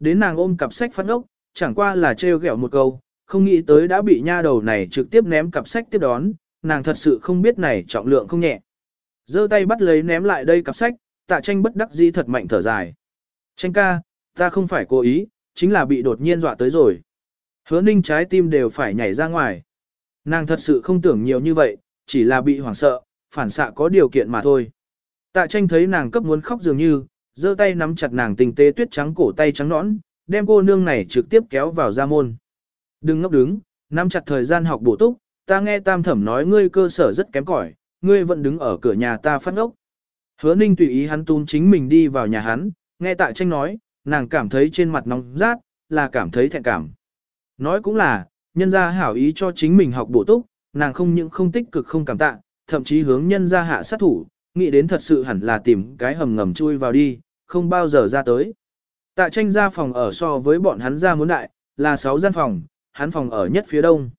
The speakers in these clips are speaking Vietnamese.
đến nàng ôm cặp sách phát ốc, chẳng qua là trêu ghẹo một câu, không nghĩ tới đã bị nha đầu này trực tiếp ném cặp sách tiếp đón, nàng thật sự không biết này trọng lượng không nhẹ. giơ tay bắt lấy ném lại đây cặp sách, tạ tranh bất đắc dĩ thật mạnh thở dài. Tranh ca, ta không phải cố ý, chính là bị đột nhiên dọa tới rồi. Hứa ninh trái tim đều phải nhảy ra ngoài. Nàng thật sự không tưởng nhiều như vậy, chỉ là bị hoảng sợ, phản xạ có điều kiện mà thôi. Tạ tranh thấy nàng cấp muốn khóc dường như, giơ tay nắm chặt nàng tình tế tuyết trắng cổ tay trắng nõn, đem cô nương này trực tiếp kéo vào ra môn. Đừng ngốc đứng, nắm chặt thời gian học bổ túc, ta nghe tam thẩm nói ngươi cơ sở rất kém cỏi, ngươi vẫn đứng ở cửa nhà ta phát ngốc. Hứa ninh tùy ý hắn tún chính mình đi vào nhà hắn, nghe tạ tranh nói, nàng cảm thấy trên mặt nóng rát, là cảm thấy thẹn cảm. Nói cũng là, nhân gia hảo ý cho chính mình học bổ túc, nàng không những không tích cực không cảm tạ, thậm chí hướng nhân gia hạ sát thủ, nghĩ đến thật sự hẳn là tìm cái hầm ngầm chui vào đi, không bao giờ ra tới. Tạ tranh ra phòng ở so với bọn hắn ra muốn đại, là 6 gian phòng, hắn phòng ở nhất phía đông.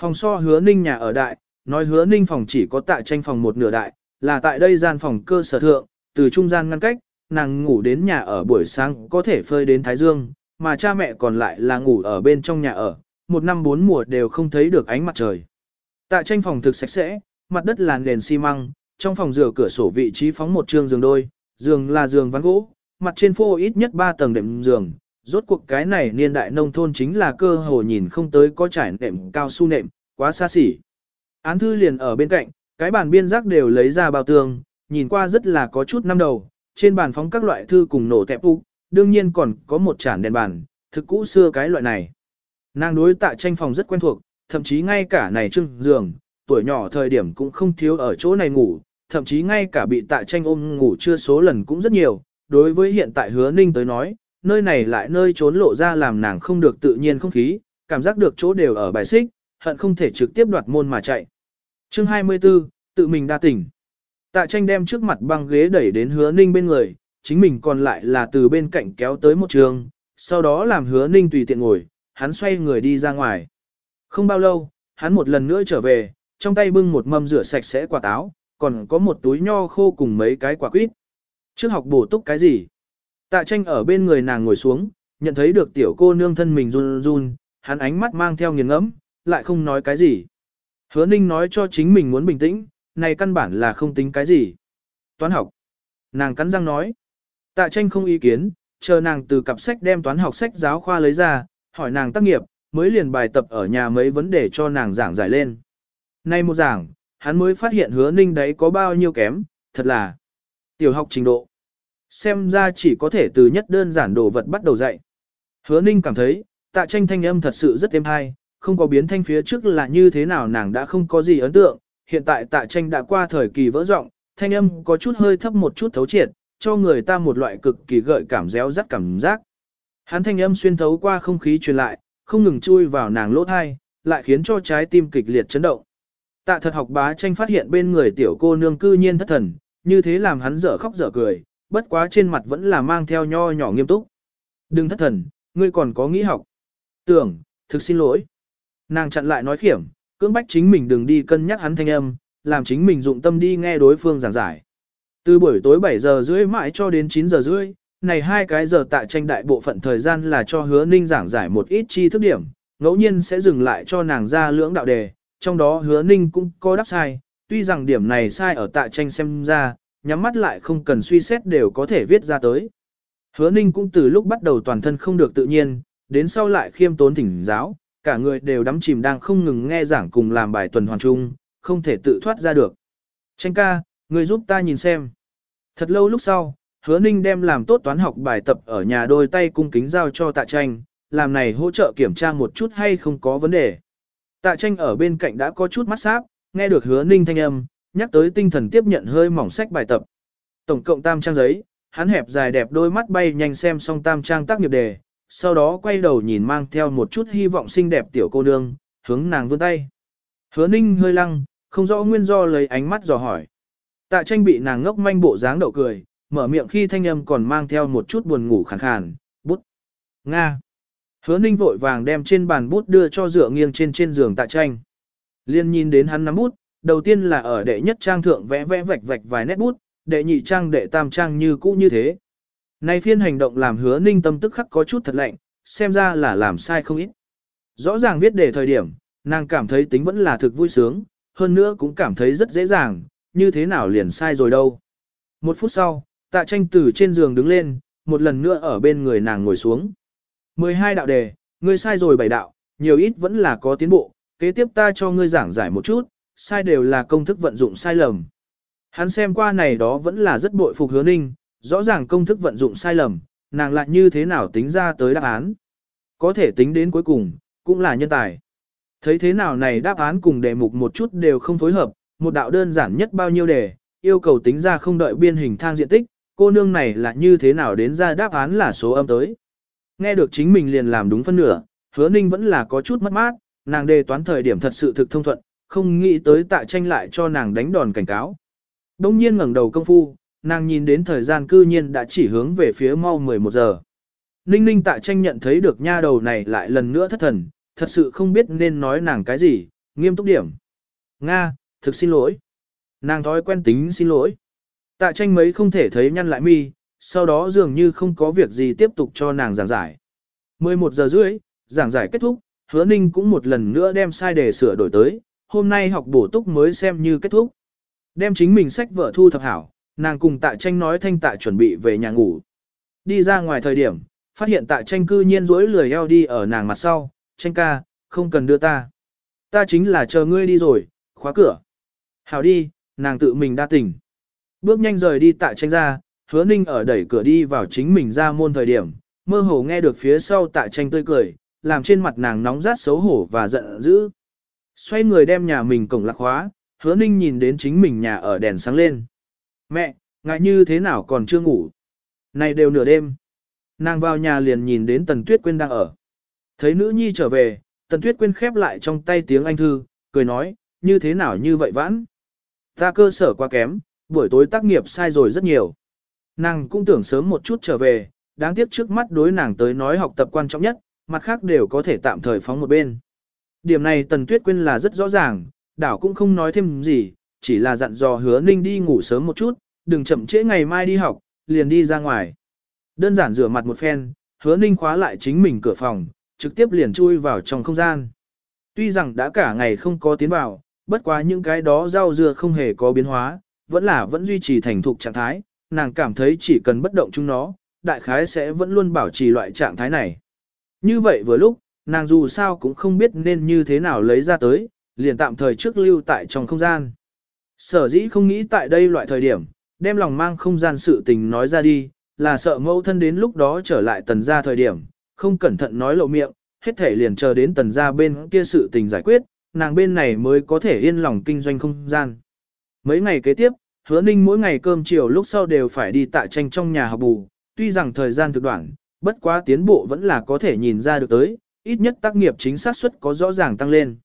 Phòng so hứa ninh nhà ở đại, nói hứa ninh phòng chỉ có tạ tranh phòng một nửa đại, là tại đây gian phòng cơ sở thượng, từ trung gian ngăn cách, nàng ngủ đến nhà ở buổi sáng có thể phơi đến Thái Dương, mà cha mẹ còn lại là ngủ ở bên trong nhà ở, một năm bốn mùa đều không thấy được ánh mặt trời. Tạ tranh phòng thực sạch sẽ, mặt đất là nền xi măng, trong phòng rửa cửa sổ vị trí phóng một trường giường đôi, giường là giường ván gỗ, mặt trên phô ít nhất 3 tầng đệm giường. Rốt cuộc cái này niên đại nông thôn chính là cơ hồ nhìn không tới có trải nệm cao su nệm, quá xa xỉ. Án thư liền ở bên cạnh, cái bàn biên giác đều lấy ra bao tường, nhìn qua rất là có chút năm đầu, trên bàn phóng các loại thư cùng nổ tẹp úc, đương nhiên còn có một chản đèn bàn, thực cũ xưa cái loại này. Nàng đối tạ tranh phòng rất quen thuộc, thậm chí ngay cả này trưng giường, tuổi nhỏ thời điểm cũng không thiếu ở chỗ này ngủ, thậm chí ngay cả bị tạ tranh ôm ngủ chưa số lần cũng rất nhiều. Đối với hiện tại hứa ninh tới nói, nơi này lại nơi trốn lộ ra làm nàng không được tự nhiên không khí, cảm giác được chỗ đều ở bài xích, hận không thể trực tiếp đoạt môn mà chạy. Chương 24, tự mình đa tỉnh. Tạ tranh đem trước mặt băng ghế đẩy đến hứa ninh bên người, chính mình còn lại là từ bên cạnh kéo tới một trường, sau đó làm hứa ninh tùy tiện ngồi, hắn xoay người đi ra ngoài. Không bao lâu, hắn một lần nữa trở về, trong tay bưng một mâm rửa sạch sẽ quả táo, còn có một túi nho khô cùng mấy cái quả quýt. Trước học bổ túc cái gì? Tạ tranh ở bên người nàng ngồi xuống, nhận thấy được tiểu cô nương thân mình run run, hắn ánh mắt mang theo nghiền ngẫm, lại không nói cái gì. Hứa ninh nói cho chính mình muốn bình tĩnh, này căn bản là không tính cái gì. Toán học. Nàng cắn răng nói. Tạ tranh không ý kiến, chờ nàng từ cặp sách đem toán học sách giáo khoa lấy ra, hỏi nàng tác nghiệp, mới liền bài tập ở nhà mấy vấn đề cho nàng giảng giải lên. Nay một giảng, hắn mới phát hiện hứa ninh đấy có bao nhiêu kém, thật là tiểu học trình độ. Xem ra chỉ có thể từ nhất đơn giản đồ vật bắt đầu dạy. Hứa ninh cảm thấy, tạ tranh thanh âm thật sự rất êm hay, không có biến thanh phía trước là như thế nào nàng đã không có gì ấn tượng, hiện tại tạ tranh đã qua thời kỳ vỡ rộng, thanh âm có chút hơi thấp một chút thấu triệt, cho người ta một loại cực kỳ gợi cảm réo rắt cảm giác. Hắn thanh âm xuyên thấu qua không khí truyền lại, không ngừng chui vào nàng lỗ thai, lại khiến cho trái tim kịch liệt chấn động. Tạ thật học bá tranh phát hiện bên người tiểu cô nương cư nhiên thất thần, như thế làm hắn dở khóc dở cười, bất quá trên mặt vẫn là mang theo nho nhỏ nghiêm túc. Đừng thất thần, ngươi còn có nghĩ học. Tưởng, thực xin lỗi. Nàng chặn lại nói khiểm, cưỡng bách chính mình đừng đi cân nhắc hắn thanh âm, làm chính mình dụng tâm đi nghe đối phương giảng giải. Từ buổi tối 7 giờ rưỡi mãi cho đến 9 giờ rưỡi, này hai cái giờ tại tranh đại bộ phận thời gian là cho hứa ninh giảng giải một ít chi thức điểm, ngẫu nhiên sẽ dừng lại cho nàng ra lưỡng đạo đề, trong đó hứa ninh cũng có đáp sai, tuy rằng điểm này sai ở Tạ tranh xem ra, nhắm mắt lại không cần suy xét đều có thể viết ra tới. Hứa ninh cũng từ lúc bắt đầu toàn thân không được tự nhiên, đến sau lại khiêm tốn thỉnh giáo, cả người đều đắm chìm đang không ngừng nghe giảng cùng làm bài tuần hoàn chung, không thể tự thoát ra được. Tranh ca, người giúp ta nhìn xem. Thật lâu lúc sau, hứa ninh đem làm tốt toán học bài tập ở nhà đôi tay cung kính giao cho tạ tranh, làm này hỗ trợ kiểm tra một chút hay không có vấn đề. Tạ tranh ở bên cạnh đã có chút mắt sáp, nghe được hứa ninh thanh âm, nhắc tới tinh thần tiếp nhận hơi mỏng sách bài tập. Tổng cộng tam trang giấy, hắn hẹp dài đẹp đôi mắt bay nhanh xem xong tam trang tác nghiệp đề, sau đó quay đầu nhìn mang theo một chút hy vọng xinh đẹp tiểu cô nương, hướng nàng vươn tay. Hứa ninh hơi lăng, không rõ nguyên do lấy ánh mắt dò hỏi. Tạ tranh bị nàng ngốc manh bộ dáng đậu cười, mở miệng khi thanh âm còn mang theo một chút buồn ngủ khàn khàn, bút. Nga. Hứa ninh vội vàng đem trên bàn bút đưa cho dựa nghiêng trên trên giường tạ tranh. Liên nhìn đến hắn nắm bút, đầu tiên là ở đệ nhất trang thượng vẽ vẽ vạch vạch vài nét bút, đệ nhị trang đệ tam trang như cũ như thế. Nay phiên hành động làm hứa ninh tâm tức khắc có chút thật lạnh, xem ra là làm sai không ít. Rõ ràng viết đề thời điểm, nàng cảm thấy tính vẫn là thực vui sướng, hơn nữa cũng cảm thấy rất dễ dàng, như thế nào liền sai rồi đâu. Một phút sau, tạ tranh từ trên giường đứng lên, một lần nữa ở bên người nàng ngồi xuống. 12 đạo đề, ngươi sai rồi 7 đạo, nhiều ít vẫn là có tiến bộ, kế tiếp ta cho ngươi giảng giải một chút, sai đều là công thức vận dụng sai lầm. Hắn xem qua này đó vẫn là rất bội phục hứa ninh, rõ ràng công thức vận dụng sai lầm, nàng lại như thế nào tính ra tới đáp án. Có thể tính đến cuối cùng, cũng là nhân tài. Thấy thế nào này đáp án cùng đề mục một chút đều không phối hợp, một đạo đơn giản nhất bao nhiêu đề, yêu cầu tính ra không đợi biên hình thang diện tích, cô nương này là như thế nào đến ra đáp án là số âm tới. Nghe được chính mình liền làm đúng phân nửa, hứa ninh vẫn là có chút mất mát, nàng đề toán thời điểm thật sự thực thông thuận, không nghĩ tới tạ tranh lại cho nàng đánh đòn cảnh cáo. Đông nhiên ngẩng đầu công phu, nàng nhìn đến thời gian cư nhiên đã chỉ hướng về phía mau 11 giờ. Ninh ninh tạ tranh nhận thấy được nha đầu này lại lần nữa thất thần, thật sự không biết nên nói nàng cái gì, nghiêm túc điểm. Nga, thực xin lỗi. Nàng thói quen tính xin lỗi. Tạ tranh mấy không thể thấy nhăn lại mi, sau đó dường như không có việc gì tiếp tục cho nàng giảng giải. 11 giờ rưỡi, giảng giải kết thúc, hứa ninh cũng một lần nữa đem sai đề sửa đổi tới, hôm nay học bổ túc mới xem như kết thúc. Đem chính mình sách vở thu thập hảo, nàng cùng tạ tranh nói thanh tạ chuẩn bị về nhà ngủ. Đi ra ngoài thời điểm, phát hiện tạ tranh cư nhiên rỗi lười eo đi ở nàng mặt sau, tranh ca, không cần đưa ta. Ta chính là chờ ngươi đi rồi, khóa cửa. Hảo đi, nàng tự mình đa tỉnh. Bước nhanh rời đi tạ tranh ra, hứa ninh ở đẩy cửa đi vào chính mình ra môn thời điểm, mơ hồ nghe được phía sau tạ tranh tươi cười, làm trên mặt nàng nóng rát xấu hổ và giận dữ. Xoay người đem nhà mình cổng lạc hóa. hứa ninh nhìn đến chính mình nhà ở đèn sáng lên. Mẹ, ngại như thế nào còn chưa ngủ? Này đều nửa đêm. Nàng vào nhà liền nhìn đến Tần Tuyết Quyên đang ở. Thấy nữ nhi trở về, Tần Tuyết Quyên khép lại trong tay tiếng Anh thư, cười nói, như thế nào như vậy vãn? Ta cơ sở quá kém, buổi tối tác nghiệp sai rồi rất nhiều. Nàng cũng tưởng sớm một chút trở về, đáng tiếc trước mắt đối nàng tới nói học tập quan trọng nhất, mặt khác đều có thể tạm thời phóng một bên. Điểm này Tần Tuyết Quyên là rất rõ ràng, đảo cũng không nói thêm gì, chỉ là dặn dò hứa ninh đi ngủ sớm một chút, đừng chậm trễ ngày mai đi học, liền đi ra ngoài. Đơn giản rửa mặt một phen, hứa ninh khóa lại chính mình cửa phòng, trực tiếp liền chui vào trong không gian. Tuy rằng đã cả ngày không có tiến vào, bất quá những cái đó rau dưa không hề có biến hóa, vẫn là vẫn duy trì thành thục trạng thái, nàng cảm thấy chỉ cần bất động chúng nó, đại khái sẽ vẫn luôn bảo trì loại trạng thái này. Như vậy vừa lúc, nàng dù sao cũng không biết nên như thế nào lấy ra tới, liền tạm thời trước lưu tại trong không gian. Sở dĩ không nghĩ tại đây loại thời điểm, đem lòng mang không gian sự tình nói ra đi, là sợ mẫu thân đến lúc đó trở lại tần ra thời điểm, không cẩn thận nói lộ miệng, hết thể liền chờ đến tần ra bên kia sự tình giải quyết, nàng bên này mới có thể yên lòng kinh doanh không gian. Mấy ngày kế tiếp, hứa ninh mỗi ngày cơm chiều lúc sau đều phải đi tại tranh trong nhà học bù, tuy rằng thời gian thực đoạn, bất quá tiến bộ vẫn là có thể nhìn ra được tới, ít nhất tác nghiệp chính xác suất có rõ ràng tăng lên.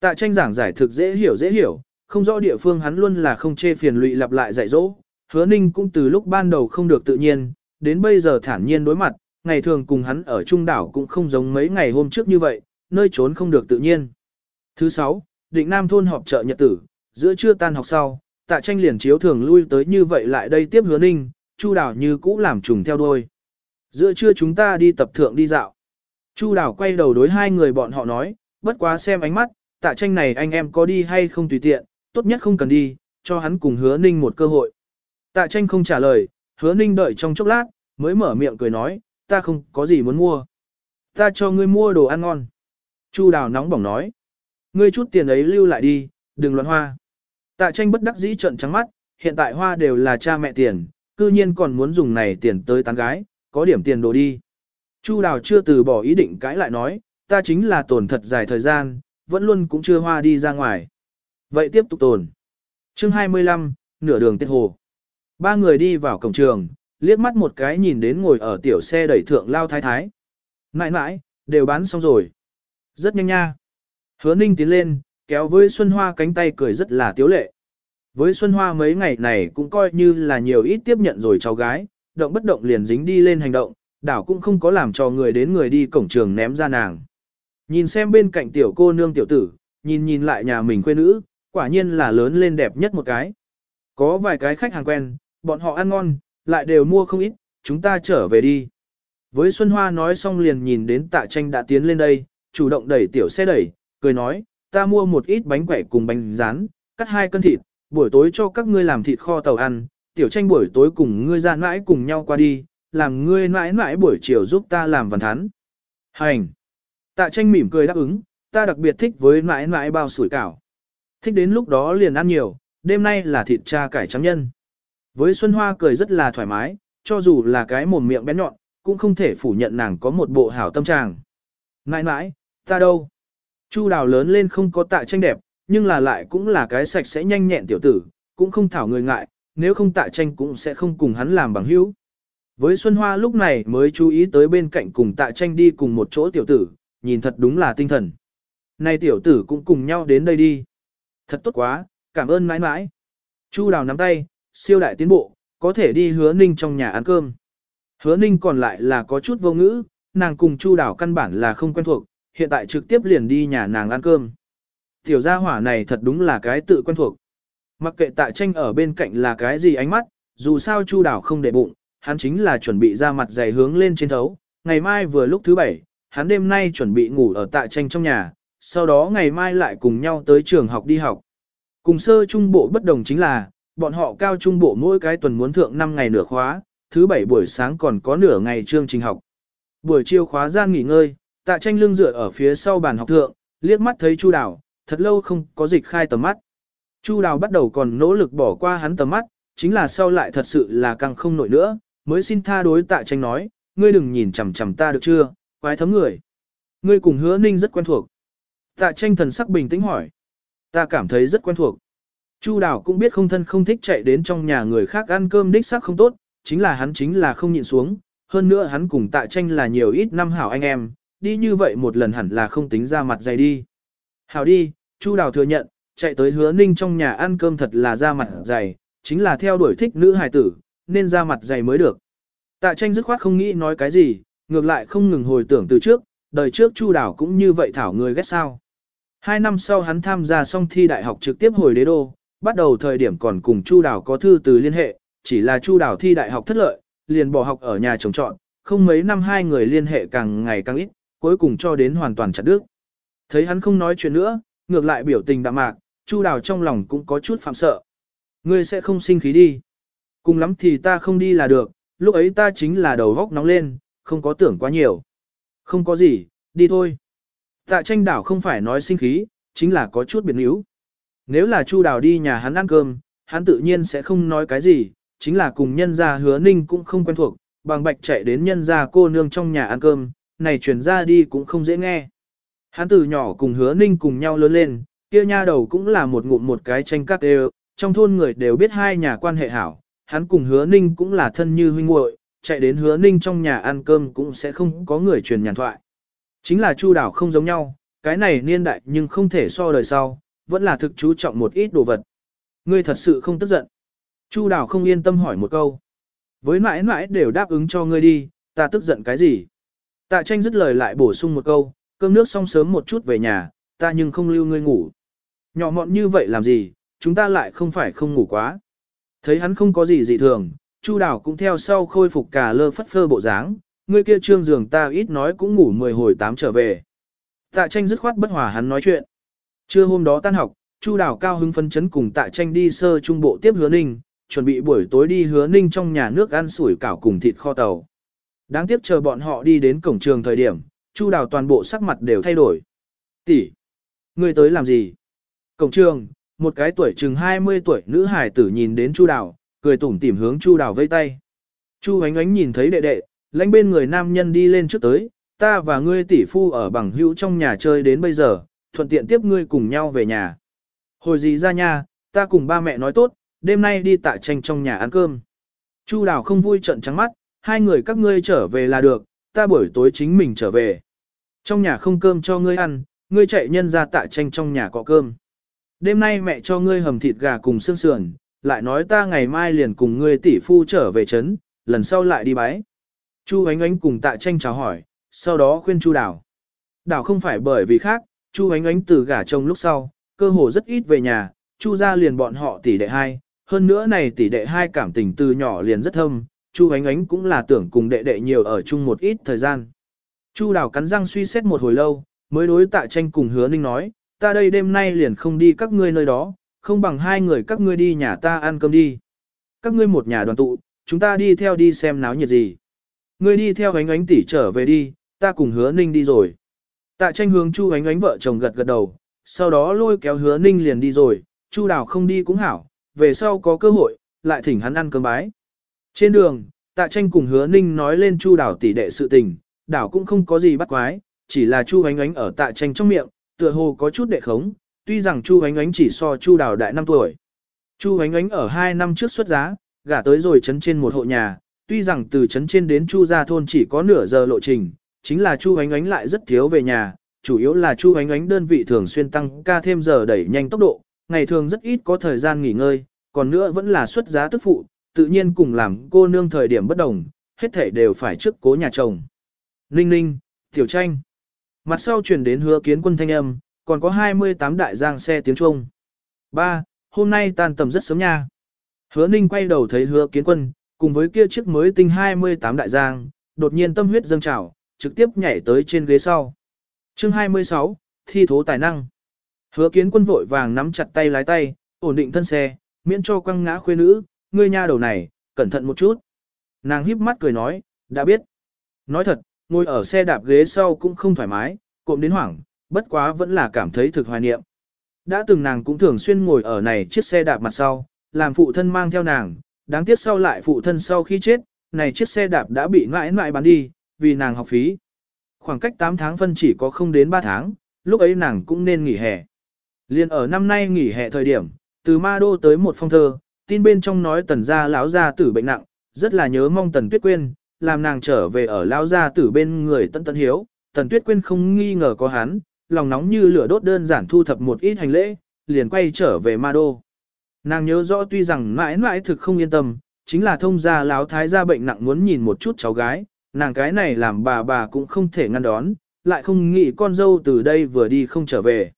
Tạ tranh giảng giải thực dễ hiểu dễ hiểu, không rõ địa phương hắn luôn là không chê phiền lụy lặp lại dạy dỗ. Hứa ninh cũng từ lúc ban đầu không được tự nhiên, đến bây giờ thản nhiên đối mặt, ngày thường cùng hắn ở trung đảo cũng không giống mấy ngày hôm trước như vậy, nơi trốn không được tự nhiên. Thứ sáu, định nam thôn họp chợ nhật tử, giữa trưa tan học sau, tạ tranh liền chiếu thường lui tới như vậy lại đây tiếp hứa ninh, chu đảo như cũ làm trùng theo đuôi. Giữa trưa chúng ta đi tập thượng đi dạo. Chu đảo quay đầu đối hai người bọn họ nói, bất quá xem ánh mắt, tạ tranh này anh em có đi hay không tùy tiện, tốt nhất không cần đi, cho hắn cùng hứa ninh một cơ hội. Tạ tranh không trả lời, hứa ninh đợi trong chốc lát, mới mở miệng cười nói, ta không có gì muốn mua. Ta cho ngươi mua đồ ăn ngon. Chu đào nóng bỏng nói, ngươi chút tiền ấy lưu lại đi, đừng loạn hoa. Tạ tranh bất đắc dĩ trợn trắng mắt, hiện tại hoa đều là cha mẹ tiền, cư nhiên còn muốn dùng này tiền tới tán gái, có điểm tiền đồ đi. Chu đào chưa từ bỏ ý định cãi lại nói, ta chính là tổn thật dài thời gian, vẫn luôn cũng chưa hoa đi ra ngoài. Vậy tiếp tục tồn. chương 25, nửa đường tiết hồ. Ba người đi vào cổng trường, liếc mắt một cái nhìn đến ngồi ở tiểu xe đẩy thượng lao thái thái. Nãi nãi, đều bán xong rồi. Rất nhanh nha. Hứa ninh tiến lên, kéo với Xuân Hoa cánh tay cười rất là tiếu lệ. Với Xuân Hoa mấy ngày này cũng coi như là nhiều ít tiếp nhận rồi cháu gái, động bất động liền dính đi lên hành động, đảo cũng không có làm cho người đến người đi cổng trường ném ra nàng. Nhìn xem bên cạnh tiểu cô nương tiểu tử, nhìn nhìn lại nhà mình quê nữ, quả nhiên là lớn lên đẹp nhất một cái. Có vài cái khách hàng quen, bọn họ ăn ngon, lại đều mua không ít, chúng ta trở về đi. Với Xuân Hoa nói xong liền nhìn đến tạ tranh đã tiến lên đây, chủ động đẩy tiểu xe đẩy, cười nói, ta mua một ít bánh quẩy cùng bánh rán, cắt hai cân thịt, buổi tối cho các ngươi làm thịt kho tàu ăn, tiểu tranh buổi tối cùng ngươi ra mãi cùng nhau qua đi, làm ngươi mãi mãi buổi chiều giúp ta làm văn thắn. Hành! Tạ tranh mỉm cười đáp ứng, ta đặc biệt thích với mãi mãi bao sủi cảo. Thích đến lúc đó liền ăn nhiều, đêm nay là thịt cha cải trắng nhân. Với Xuân Hoa cười rất là thoải mái, cho dù là cái mồm miệng bé nhọn, cũng không thể phủ nhận nàng có một bộ hảo tâm trạng. Nãi nãi, ta đâu? Chu đào lớn lên không có tạ tranh đẹp, nhưng là lại cũng là cái sạch sẽ nhanh nhẹn tiểu tử, cũng không thảo người ngại, nếu không tạ tranh cũng sẽ không cùng hắn làm bằng hữu. Với Xuân Hoa lúc này mới chú ý tới bên cạnh cùng tạ tranh đi cùng một chỗ tiểu tử, nhìn thật đúng là tinh thần. Này tiểu tử cũng cùng nhau đến đây đi. Thật tốt quá, cảm ơn mãi mãi. Chu đào nắm tay, siêu đại tiến bộ, có thể đi hứa ninh trong nhà ăn cơm. Hứa ninh còn lại là có chút vô ngữ, nàng cùng chu đào căn bản là không quen thuộc, hiện tại trực tiếp liền đi nhà nàng ăn cơm. Tiểu gia hỏa này thật đúng là cái tự quen thuộc. Mặc kệ tại tranh ở bên cạnh là cái gì ánh mắt, dù sao chu đảo không để bụng, hắn chính là chuẩn bị ra mặt dày hướng lên trên thấu. Ngày mai vừa lúc thứ bảy, hắn đêm nay chuẩn bị ngủ ở tại tranh trong nhà, sau đó ngày mai lại cùng nhau tới trường học đi học. Cùng sơ trung bộ bất đồng chính là, bọn họ cao trung bộ mỗi cái tuần muốn thượng 5 ngày nửa khóa, thứ bảy buổi sáng còn có nửa ngày chương trình học. Buổi chiều khóa gian nghỉ ngơi, tạ tranh lưng dựa ở phía sau bàn học thượng, liếc mắt thấy Chu Đào, thật lâu không có dịch khai tầm mắt. Chu Đào bắt đầu còn nỗ lực bỏ qua hắn tầm mắt, chính là sau lại thật sự là càng không nổi nữa, mới xin tha đối tạ tranh nói, ngươi đừng nhìn chằm chằm ta được chưa, quái thấm người. Ngươi cùng hứa ninh rất quen thuộc. Tạ tranh thần sắc bình tĩnh hỏi. Ta cảm thấy rất quen thuộc. Chu Đào cũng biết không thân không thích chạy đến trong nhà người khác ăn cơm đích xác không tốt, chính là hắn chính là không nhịn xuống, hơn nữa hắn cùng tạ tranh là nhiều ít năm hảo anh em, đi như vậy một lần hẳn là không tính ra mặt dày đi. Hảo đi, Chu Đào thừa nhận, chạy tới hứa ninh trong nhà ăn cơm thật là ra mặt dày, chính là theo đuổi thích nữ hài tử, nên ra mặt dày mới được. Tạ tranh dứt khoát không nghĩ nói cái gì, ngược lại không ngừng hồi tưởng từ trước, đời trước Chu Đào cũng như vậy thảo người ghét sao. Hai năm sau hắn tham gia xong thi đại học trực tiếp hồi đế đô, bắt đầu thời điểm còn cùng Chu Đào có thư từ liên hệ, chỉ là Chu Đào thi đại học thất lợi, liền bỏ học ở nhà trồng trọn, không mấy năm hai người liên hệ càng ngày càng ít, cuối cùng cho đến hoàn toàn chặt đứt. Thấy hắn không nói chuyện nữa, ngược lại biểu tình đạm mạc, Chu Đào trong lòng cũng có chút phạm sợ. Ngươi sẽ không sinh khí đi. Cùng lắm thì ta không đi là được, lúc ấy ta chính là đầu góc nóng lên, không có tưởng quá nhiều. Không có gì, đi thôi. Tạ tranh đảo không phải nói sinh khí, chính là có chút biệt níu. Nếu là Chu Đào đi nhà hắn ăn cơm, hắn tự nhiên sẽ không nói cái gì, chính là cùng nhân gia hứa ninh cũng không quen thuộc, bằng bạch chạy đến nhân gia cô nương trong nhà ăn cơm, này truyền ra đi cũng không dễ nghe. Hắn từ nhỏ cùng hứa ninh cùng nhau lớn lên, kia nha đầu cũng là một ngụm một cái tranh cắt đều, trong thôn người đều biết hai nhà quan hệ hảo, hắn cùng hứa ninh cũng là thân như huynh muội, chạy đến hứa ninh trong nhà ăn cơm cũng sẽ không có người truyền nhàn thoại. Chính là chu đảo không giống nhau, cái này niên đại nhưng không thể so đời sau, vẫn là thực chú trọng một ít đồ vật. Ngươi thật sự không tức giận. Chu đảo không yên tâm hỏi một câu. Với mãi mãi đều đáp ứng cho ngươi đi, ta tức giận cái gì? Tạ tranh dứt lời lại bổ sung một câu, cơm nước xong sớm một chút về nhà, ta nhưng không lưu ngươi ngủ. Nhỏ mọn như vậy làm gì, chúng ta lại không phải không ngủ quá. Thấy hắn không có gì dị thường, Chu đảo cũng theo sau khôi phục cả lơ phất phơ bộ dáng, ngươi kia trương giường ta ít nói cũng ngủ 10 hồi 8 trở về. Tạ tranh dứt khoát bất hòa hắn nói chuyện. Trưa hôm đó tan học, Chu Đào cao hứng phấn chấn cùng Tạ tranh đi sơ trung bộ tiếp hứa ninh, chuẩn bị buổi tối đi hứa ninh trong nhà nước ăn sủi cảo cùng thịt kho tàu. Đáng tiếc chờ bọn họ đi đến cổng trường thời điểm, Chu Đào toàn bộ sắc mặt đều thay đổi. Tỷ, ngươi tới làm gì? Cổng trường, một cái tuổi chừng 20 tuổi nữ hải tử nhìn đến Chu Đào, cười tủm tỉm hướng Chu Đào vây tay. Chu Ánh Ánh nhìn thấy đệ đệ, lãnh bên người nam nhân đi lên trước tới, ta và ngươi tỷ phu ở bằng hữu trong nhà chơi đến bây giờ, thuận tiện tiếp ngươi cùng nhau về nhà. Hồi gì ra nha, ta cùng ba mẹ nói tốt, đêm nay đi tạ tranh trong nhà ăn cơm. Chu Đào không vui trận trắng mắt, hai người các ngươi trở về là được, ta buổi tối chính mình trở về. Trong nhà không cơm cho ngươi ăn, ngươi chạy nhân ra tạ tranh trong nhà có cơm. Đêm nay mẹ cho ngươi hầm thịt gà cùng xương sườn, lại nói ta ngày mai liền cùng ngươi tỷ phu trở về trấn, lần sau lại đi bái. Chu ánh ánh cùng tạ tranh chào hỏi, sau đó khuyên Chu Đảo. Đảo không phải bởi vì khác, Chu ánh ánh từ gả chồng lúc sau, cơ hồ rất ít về nhà, Chu ra liền bọn họ tỷ đệ hai, hơn nữa này tỷ đệ hai cảm tình từ nhỏ liền rất thâm, Chu Ánh Ánh cũng là tưởng cùng đệ đệ nhiều ở chung một ít thời gian. Chu Đào cắn răng suy xét một hồi lâu, mới đối tạ tranh cùng hứa ninh nói, ta đây đêm nay liền không đi các ngươi nơi đó, không bằng hai người các ngươi đi nhà ta ăn cơm đi. Các ngươi một nhà đoàn tụ, chúng ta đi theo đi xem náo nhiệt gì. Ngươi đi theo ánh ánh tỷ trở về đi, ta cùng hứa ninh đi rồi. Tạ tranh hướng chu ánh ánh vợ chồng gật gật đầu, sau đó lôi kéo hứa ninh liền đi rồi, chu đào không đi cũng hảo, về sau có cơ hội, lại thỉnh hắn ăn cơm bái. Trên đường, tạ tranh cùng hứa ninh nói lên chu Đảo tỷ đệ sự tình, đảo cũng không có gì bắt quái, chỉ là chu ánh ánh ở tạ tranh trong miệng, tựa hồ có chút đệ khống, tuy rằng chu ánh ánh chỉ so chu Đảo đại 5 tuổi. Chu ánh ánh ở 2 năm trước xuất giá, gả tới rồi chấn trên một hộ nhà, tuy rằng từ chấn trên đến chu gia thôn chỉ có nửa giờ lộ trình, chính là chu ánh ánh lại rất thiếu về nhà, chủ yếu là chu ánh ánh đơn vị thường xuyên tăng ca thêm giờ đẩy nhanh tốc độ, ngày thường rất ít có thời gian nghỉ ngơi, còn nữa vẫn là xuất giá tức phụ, tự nhiên cùng làm cô nương thời điểm bất đồng, hết thể đều phải trước cố nhà chồng. Ninh ninh, tiểu tranh. Mặt sau truyền đến hứa kiến quân thanh âm, còn có 28 đại giang xe tiếng Trung. Ba, hôm nay tan tầm rất sớm nha. Hứa ninh quay đầu thấy hứa kiến quân, cùng với kia chiếc mới tinh 28 đại giang, đột nhiên tâm huyết dâng trào, trực tiếp nhảy tới trên ghế sau. Chương 26, thi thố tài năng. Hứa kiến quân vội vàng nắm chặt tay lái tay, ổn định thân xe, miễn cho quăng ngã khuê nữ, ngươi nha đầu này, cẩn thận một chút. Nàng híp mắt cười nói, đã biết. Nói thật, ngồi ở xe đạp ghế sau cũng không thoải mái, cộm đến hoảng, bất quá vẫn là cảm thấy thực hoài niệm. Đã từng nàng cũng thường xuyên ngồi ở này chiếc xe đạp mặt sau, làm phụ thân mang theo nàng, đáng tiếc sau lại phụ thân sau khi chết, này chiếc xe đạp đã bị mãi mãi bán đi, vì nàng học phí. Khoảng cách 8 tháng phân chỉ có không đến 3 tháng, lúc ấy nàng cũng nên nghỉ hè. Liên ở năm nay nghỉ hè thời điểm, từ Ma Đô tới một phong thơ, tin bên trong nói tần gia lão gia tử bệnh nặng, rất là nhớ mong tần tuyết quên, làm nàng trở về ở lão gia tử bên người tân tân hiếu. Tần tuyết quên không nghi ngờ có hắn, lòng nóng như lửa đốt đơn giản thu thập một ít hành lễ, liền quay trở về Ma Đô. Nàng nhớ rõ tuy rằng mãi mãi thực không yên tâm, chính là thông gia lão thái gia bệnh nặng muốn nhìn một chút cháu gái, nàng cái này làm bà bà cũng không thể ngăn đón, lại không nghĩ con dâu từ đây vừa đi không trở về.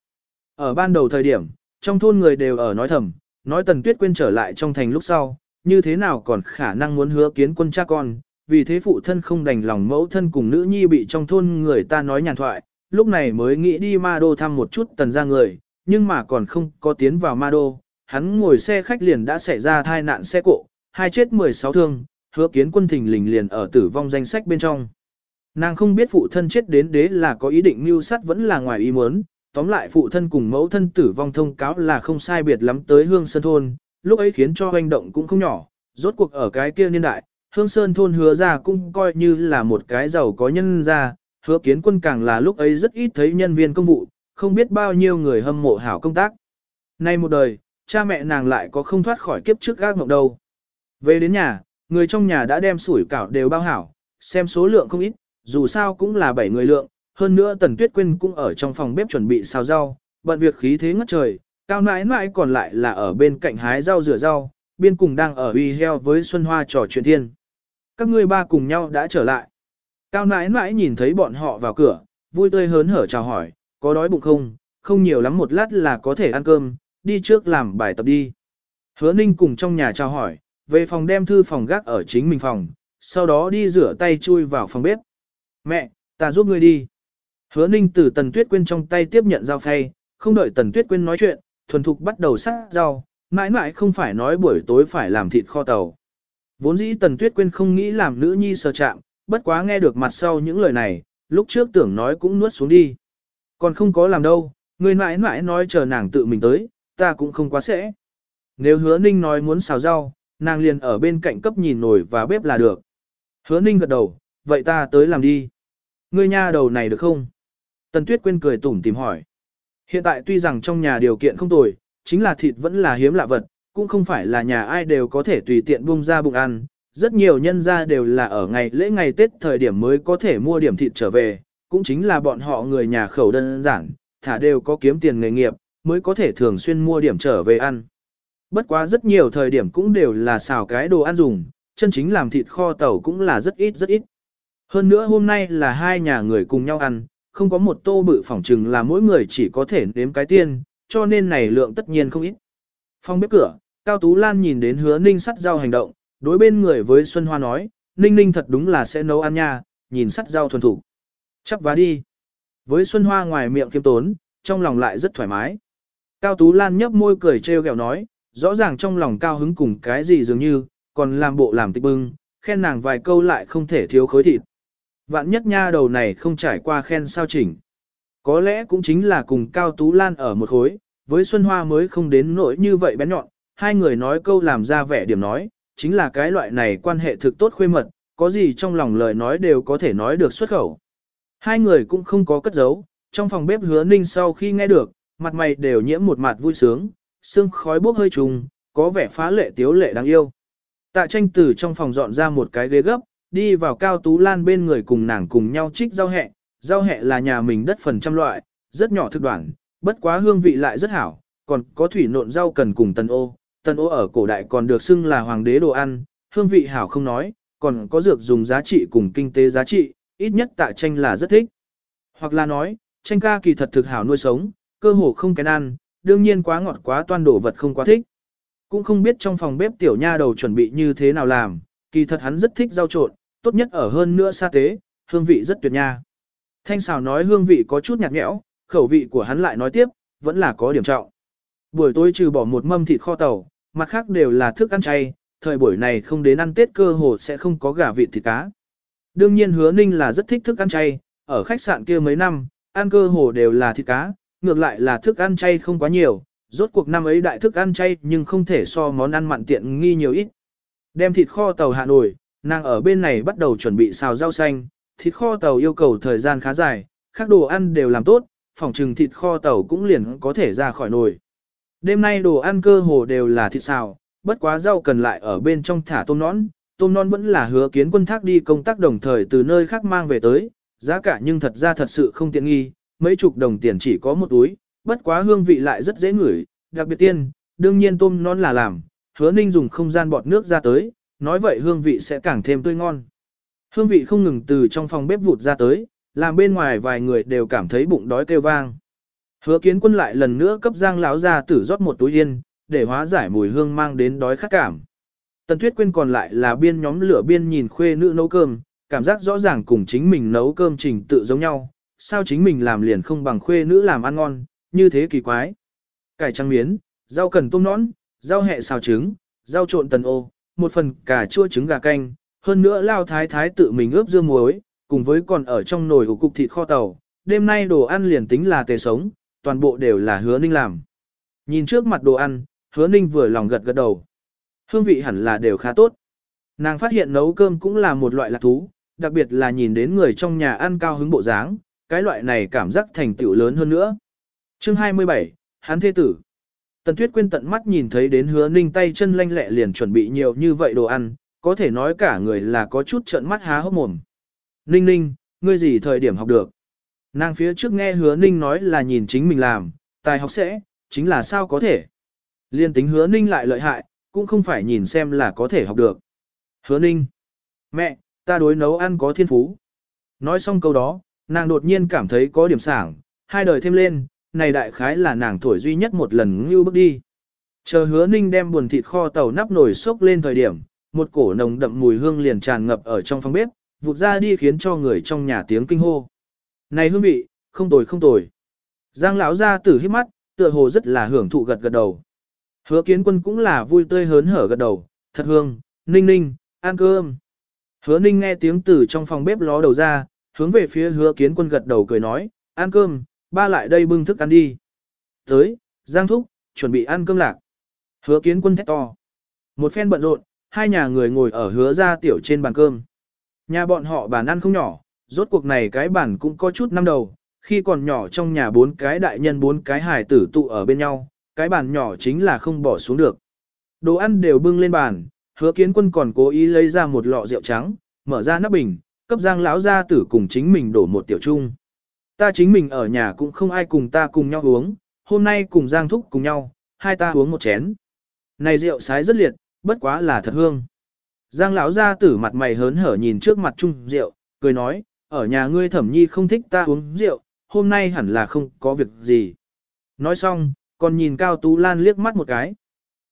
Ở ban đầu thời điểm, trong thôn người đều ở nói thầm, nói Tần Tuyết quên trở lại trong thành lúc sau, như thế nào còn khả năng muốn hứa kiến quân cha con, vì thế phụ thân không đành lòng mẫu thân cùng nữ nhi bị trong thôn người ta nói nhàn thoại, lúc này mới nghĩ đi ma đô thăm một chút tần ra người, nhưng mà còn không có tiến vào ma đô, hắn ngồi xe khách liền đã xảy ra thai nạn xe cộ, hai chết 16 thương, hứa kiến quân thình lình liền ở tử vong danh sách bên trong. Nàng không biết phụ thân chết đến đế là có ý định mưu sát vẫn là ngoài ý muốn, tóm lại phụ thân cùng mẫu thân tử vong thông cáo là không sai biệt lắm tới hương sơn thôn, lúc ấy khiến cho hoành động cũng không nhỏ, rốt cuộc ở cái kia niên đại, hương sơn thôn hứa ra cũng coi như là một cái giàu có nhân ra, hứa kiến quân càng là lúc ấy rất ít thấy nhân viên công vụ, không biết bao nhiêu người hâm mộ hảo công tác. Nay một đời, cha mẹ nàng lại có không thoát khỏi kiếp trước gác mộng đâu. Về đến nhà, người trong nhà đã đem sủi cảo đều bao hảo, xem số lượng không ít, dù sao cũng là 7 người lượng, hơn nữa Tần Tuyết Quyên cũng ở trong phòng bếp chuẩn bị xào rau, bận việc khí thế ngất trời, cao nãi nãi còn lại là ở bên cạnh hái rau rửa rau, biên cùng đang ở uy heo với Xuân Hoa trò chuyện thiên. Các ngươi ba cùng nhau đã trở lại. Cao nãi nãi nhìn thấy bọn họ vào cửa, vui tươi hớn hở chào hỏi, có đói bụng không, không nhiều lắm một lát là có thể ăn cơm, đi trước làm bài tập đi. Hứa Ninh cùng trong nhà chào hỏi, về phòng đem thư phòng gác ở chính mình phòng, sau đó đi rửa tay chui vào phòng bếp. Mẹ, ta giúp ngươi đi. Hứa Ninh từ Tần Tuyết Quyên trong tay tiếp nhận dao phay, không đợi Tần Tuyết Quyên nói chuyện, thuần thục bắt đầu sát rau, mãi mãi không phải nói buổi tối phải làm thịt kho tàu. Vốn dĩ Tần Tuyết Quyên không nghĩ làm nữ nhi sờ chạm, bất quá nghe được mặt sau những lời này, lúc trước tưởng nói cũng nuốt xuống đi. Còn không có làm đâu, người mãi mãi nói chờ nàng tự mình tới, ta cũng không quá sẽ. Nếu hứa ninh nói muốn xào rau, nàng liền ở bên cạnh cấp nhìn nồi và bếp là được. Hứa ninh gật đầu, vậy ta tới làm đi. Ngươi nha đầu này được không? Tần Tuyết Quyên cười tủm tìm hỏi. Hiện tại tuy rằng trong nhà điều kiện không tồi, chính là thịt vẫn là hiếm lạ vật, cũng không phải là nhà ai đều có thể tùy tiện bung ra bụng ăn. Rất nhiều nhân gia đều là ở ngày lễ ngày Tết thời điểm mới có thể mua điểm thịt trở về, cũng chính là bọn họ người nhà khẩu đơn giản, thả đều có kiếm tiền nghề nghiệp, mới có thể thường xuyên mua điểm trở về ăn. Bất quá rất nhiều thời điểm cũng đều là xào cái đồ ăn dùng, chân chính làm thịt kho tàu cũng là rất ít rất ít. Hơn nữa hôm nay là hai nhà người cùng nhau ăn, không có một tô bự phỏng trừng là mỗi người chỉ có thể nếm cái tiên, cho nên này lượng tất nhiên không ít. Phong bếp cửa, Cao Tú Lan nhìn đến hứa ninh sắt rau hành động, đối bên người với Xuân Hoa nói, ninh ninh thật đúng là sẽ nấu ăn nha, nhìn sắt rau thuần thủ. Chắp vá đi. Với Xuân Hoa ngoài miệng kiêm tốn, trong lòng lại rất thoải mái. Cao Tú Lan nhấp môi cười trêu ghẹo nói, rõ ràng trong lòng cao hứng cùng cái gì dường như, còn làm bộ làm tịch bưng, khen nàng vài câu lại không thể thiếu khối thịt. Vạn nhất nha đầu này không trải qua khen sao chỉnh. Có lẽ cũng chính là cùng Cao Tú Lan ở một khối, với Xuân Hoa mới không đến nỗi như vậy bén nhọn, hai người nói câu làm ra vẻ điểm nói, chính là cái loại này quan hệ thực tốt khuê mật, có gì trong lòng lời nói đều có thể nói được xuất khẩu. Hai người cũng không có cất giấu, trong phòng bếp hứa ninh sau khi nghe được, mặt mày đều nhiễm một mặt vui sướng, sương khói bốc hơi trùng, có vẻ phá lệ tiếu lệ đáng yêu. Tạ tranh từ trong phòng dọn ra một cái ghế gấp, đi vào cao tú lan bên người cùng nàng cùng nhau trích rau hẹ, rau hẹ là nhà mình đất phần trăm loại, rất nhỏ thực đoạn, bất quá hương vị lại rất hảo, còn có thủy nộn rau cần cùng tần ô, tần ô ở cổ đại còn được xưng là hoàng đế đồ ăn, hương vị hảo không nói, còn có dược dùng giá trị cùng kinh tế giá trị, ít nhất tạ tranh là rất thích. Hoặc là nói, tranh ca kỳ thật thực hảo nuôi sống, cơ hồ không kén ăn, đương nhiên quá ngọt quá toan đổ vật không quá thích. Cũng không biết trong phòng bếp tiểu nha đầu chuẩn bị như thế nào làm, kỳ thật hắn rất thích rau trộn, tốt nhất ở hơn nữa sa tế, hương vị rất tuyệt nha. Thanh xào nói hương vị có chút nhạt nhẽo, khẩu vị của hắn lại nói tiếp, vẫn là có điểm trọng. Buổi tối trừ bỏ một mâm thịt kho tàu, mặt khác đều là thức ăn chay, thời buổi này không đến ăn Tết cơ hồ sẽ không có gà vịt thịt cá. Đương nhiên hứa ninh là rất thích thức ăn chay, ở khách sạn kia mấy năm, ăn cơ hồ đều là thịt cá, ngược lại là thức ăn chay không quá nhiều, rốt cuộc năm ấy đại thức ăn chay nhưng không thể so món ăn mặn tiện nghi nhiều ít. Đem thịt kho tàu hạ nổi, nàng ở bên này bắt đầu chuẩn bị xào rau xanh, thịt kho tàu yêu cầu thời gian khá dài, các đồ ăn đều làm tốt, phòng trừng thịt kho tàu cũng liền có thể ra khỏi nồi. Đêm nay đồ ăn cơ hồ đều là thịt xào, bất quá rau cần lại ở bên trong thả tôm nón, tôm non vẫn là hứa kiến quân thác đi công tác đồng thời từ nơi khác mang về tới, giá cả nhưng thật ra thật sự không tiện nghi, mấy chục đồng tiền chỉ có một túi, bất quá hương vị lại rất dễ ngửi, đặc biệt tiên, đương nhiên tôm non là làm, hứa ninh dùng không gian bọt nước ra tới, nói vậy hương vị sẽ càng thêm tươi ngon. Hương vị không ngừng từ trong phòng bếp vụt ra tới, làm bên ngoài vài người đều cảm thấy bụng đói kêu vang. Hứa kiến quân lại lần nữa cấp giang lão ra tử rót một túi yên, để hóa giải mùi hương mang đến đói khát cảm. Tần Tuyết Quyên còn lại là biên nhóm lửa biên nhìn khuê nữ nấu cơm, cảm giác rõ ràng cùng chính mình nấu cơm trình tự giống nhau, sao chính mình làm liền không bằng khuê nữ làm ăn ngon, như thế kỳ quái. Cải trắng miến, rau cần tôm nón rau hẹ xào trứng, rau trộn tần ô, một phần cà chua trứng gà canh, hơn nữa lao thái thái tự mình ướp dưa muối, cùng với còn ở trong nồi ủ cục thịt kho tàu. Đêm nay đồ ăn liền tính là tề sống, toàn bộ đều là hứa ninh làm. Nhìn trước mặt đồ ăn, hứa ninh vừa lòng gật gật đầu. Hương vị hẳn là đều khá tốt. Nàng phát hiện nấu cơm cũng là một loại lạc thú, đặc biệt là nhìn đến người trong nhà ăn cao hứng bộ dáng, cái loại này cảm giác thành tựu lớn hơn nữa. Chương 27, Hán Thế Tử Tần Tuyết Quyên tận mắt nhìn thấy đến hứa ninh tay chân lanh lẹ liền chuẩn bị nhiều như vậy đồ ăn, có thể nói cả người là có chút trợn mắt há hốc mồm. Ninh ninh, ngươi gì thời điểm học được? Nàng phía trước nghe hứa ninh nói là nhìn chính mình làm, tài học sẽ, chính là sao có thể. Liên tính hứa ninh lại lợi hại, cũng không phải nhìn xem là có thể học được. Hứa ninh, mẹ, ta đối nấu ăn có thiên phú. Nói xong câu đó, nàng đột nhiên cảm thấy có điểm sảng, hai đời thêm lên, này đại khái là nàng thổi duy nhất một lần ngưu bước đi. Chờ hứa ninh đem buồn thịt kho tàu nắp nồi sốc lên thời điểm, một cổ nồng đậm mùi hương liền tràn ngập ở trong phòng bếp, vụt ra đi khiến cho người trong nhà tiếng kinh hô. Này hương vị, không tồi không tồi. Giang lão ra tử hít mắt, tựa hồ rất là hưởng thụ gật gật đầu. Hứa kiến quân cũng là vui tươi hớn hở gật đầu, thật hương, ninh ninh, ăn cơm. Hứa ninh nghe tiếng từ trong phòng bếp ló đầu ra, hướng về phía hứa kiến quân gật đầu cười nói, ăn cơm, ba lại đây bưng thức ăn đi. Tới, Giang Thúc, chuẩn bị ăn cơm lạc. Hứa kiến quân thét to. Một phen bận rộn, hai nhà người ngồi ở hứa ra tiểu trên bàn cơm. Nhà bọn họ bàn ăn không nhỏ, rốt cuộc này cái bàn cũng có chút năm đầu, khi còn nhỏ trong nhà bốn cái đại nhân bốn cái hài tử tụ ở bên nhau, cái bàn nhỏ chính là không bỏ xuống được. Đồ ăn đều bưng lên bàn, hứa kiến quân còn cố ý lấy ra một lọ rượu trắng, mở ra nắp bình, cấp giang lão gia tử cùng chính mình đổ một tiểu chung. Ta chính mình ở nhà cũng không ai cùng ta cùng nhau uống, hôm nay cùng giang thúc cùng nhau, hai ta uống một chén. Này rượu sái rất liệt, bất quá là thật hương. Giang lão gia tử mặt mày hớn hở nhìn trước mặt chung rượu, cười nói, ở nhà ngươi thẩm nhi không thích ta uống rượu, hôm nay hẳn là không có việc gì. Nói xong, còn nhìn Cao Tú Lan liếc mắt một cái.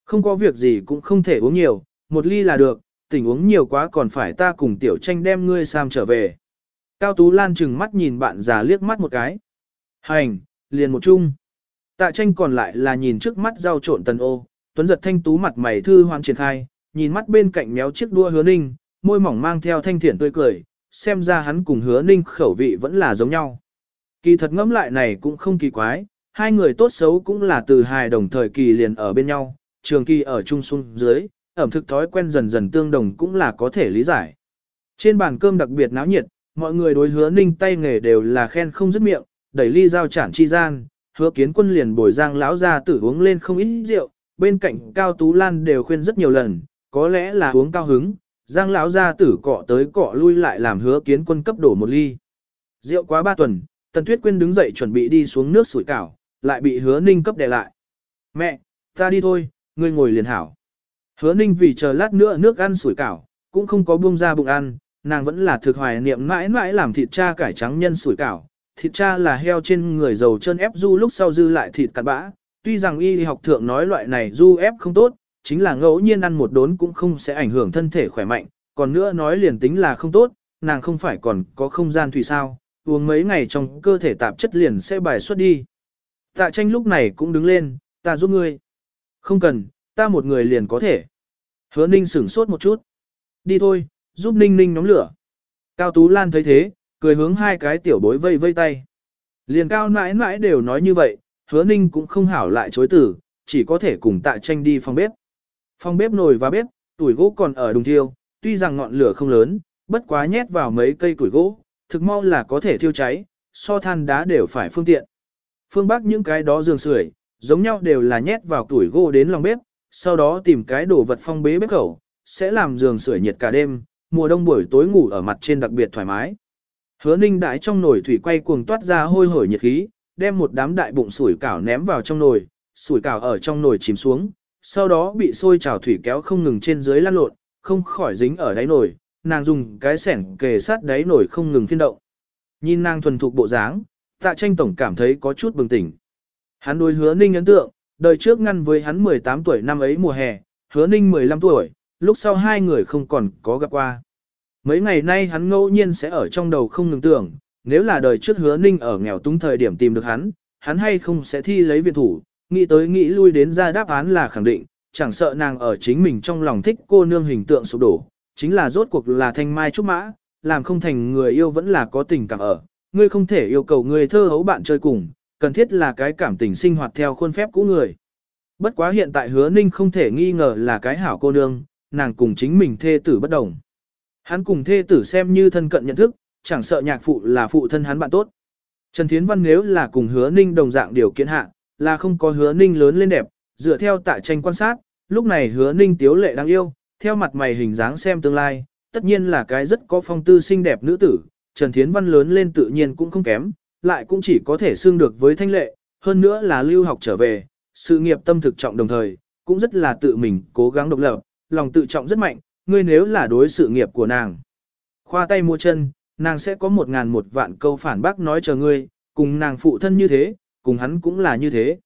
Không có việc gì cũng không thể uống nhiều, một ly là được, tình uống nhiều quá còn phải ta cùng tiểu tranh đem ngươi Sam trở về. Cao Tú Lan chừng mắt nhìn bạn già liếc mắt một cái. Hành, liền một chung. Tạ tranh còn lại là nhìn trước mắt rau trộn tần ô, tuấn giật thanh tú mặt mày thư hoan triển khai, nhìn mắt bên cạnh méo chiếc đua hứa ninh, môi mỏng mang theo thanh thiện tươi cười, xem ra hắn cùng hứa ninh khẩu vị vẫn là giống nhau. Kỳ thật ngẫm lại này cũng không kỳ quái, hai người tốt xấu cũng là từ hài đồng thời kỳ liền ở bên nhau, trường kỳ ở chung xuống dưới, ẩm thực thói quen dần dần tương đồng cũng là có thể lý giải. Trên bàn cơm đặc biệt náo nhiệt, mọi người đối hứa ninh tay nghề đều là khen không dứt miệng, đẩy ly giao chản chi gian, hứa kiến quân liền bồi giang lão ra tử uống lên không ít rượu, bên cạnh Cao Tú Lan đều khuyên rất nhiều lần, có lẽ là uống cao hứng, giang lão ra tử cọ tới cọ lui lại làm hứa kiến quân cấp đổ một ly. Rượu quá ba tuần, Tần Tuyết Quyên đứng dậy chuẩn bị đi xuống nước sủi cảo, lại bị hứa ninh cấp đè lại. Mẹ, ta đi thôi, ngươi ngồi liền hảo. Hứa ninh vì chờ lát nữa nước ăn sủi cảo, cũng không có buông ra bụng ăn, nàng vẫn là thực hoài niệm mãi mãi làm thịt cha cải trắng nhân sủi cảo. Thịt cha là heo trên người dầu chân ép du lúc sau dư lại thịt cặn bã. Tuy rằng y học thượng nói loại này du ép không tốt, chính là ngẫu nhiên ăn một đốn cũng không sẽ ảnh hưởng thân thể khỏe mạnh. Còn nữa nói liền tính là không tốt, nàng không phải còn có không gian thủy sao, uống mấy ngày trong cơ thể tạp chất liền sẽ bài xuất đi. Tạ tranh lúc này cũng đứng lên, ta giúp ngươi. Không cần, ta một người liền có thể. Hứa ninh sửng sốt một chút. Đi thôi, giúp ninh ninh nhóm lửa. Cao Tú Lan thấy thế, cười hướng hai cái tiểu bối vây vây tay. Liền cao nãi nãi đều nói như vậy, hứa ninh cũng không hảo lại chối tử, chỉ có thể cùng tạ tranh đi phòng bếp. Phòng bếp nồi và bếp, tuổi gỗ còn ở đùng thiêu, tuy rằng ngọn lửa không lớn, bất quá nhét vào mấy cây tuổi gỗ, thực mau là có thể thiêu cháy, so than đá đều phải phương tiện. Phương Bắc những cái đó giường sưởi, giống nhau đều là nhét vào tuổi gỗ đến lòng bếp, sau đó tìm cái đồ vật phong bế bếp khẩu, sẽ làm giường sưởi nhiệt cả đêm, mùa đông buổi tối ngủ ở mặt trên đặc biệt thoải mái. Hứa Ninh đại trong nồi thủy quay cuồng toát ra hôi hổi nhiệt khí, đem một đám đại bụng sủi cảo ném vào trong nồi, sủi cảo ở trong nồi chìm xuống, sau đó bị sôi trào thủy kéo không ngừng trên dưới lăn lộn, không khỏi dính ở đáy nồi, nàng dùng cái sẻng kề sát đáy nồi không ngừng phiên động. Nhìn nàng thuần thục bộ dáng, tạ tranh tổng cảm thấy có chút bừng tỉnh. Hắn đối hứa ninh ấn tượng, đời trước ngăn với hắn 18 tuổi năm ấy mùa hè, hứa ninh 15 tuổi, lúc sau hai người không còn có gặp qua. Mấy ngày nay hắn ngẫu nhiên sẽ ở trong đầu không ngừng tưởng, nếu là đời trước hứa ninh ở nghèo túng thời điểm tìm được hắn, hắn hay không sẽ thi lấy viện thủ, nghĩ tới nghĩ lui đến ra đáp án là khẳng định, chẳng sợ nàng ở chính mình trong lòng thích cô nương hình tượng sụp đổ, chính là rốt cuộc là thanh mai trúc mã, làm không thành người yêu vẫn là có tình cảm ở, ngươi không thể yêu cầu người thơ hấu bạn chơi cùng, cần thiết là cái cảm tình sinh hoạt theo khuôn phép của người. Bất quá hiện tại hứa ninh không thể nghi ngờ là cái hảo cô nương, nàng cùng chính mình thê tử bất đồng. Hắn cùng thê tử xem như thân cận nhận thức, chẳng sợ nhạc phụ là phụ thân hắn bạn tốt. Trần Thiến Văn nếu là cùng hứa ninh đồng dạng điều kiện hạ, là không có hứa ninh lớn lên đẹp, dựa theo tại tranh quan sát, lúc này hứa ninh tiếu lệ đáng yêu, theo mặt mày hình dáng xem tương lai, tất nhiên là cái rất có phong tư xinh đẹp nữ tử, Trần Thiến Văn lớn lên tự nhiên cũng không kém, lại cũng chỉ có thể xương được với thanh lệ, hơn nữa là lưu học trở về, sự nghiệp tâm thực trọng đồng thời, cũng rất là tự mình cố gắng độc lập, lòng tự trọng rất mạnh, ngươi nếu là đối sự nghiệp của nàng. Khoa tay mua chân, nàng sẽ có một ngàn một vạn câu phản bác nói chờ ngươi, cùng nàng phụ thân như thế, cùng hắn cũng là như thế.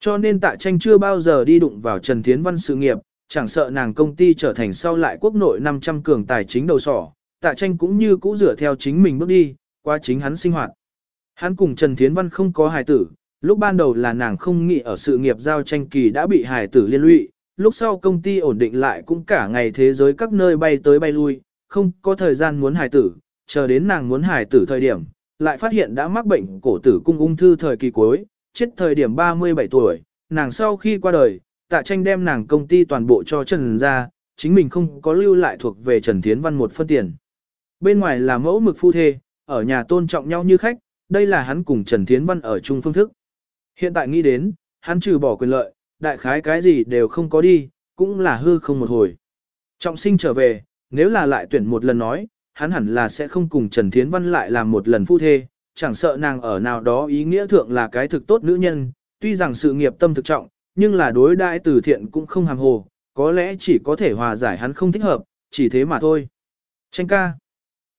Cho nên tạ tranh chưa bao giờ đi đụng vào Trần Thiến Văn sự nghiệp, chẳng sợ nàng công ty trở thành sau lại quốc nội 500 cường tài chính đầu sỏ, tạ tranh cũng như cũ rửa theo chính mình bước đi, qua chính hắn sinh hoạt. Hắn cùng Trần Thiến Văn không có hài tử, lúc ban đầu là nàng không nghĩ ở sự nghiệp giao tranh kỳ đã bị hài tử liên lụy, lúc sau công ty ổn định lại cũng cả ngày thế giới các nơi bay tới bay lui, không có thời gian muốn hài tử, chờ đến nàng muốn hài tử thời điểm, lại phát hiện đã mắc bệnh cổ tử cung ung thư thời kỳ cuối, chết thời điểm 37 tuổi, nàng sau khi qua đời, tạ tranh đem nàng công ty toàn bộ cho Trần ra, chính mình không có lưu lại thuộc về Trần Thiến Văn một phân tiền. Bên ngoài là mẫu mực phu thê, ở nhà tôn trọng nhau như khách, đây là hắn cùng Trần Thiến Văn ở chung phương thức. Hiện tại nghĩ đến, hắn trừ bỏ quyền lợi, đại khái cái gì đều không có đi, cũng là hư không một hồi. Trọng sinh trở về, nếu là lại tuyển một lần nói, hắn hẳn là sẽ không cùng Trần Thiến Văn lại làm một lần phu thê, chẳng sợ nàng ở nào đó ý nghĩa thượng là cái thực tốt nữ nhân, tuy rằng sự nghiệp tâm thực trọng, nhưng là đối đãi từ thiện cũng không hàm hồ, có lẽ chỉ có thể hòa giải hắn không thích hợp, chỉ thế mà thôi. Tranh ca.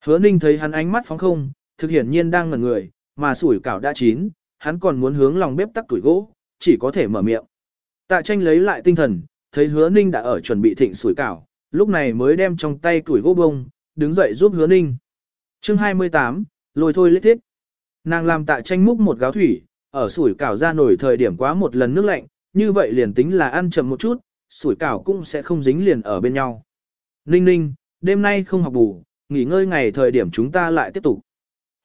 Hứa ninh thấy hắn ánh mắt phóng không, thực hiển nhiên đang ngẩn người, mà sủi cảo đã chín, hắn còn muốn hướng lòng bếp tắc tuổi gỗ, chỉ có thể mở miệng. Tạ tranh lấy lại tinh thần, thấy hứa ninh đã ở chuẩn bị thịnh sủi cảo, lúc này mới đem trong tay tuổi gỗ bông, đứng dậy giúp hứa ninh. chương 28, lôi thôi lết thiết. Nàng làm tạ tranh múc một gáo thủy, ở sủi cảo ra nổi thời điểm quá một lần nước lạnh, như vậy liền tính là ăn chậm một chút, sủi cảo cũng sẽ không dính liền ở bên nhau. Ninh ninh, đêm nay không học bù, nghỉ ngơi ngày thời điểm chúng ta lại tiếp tục.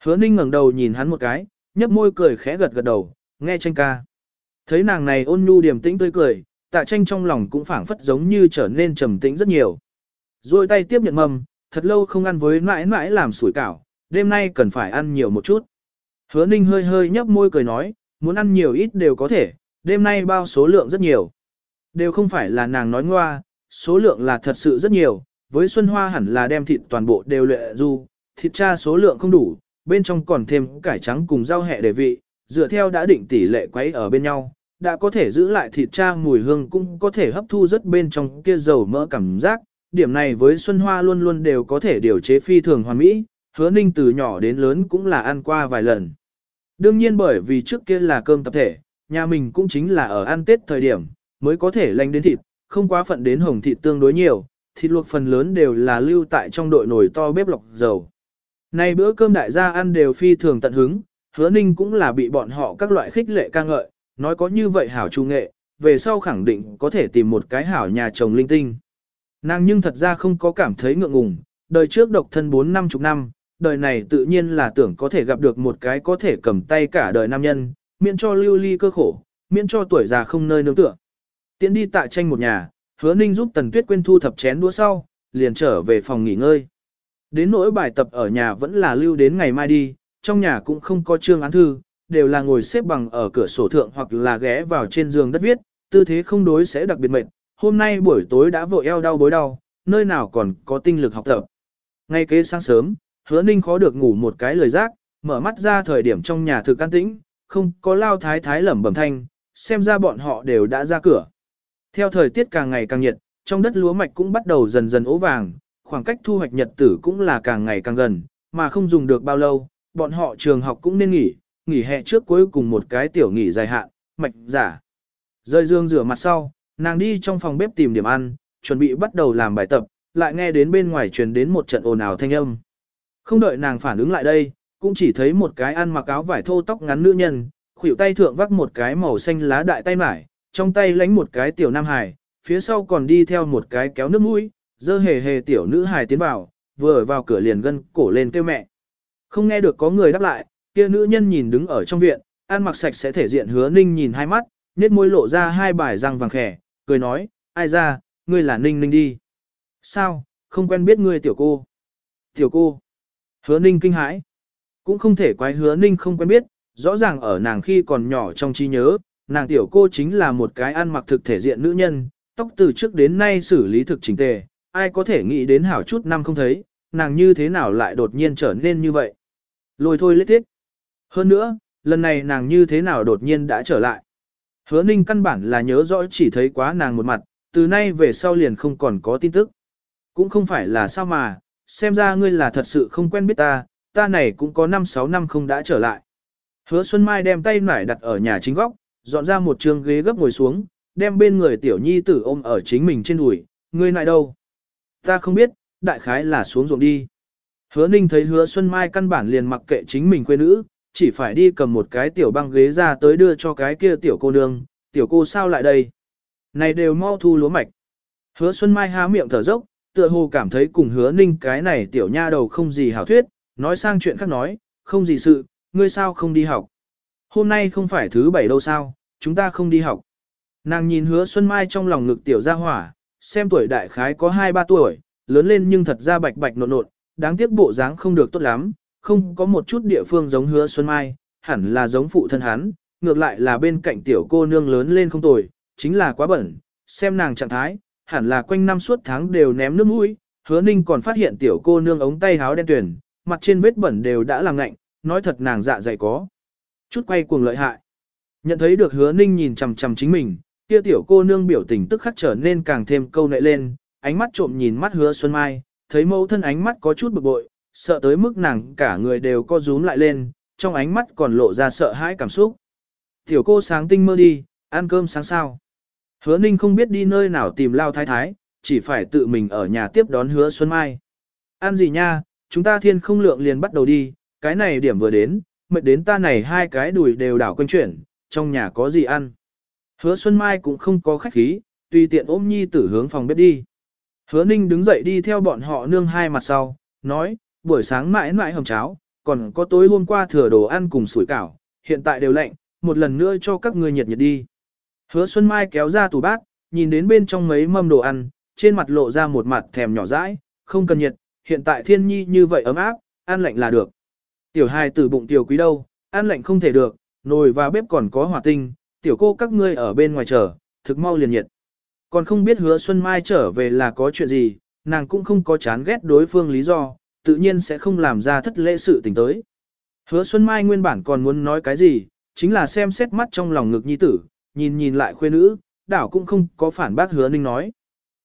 Hứa ninh ngẩng đầu nhìn hắn một cái, nhấp môi cười khẽ gật gật đầu, nghe tranh ca. Thấy nàng này ôn nhu điềm tĩnh tươi cười, tạ tranh trong lòng cũng phảng phất giống như trở nên trầm tĩnh rất nhiều. Rồi tay tiếp nhận mầm, thật lâu không ăn với mãi mãi làm sủi cảo, đêm nay cần phải ăn nhiều một chút. Hứa ninh hơi hơi nhấp môi cười nói, muốn ăn nhiều ít đều có thể, đêm nay bao số lượng rất nhiều. Đều không phải là nàng nói ngoa, số lượng là thật sự rất nhiều, với Xuân Hoa hẳn là đem thịt toàn bộ đều lệ du, thịt cha số lượng không đủ, bên trong còn thêm cải trắng cùng rau hẹ để vị, dựa theo đã định tỷ lệ quấy ở bên nhau, đã có thể giữ lại thịt cha mùi hương cũng có thể hấp thu rất bên trong kia dầu mỡ cảm giác, điểm này với Xuân Hoa luôn luôn đều có thể điều chế phi thường hoàn mỹ, hứa ninh từ nhỏ đến lớn cũng là ăn qua vài lần. Đương nhiên bởi vì trước kia là cơm tập thể, nhà mình cũng chính là ở ăn Tết thời điểm, mới có thể lanh đến thịt, không quá phận đến hồng thịt tương đối nhiều, thịt luộc phần lớn đều là lưu tại trong đội nồi to bếp lọc dầu. Nay bữa cơm đại gia ăn đều phi thường tận hứng, hứa ninh cũng là bị bọn họ các loại khích lệ ca ngợi, nói có như vậy hảo trung nghệ, về sau khẳng định có thể tìm một cái hảo nhà chồng linh tinh. Nàng nhưng thật ra không có cảm thấy ngượng ngùng, đời trước độc thân 4 năm chục năm, đời này tự nhiên là tưởng có thể gặp được một cái có thể cầm tay cả đời nam nhân, miễn cho lưu ly cơ khổ, miễn cho tuổi già không nơi nương tựa. Tiến đi tại tranh một nhà, hứa ninh giúp Tần Tuyết Quyên thu thập chén đũa sau, liền trở về phòng nghỉ ngơi. Đến nỗi bài tập ở nhà vẫn là lưu đến ngày mai đi, trong nhà cũng không có trương án thư, đều là ngồi xếp bằng ở cửa sổ thượng hoặc là ghé vào trên giường đất viết, tư thế không đối sẽ đặc biệt mệt. Hôm nay buổi tối đã vội eo đau bối đau, nơi nào còn có tinh lực học tập. Ngay kế sáng sớm, hứa ninh khó được ngủ một cái lời giác, mở mắt ra thời điểm trong nhà thực an tĩnh, không có lao thái thái lẩm bẩm thanh, xem ra bọn họ đều đã ra cửa. Theo thời tiết càng ngày càng nhiệt, trong đất lúa mạch cũng bắt đầu dần dần ố vàng, khoảng cách thu hoạch nhật tử cũng là càng ngày càng gần, mà không dùng được bao lâu, bọn họ trường học cũng nên nghỉ, nghỉ hè trước cuối cùng một cái tiểu nghỉ dài hạn, mạch giả. Rơi dương rửa mặt sau, nàng đi trong phòng bếp tìm điểm ăn, chuẩn bị bắt đầu làm bài tập, lại nghe đến bên ngoài truyền đến một trận ồn ào thanh âm. Không đợi nàng phản ứng lại đây, cũng chỉ thấy một cái ăn mặc áo vải thô tóc ngắn nữ nhân, khuỷu tay thượng vác một cái màu xanh lá đại tay mải, trong tay lánh một cái tiểu nam hài, phía sau còn đi theo một cái kéo nước mũi, dơ hề hề tiểu nữ hài tiến vào, vừa vào cửa liền gân cổ lên kêu mẹ. Không nghe được có người đáp lại, kia nữ nhân nhìn đứng ở trong viện, ăn mặc sạch sẽ thể diện hứa ninh nhìn hai mắt, nét môi lộ ra hai bài răng vàng khẻ, cười nói, ai ra, ngươi là ninh ninh đi. Sao, không quen biết ngươi tiểu cô. Tiểu cô. Hứa ninh kinh hãi. Cũng không thể quái hứa ninh không quen biết, rõ ràng ở nàng khi còn nhỏ trong trí nhớ, nàng tiểu cô chính là một cái ăn mặc thực thể diện nữ nhân, tóc từ trước đến nay xử lý thực chỉnh tề, ai có thể nghĩ đến hảo chút năm không thấy, nàng như thế nào lại đột nhiên trở nên như vậy. Lôi thôi lết thiết. Hơn nữa, lần này nàng như thế nào đột nhiên đã trở lại. Hứa ninh căn bản là nhớ rõ chỉ thấy quá nàng một mặt, từ nay về sau liền không còn có tin tức. Cũng không phải là sao mà, xem ra ngươi là thật sự không quen biết ta, ta này cũng có 5-6 năm không đã trở lại. Hứa Xuân Mai đem tay nải đặt ở nhà chính góc, dọn ra một trường ghế gấp ngồi xuống, đem bên người tiểu nhi tử ôm ở chính mình trên đùi, ngươi nại đâu? Ta không biết, đại khái là xuống ruộng đi. Hứa Ninh thấy hứa Xuân Mai căn bản liền mặc kệ chính mình quê nữ, chỉ phải đi cầm một cái tiểu băng ghế ra tới đưa cho cái kia tiểu cô nương, tiểu cô sao lại đây? Này đều mau thu lúa mạch. Hứa Xuân Mai há miệng thở dốc, tựa hồ cảm thấy cùng hứa ninh cái này tiểu nha đầu không gì hảo thuyết, nói sang chuyện khác nói, không gì sự, ngươi sao không đi học. Hôm nay không phải thứ bảy đâu sao, chúng ta không đi học. Nàng nhìn hứa Xuân Mai trong lòng ngực tiểu ra hỏa, xem tuổi đại khái có 2-3 tuổi, lớn lên nhưng thật ra bạch bạch nộn nộn, đáng tiếc bộ dáng không được tốt lắm, không có một chút địa phương giống hứa Xuân Mai, hẳn là giống phụ thân hắn, ngược lại là bên cạnh tiểu cô nương lớn lên không tồi, chính là quá bẩn, xem nàng trạng thái, hẳn là quanh năm suốt tháng đều ném nước mũi, hứa ninh còn phát hiện tiểu cô nương ống tay háo đen tuyển, mặt trên vết bẩn đều đã làm lạnh, nói thật nàng dạ dày có. Chút quay cuồng lợi hại. Nhận thấy được hứa ninh nhìn chằm chằm chính mình, kia tiểu cô nương biểu tình tức khắc trở nên càng thêm câu nệ lên, ánh mắt trộm nhìn mắt hứa Xuân Mai, thấy mẫu thân ánh mắt có chút bực bội, sợ tới mức nàng cả người đều co rúm lại lên, trong ánh mắt còn lộ ra sợ hãi cảm xúc. Tiểu cô sáng tinh mơ đi, ăn cơm sáng sao. Hứa ninh không biết đi nơi nào tìm lao thái thái, chỉ phải tự mình ở nhà tiếp đón hứa Xuân Mai. Ăn gì nha, chúng ta thiên không lượng liền bắt đầu đi, cái này điểm vừa đến, mệt đến ta này hai cái đùi đều đảo quanh chuyển, trong nhà có gì ăn. Hứa Xuân Mai cũng không có khách khí, tùy tiện ôm nhi tử hướng phòng bếp đi. Hứa Ninh đứng dậy đi theo bọn họ nương hai mặt sau, nói, buổi sáng mãi mãi hầm cháo, còn có tối hôm qua thừa đồ ăn cùng sủi cảo, hiện tại đều lạnh, một lần nữa cho các ngươi nhiệt nhiệt đi. Hứa Xuân Mai kéo ra tủ bát, nhìn đến bên trong mấy mâm đồ ăn, trên mặt lộ ra một mặt thèm nhỏ dãi, không cần nhiệt, hiện tại thiên nhi như vậy ấm áp, ăn lạnh là được. Tiểu hài tử bụng tiểu quý đâu, ăn lạnh không thể được, nồi và bếp còn có hỏa tinh, tiểu cô các ngươi ở bên ngoài chờ, thực mau liền nhiệt. Còn không biết hứa Xuân Mai trở về là có chuyện gì, nàng cũng không có chán ghét đối phương lý do, tự nhiên sẽ không làm ra thất lễ sự tình tới. Hứa Xuân Mai nguyên bản còn muốn nói cái gì, chính là xem xét mắt trong lòng ngực nhi tử, nhìn nhìn lại khuê nữ, đảo cũng không có phản bác hứa ninh nói.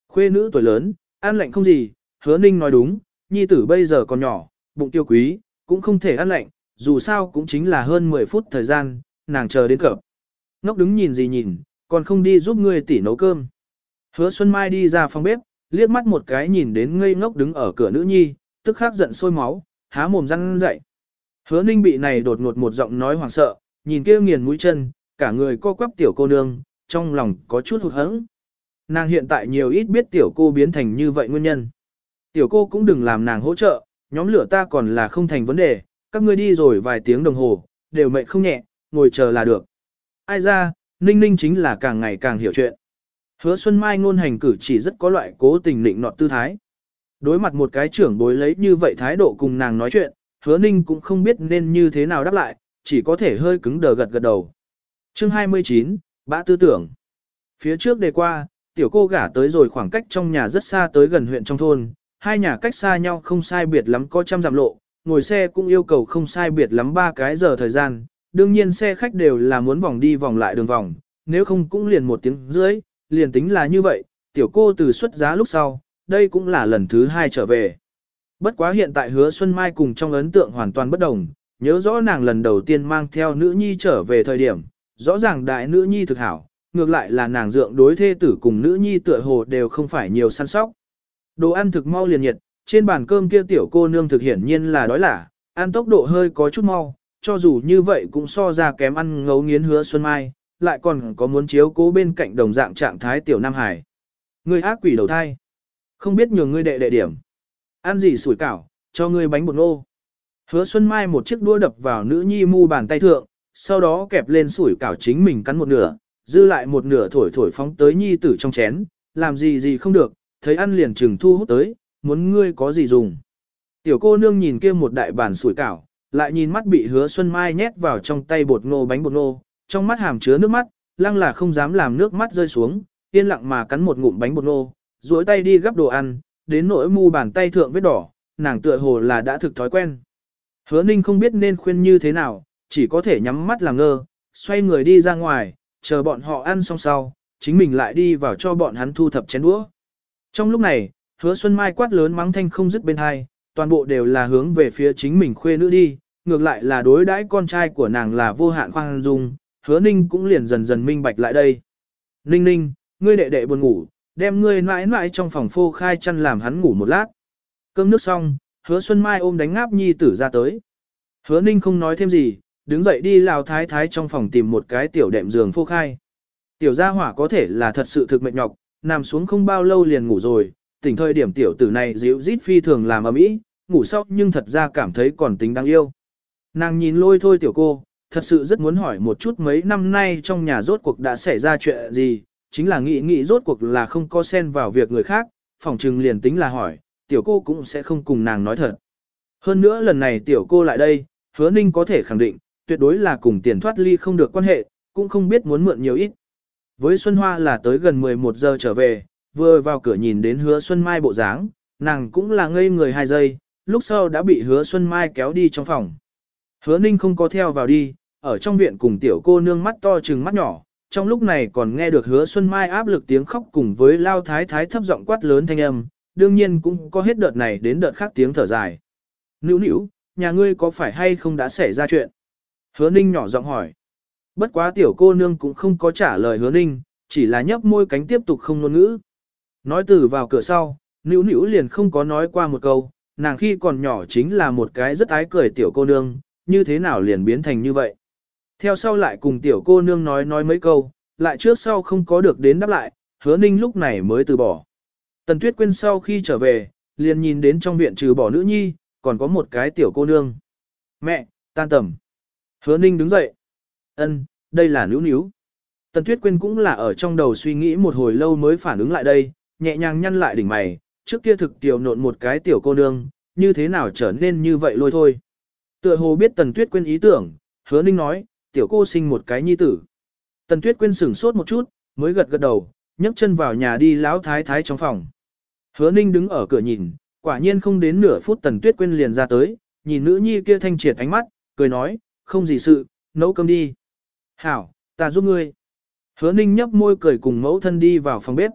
Khuê nữ tuổi lớn, ăn lạnh không gì, hứa ninh nói đúng, nhi tử bây giờ còn nhỏ, bụng tiêu quý, cũng không thể ăn lạnh, dù sao cũng chính là hơn 10 phút thời gian, nàng chờ đến cập. Ngốc đứng nhìn gì nhìn, còn không đi giúp ngươi tỉ nấu cơm. Hứa Xuân Mai đi ra phòng bếp, liếc mắt một cái nhìn đến ngây ngốc đứng ở cửa nữ nhi, tức khắc giận sôi máu, há mồm răng dậy. Hứa Ninh bị này đột ngột một giọng nói hoảng sợ, nhìn kia nghiền mũi chân, cả người co quắp tiểu cô nương, trong lòng có chút hụt hẫng. Nàng hiện tại nhiều ít biết tiểu cô biến thành như vậy nguyên nhân. Tiểu cô cũng đừng làm nàng hỗ trợ, nhóm lửa ta còn là không thành vấn đề, các ngươi đi rồi vài tiếng đồng hồ, đều mệt không nhẹ, ngồi chờ là được. Ai ra, Ninh Ninh chính là càng ngày càng hiểu chuyện. Hứa Xuân Mai ngôn hành cử chỉ rất có loại cố tình định nọt tư thái. Đối mặt một cái trưởng bối lấy như vậy thái độ cùng nàng nói chuyện, hứa ninh cũng không biết nên như thế nào đáp lại, chỉ có thể hơi cứng đờ gật gật đầu. Chương 29, Bã Tư Tưởng Phía trước đề qua, tiểu cô gả tới rồi khoảng cách trong nhà rất xa tới gần huyện trong thôn, hai nhà cách xa nhau không sai biệt lắm có trăm dặm lộ, ngồi xe cũng yêu cầu không sai biệt lắm ba cái giờ thời gian, đương nhiên xe khách đều là muốn vòng đi vòng lại đường vòng, nếu không cũng liền một tiếng rưỡi, liền tính là như vậy, tiểu cô từ xuất giá lúc sau, đây cũng là lần thứ hai trở về. Bất quá hiện tại hứa Xuân Mai cùng trong ấn tượng hoàn toàn bất đồng, nhớ rõ nàng lần đầu tiên mang theo nữ nhi trở về thời điểm, rõ ràng đại nữ nhi thực hảo, ngược lại là nàng dượng đối thê tử cùng nữ nhi tựa hồ đều không phải nhiều săn sóc. Đồ ăn thực mau liền nhiệt, trên bàn cơm kia tiểu cô nương thực hiển nhiên là đói lả, ăn tốc độ hơi có chút mau, cho dù như vậy cũng so ra kém ăn ngấu nghiến hứa Xuân Mai, lại còn có muốn chiếu cố bên cạnh đồng dạng trạng thái tiểu Nam Hải. Người ác quỷ đầu thai. Không biết nhường ngươi đệ đệ điểm. Ăn gì sủi cảo, cho ngươi bánh bột ngô. Hứa Xuân Mai một chiếc đũa đập vào nữ nhi mu bàn tay thượng, sau đó kẹp lên sủi cảo chính mình cắn một nửa, dư lại một nửa thổi thổi phóng tới nhi tử trong chén, làm gì gì không được, thấy ăn liền chừng thu hút tới, muốn ngươi có gì dùng. Tiểu cô nương nhìn kia một đại bàn sủi cảo, lại nhìn mắt bị hứa Xuân Mai nhét vào trong tay bột ngô bánh bột ngô, trong mắt hàm chứa nước mắt, lăng là không dám làm nước mắt rơi xuống, yên lặng mà cắn một ngụm bánh bột ngô, duỗi tay đi gắp đồ ăn, đến nỗi mu bàn tay thượng vết đỏ, nàng tựa hồ là đã thực thói quen. Hứa ninh không biết nên khuyên như thế nào, chỉ có thể nhắm mắt làm ngơ, xoay người đi ra ngoài, chờ bọn họ ăn xong sau, chính mình lại đi vào cho bọn hắn thu thập chén đũa. Trong lúc này, hứa Xuân Mai quát lớn mắng thanh không dứt bên hai, toàn bộ đều là hướng về phía chính mình khuê nữ đi, ngược lại là đối đãi con trai của nàng là vô hạn khoan dung, hứa ninh cũng liền dần dần minh bạch lại đây. Ninh ninh, ngươi đệ đệ buồn ngủ, đem ngươi mãi mãi trong phòng phô khai chăn làm hắn ngủ một lát. Cơm nước xong, hứa Xuân Mai ôm đánh ngáp nhi tử ra tới. Hứa Ninh không nói thêm gì, đứng dậy đi lào thái thái trong phòng tìm một cái tiểu đệm giường phô khai. Tiểu gia hỏa có thể là thật sự thực mệt nhọc, nằm xuống không bao lâu liền ngủ rồi, tỉnh thời điểm tiểu tử này dịu rít phi thường làm ầm ĩ, ngủ sau nhưng thật ra cảm thấy còn tính đáng yêu. Nàng nhìn lôi thôi tiểu cô, thật sự rất muốn hỏi một chút mấy năm nay trong nhà rốt cuộc đã xảy ra chuyện gì, chính là nghĩ nghĩ rốt cuộc là không có xen vào việc người khác, phòng trừng liền tính là hỏi, tiểu cô cũng sẽ không cùng nàng nói thật. Hơn nữa lần này tiểu cô lại đây, hứa ninh có thể khẳng định, tuyệt đối là cùng tiền thoát ly không được quan hệ, cũng không biết muốn mượn nhiều ít. Với Xuân Hoa là tới gần 11 giờ trở về, vừa vào cửa nhìn đến hứa Xuân Mai bộ dáng, nàng cũng là ngây người hai giây, lúc sau đã bị hứa Xuân Mai kéo đi trong phòng. Hứa ninh không có theo vào đi, ở trong viện cùng tiểu cô nương mắt to trừng mắt nhỏ, trong lúc này còn nghe được hứa Xuân Mai áp lực tiếng khóc cùng với lao thái thái thấp giọng quát lớn thanh âm, đương nhiên cũng có hết đợt này đến đợt khác tiếng thở dài. Nữu nữu, nhà ngươi có phải hay không đã xảy ra chuyện? Hứa Ninh nhỏ giọng hỏi. Bất quá tiểu cô nương cũng không có trả lời hứa Ninh, chỉ là nhấp môi cánh tiếp tục không ngôn ngữ. Nói từ vào cửa sau, Nữu Nữu liền không có nói qua một câu, nàng khi còn nhỏ chính là một cái rất ái cười tiểu cô nương, như thế nào liền biến thành như vậy. Theo sau lại cùng tiểu cô nương nói nói mấy câu, lại trước sau không có được đến đáp lại, hứa ninh lúc này mới từ bỏ. Tần Tuyết Quyên sau khi trở về, liền nhìn đến trong viện trừ bỏ nữ nhi, còn có một cái tiểu cô nương. Mẹ, tan tầm. Hứa ninh đứng dậy. ân đây là nữ níu. Tần Tuyết Quyên cũng là ở trong đầu suy nghĩ một hồi lâu mới phản ứng lại đây, nhẹ nhàng nhăn lại đỉnh mày, trước kia thực tiểu nộn một cái tiểu cô nương, như thế nào trở nên như vậy lôi thôi. Tựa hồ biết Tần Tuyết Quyên ý tưởng, hứa ninh nói, tiểu cô sinh một cái nhi tử. Tần Tuyết Quyên sửng sốt một chút, mới gật gật đầu, nhấc chân vào nhà đi lão thái thái trong phòng. Hứa ninh đứng ở cửa nhìn, quả nhiên không đến nửa phút Tần Tuyết Quyên liền ra tới, nhìn nữ nhi kia thanh triệt ánh mắt, cười nói, không gì sự, nấu cơm đi. Hảo, ta giúp ngươi. Hứa ninh nhấp môi cười cùng mẫu thân đi vào phòng bếp.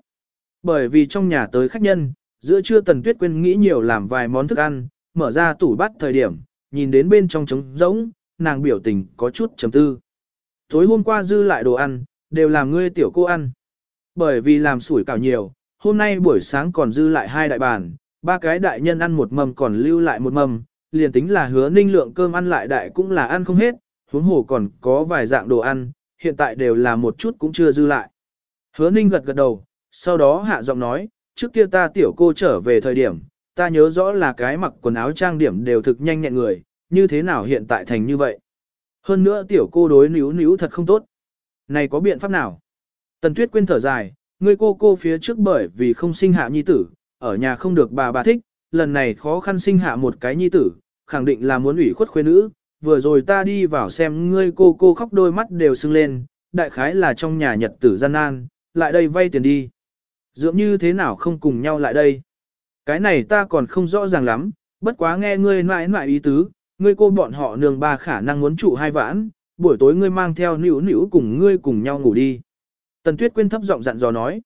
Bởi vì trong nhà tới khách nhân, giữa trưa Tần Tuyết Quyên nghĩ nhiều làm vài món thức ăn, mở ra tủ bắt thời điểm, nhìn đến bên trong trống rỗng, nàng biểu tình có chút chấm tư. Tối hôm qua dư lại đồ ăn, đều làm ngươi tiểu cô ăn. Bởi vì làm sủi cảo nhiều, hôm nay buổi sáng còn dư lại hai đại bàn, ba cái đại nhân ăn một mầm còn lưu lại một mầm, liền tính là hứa ninh lượng cơm ăn lại đại cũng là ăn không hết, huống hồ còn có vài dạng đồ ăn, hiện tại đều là một chút cũng chưa dư lại. Hứa ninh gật gật đầu, sau đó hạ giọng nói, trước kia ta tiểu cô trở về thời điểm, ta nhớ rõ là cái mặc quần áo trang điểm đều thực nhanh nhẹn người, như thế nào hiện tại thành như vậy. Hơn nữa tiểu cô đối níu níu thật không tốt. Này có biện pháp nào? Tần Tuyết quên thở dài, người cô cô phía trước bởi vì không sinh hạ nhi tử, ở nhà không được bà bà thích, lần này khó khăn sinh hạ một cái nhi tử, khẳng định là muốn ủy khuất khuê nữ. Vừa rồi ta đi vào xem ngươi cô cô khóc đôi mắt đều sưng lên, đại khái là trong nhà nhật tử gian nan, lại đây vay tiền đi. Dưỡng như thế nào không cùng nhau lại đây? Cái này ta còn không rõ ràng lắm, bất quá nghe ngươi mãi mãi ý tứ, ngươi cô bọn họ nương ba khả năng muốn trụ hai vãn, buổi tối ngươi mang theo nữu nữu cùng ngươi cùng nhau ngủ đi. Tần Tuyết Quyên thấp giọng dặn dò nói.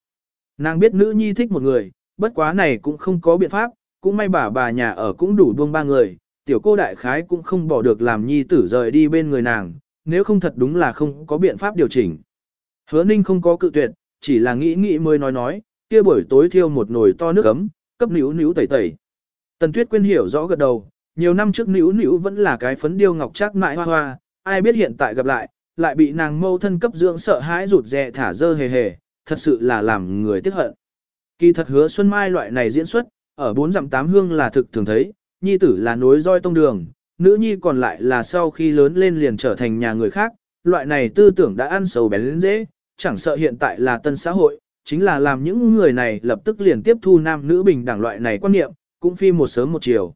Nàng biết nữ nhi thích một người, bất quá này cũng không có biện pháp, cũng may bà bà nhà ở cũng đủ buông ba người, tiểu cô đại khái cũng không bỏ được làm nhi tử rời đi bên người nàng, nếu không thật đúng là không có biện pháp điều chỉnh. Hứa Ninh không có cự tuyệt, chỉ là nghĩ nghĩ mới nói nói, kia buổi tối thiêu một nồi to nước ấm, cấp nữu nữu tẩy tẩy. Tần Tuyết Quyên hiểu rõ gật đầu, nhiều năm trước nữ nữ vẫn là cái phấn điêu ngọc trác mãi hoa hoa, ai biết hiện tại gặp lại, lại bị nàng mâu thân cấp dưỡng sợ hãi rụt rè thả dơ hề hề, thật sự là làm người tiếc hận. Kỳ thật hứa Xuân Mai loại này diễn xuất, ở bốn dặm tám hương là thực thường thấy, nhi tử là nối roi tông đường, nữ nhi còn lại là sau khi lớn lên liền trở thành nhà người khác, loại này tư tưởng đã ăn sầu bén lên dễ, chẳng sợ hiện tại là tân xã hội, chính là làm những người này lập tức liền tiếp thu nam nữ bình đẳng loại này quan niệm, cũng phi một sớm một chiều.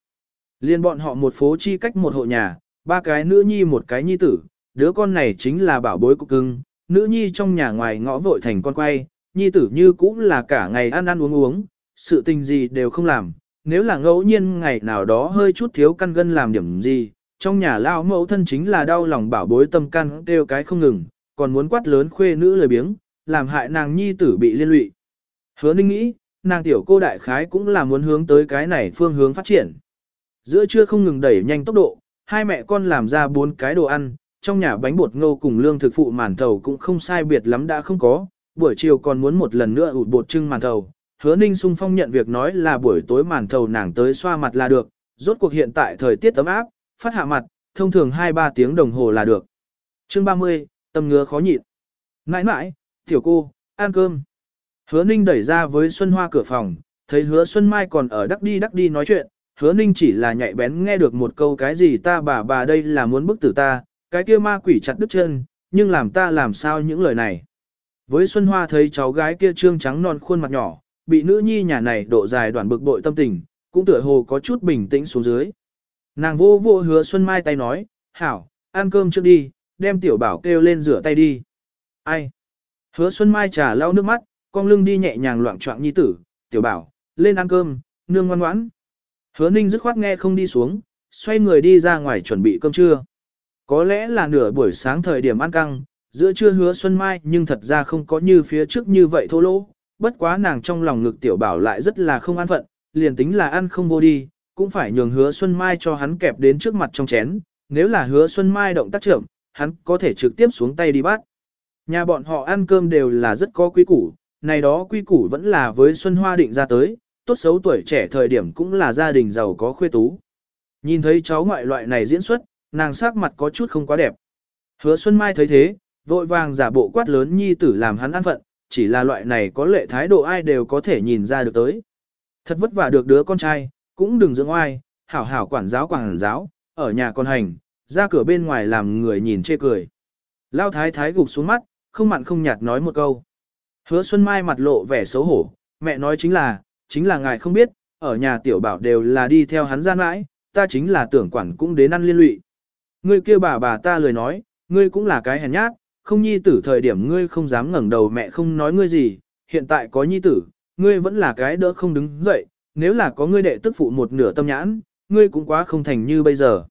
Liên bọn họ một phố chi cách một hộ nhà, ba cái nữ nhi một cái nhi tử, đứa con này chính là bảo bối của cưng, nữ nhi trong nhà ngoài ngõ vội thành con quay, nhi tử như cũng là cả ngày ăn ăn uống uống, sự tình gì đều không làm, nếu là ngẫu nhiên ngày nào đó hơi chút thiếu căn gân làm điểm gì, trong nhà lao mẫu thân chính là đau lòng bảo bối tâm căn kêu cái không ngừng, còn muốn quát lớn khuê nữ lời biếng, làm hại nàng nhi tử bị liên lụy. Hứa ninh nghĩ, nàng tiểu cô đại khái cũng là muốn hướng tới cái này phương hướng phát triển. Giữa trưa không ngừng đẩy nhanh tốc độ, hai mẹ con làm ra bốn cái đồ ăn, trong nhà bánh bột ngô cùng lương thực phụ màn thầu cũng không sai biệt lắm đã không có, buổi chiều còn muốn một lần nữa ụt bột trưng màn thầu. Hứa Ninh sung phong nhận việc nói là buổi tối màn thầu nàng tới xoa mặt là được, rốt cuộc hiện tại thời tiết ấm áp, phát hạ mặt, thông thường 2-3 tiếng đồng hồ là được. Chương 30, tâm ngứa khó nhịn. Nãi nãi, tiểu cô, ăn cơm. Hứa Ninh đẩy ra với Xuân Hoa cửa phòng, thấy hứa Xuân Mai còn ở đắc đi đắc đi nói chuyện, hứa ninh chỉ là nhạy bén nghe được một câu cái gì ta bà bà đây là muốn bức tử ta, cái kia ma quỷ chặt đứt chân, nhưng làm ta làm sao những lời này. Với Xuân Hoa thấy cháu gái kia trương trắng non khuôn mặt nhỏ, bị nữ nhi nhà này độ dài đoạn bực bội tâm tình, cũng tựa hồ có chút bình tĩnh xuống dưới. Nàng vô vô hứa Xuân Mai tay nói, hảo, ăn cơm trước đi, đem tiểu bảo kêu lên rửa tay đi. Ai? Hứa Xuân Mai trà lau nước mắt, con lưng đi nhẹ nhàng loạn trọng nhi tử, tiểu bảo, lên ăn cơm, nương ngoan ngoãn. Hứa ninh dứt khoát nghe không đi xuống, xoay người đi ra ngoài chuẩn bị cơm trưa. Có lẽ là nửa buổi sáng thời điểm ăn căng, giữa trưa hứa Xuân Mai nhưng thật ra không có như phía trước như vậy thô lỗ. Bất quá nàng trong lòng ngực tiểu bảo lại rất là không an phận, liền tính là ăn không vô đi, cũng phải nhường hứa Xuân Mai cho hắn kẹp đến trước mặt trong chén. Nếu là hứa Xuân Mai động tác trưởng, hắn có thể trực tiếp xuống tay đi bắt. Nhà bọn họ ăn cơm đều là rất có quy củ, này đó quy củ vẫn là với Xuân Hoa định ra tới, tốt xấu tuổi trẻ thời điểm cũng là gia đình giàu có khuê tú. Nhìn thấy cháu ngoại loại này diễn xuất, nàng sắc mặt có chút không quá đẹp. Hứa Xuân Mai thấy thế, vội vàng giả bộ quát lớn nhi tử làm hắn an phận, chỉ là loại này có lệ thái độ ai đều có thể nhìn ra được tới. Thật vất vả được đứa con trai, cũng đừng dưỡng oai, hảo hảo quản giáo quản giáo, ở nhà con hành, ra cửa bên ngoài làm người nhìn chê cười. Lao thái thái gục xuống mắt, không mặn không nhạt nói một câu. Hứa Xuân Mai mặt lộ vẻ xấu hổ, mẹ nói chính là, chính là ngài không biết, ở nhà tiểu bảo đều là đi theo hắn gian mãi, ta chính là tưởng quản cũng đến ăn liên lụy. Ngươi kia bà bà ta lời nói, ngươi cũng là cái hèn nhát, không nhi tử thời điểm ngươi không dám ngẩng đầu mẹ không nói ngươi gì, hiện tại có nhi tử, ngươi vẫn là cái đỡ không đứng dậy, nếu là có ngươi đệ tức phụ một nửa tâm nhãn, ngươi cũng quá không thành như bây giờ.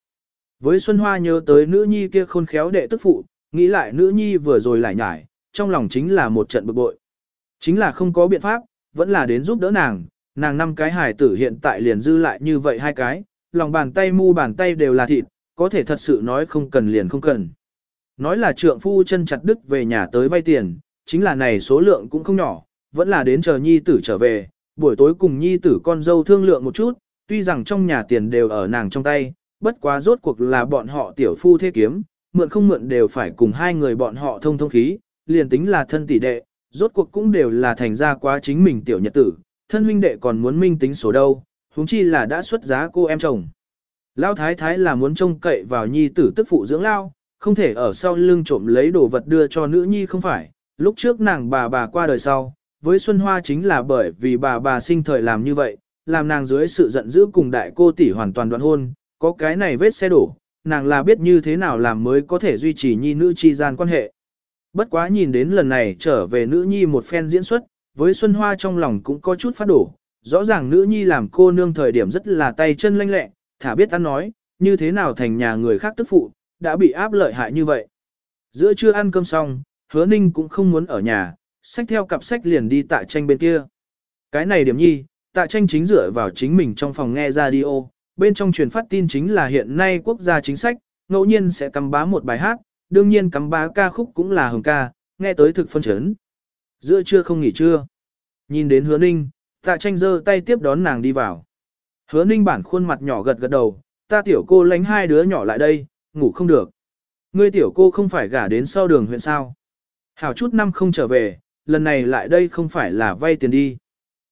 Với Xuân Hoa nhớ tới nữ nhi kia khôn khéo đệ tức phụ, nghĩ lại nữ nhi vừa rồi lại nhải, trong lòng chính là một trận bực bội. Chính là không có biện pháp, vẫn là đến giúp đỡ nàng, nàng năm cái hải tử hiện tại liền dư lại như vậy hai cái, lòng bàn tay mu bàn tay đều là thịt, có thể thật sự nói không cần liền không cần. Nói là trượng phu chân chặt đức về nhà tới vay tiền, chính là này số lượng cũng không nhỏ, vẫn là đến chờ nhi tử trở về, buổi tối cùng nhi tử con dâu thương lượng một chút, tuy rằng trong nhà tiền đều ở nàng trong tay, bất quá rốt cuộc là bọn họ tiểu phu thế kiếm, mượn không mượn đều phải cùng hai người bọn họ thông thông khí, liền tính là thân tỷ đệ, rốt cuộc cũng đều là thành ra quá chính mình tiểu nhật tử, thân huynh đệ còn muốn minh tính số đâu, huống chi là đã xuất giá cô em chồng. Lão thái thái là muốn trông cậy vào nhi tử tức phụ dưỡng lao, không thể ở sau lưng trộm lấy đồ vật đưa cho nữ nhi không phải, lúc trước nàng bà bà qua đời sau, với Xuân Hoa chính là bởi vì bà bà sinh thời làm như vậy, làm nàng dưới sự giận dữ cùng đại cô tỷ hoàn toàn đoạn hôn, có cái này vết xe đổ, nàng là biết như thế nào làm mới có thể duy trì nhi nữ chi gian quan hệ. Bất quá nhìn đến lần này trở về nữ nhi một phen diễn xuất, với Xuân Hoa trong lòng cũng có chút phát đổ, rõ ràng nữ nhi làm cô nương thời điểm rất là tay chân lanh lẹ, thả biết ăn nói, như thế nào thành nhà người khác tức phụ, đã bị áp lợi hại như vậy. Giữa trưa ăn cơm xong, hứa ninh cũng không muốn ở nhà, xách theo cặp sách liền đi tạ tranh bên kia. Cái này điểm nhi, tạ tranh chính dựa vào chính mình trong phòng nghe radio, bên trong truyền phát tin chính là hiện nay quốc gia chính sách, ngẫu nhiên sẽ cầm bá một bài hát, đương nhiên cắm bá ca khúc cũng là hồng ca, nghe tới thực phân chấn. Giữa trưa không nghỉ trưa. Nhìn đến hứa ninh, tạ tranh giơ tay tiếp đón nàng đi vào. Hứa ninh bản khuôn mặt nhỏ gật gật đầu, ta tiểu cô lánh hai đứa nhỏ lại đây, ngủ không được. Ngươi tiểu cô không phải gả đến sau đường huyện sao. Hảo chút năm không trở về, lần này lại đây không phải là vay tiền đi.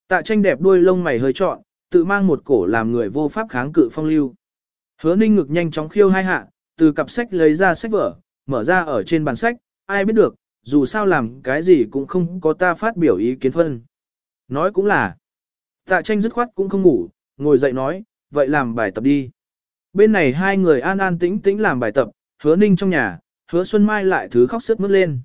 Tạ tranh đẹp đuôi lông mày hơi trọn, tự mang một cổ làm người vô pháp kháng cự phong lưu. Hứa ninh ngực nhanh chóng khiêu hai hạ, từ cặp sách lấy ra sách vở, mở ra ở trên bàn sách, ai biết được, dù sao làm cái gì cũng không có ta phát biểu ý kiến phân. Nói cũng là, tạ tranh dứt khoát cũng không ngủ, ngồi dậy nói, vậy làm bài tập đi. Bên này hai người an an tĩnh tĩnh làm bài tập, hứa ninh trong nhà, hứa Xuân Mai lại thứ khóc sức mướt lên.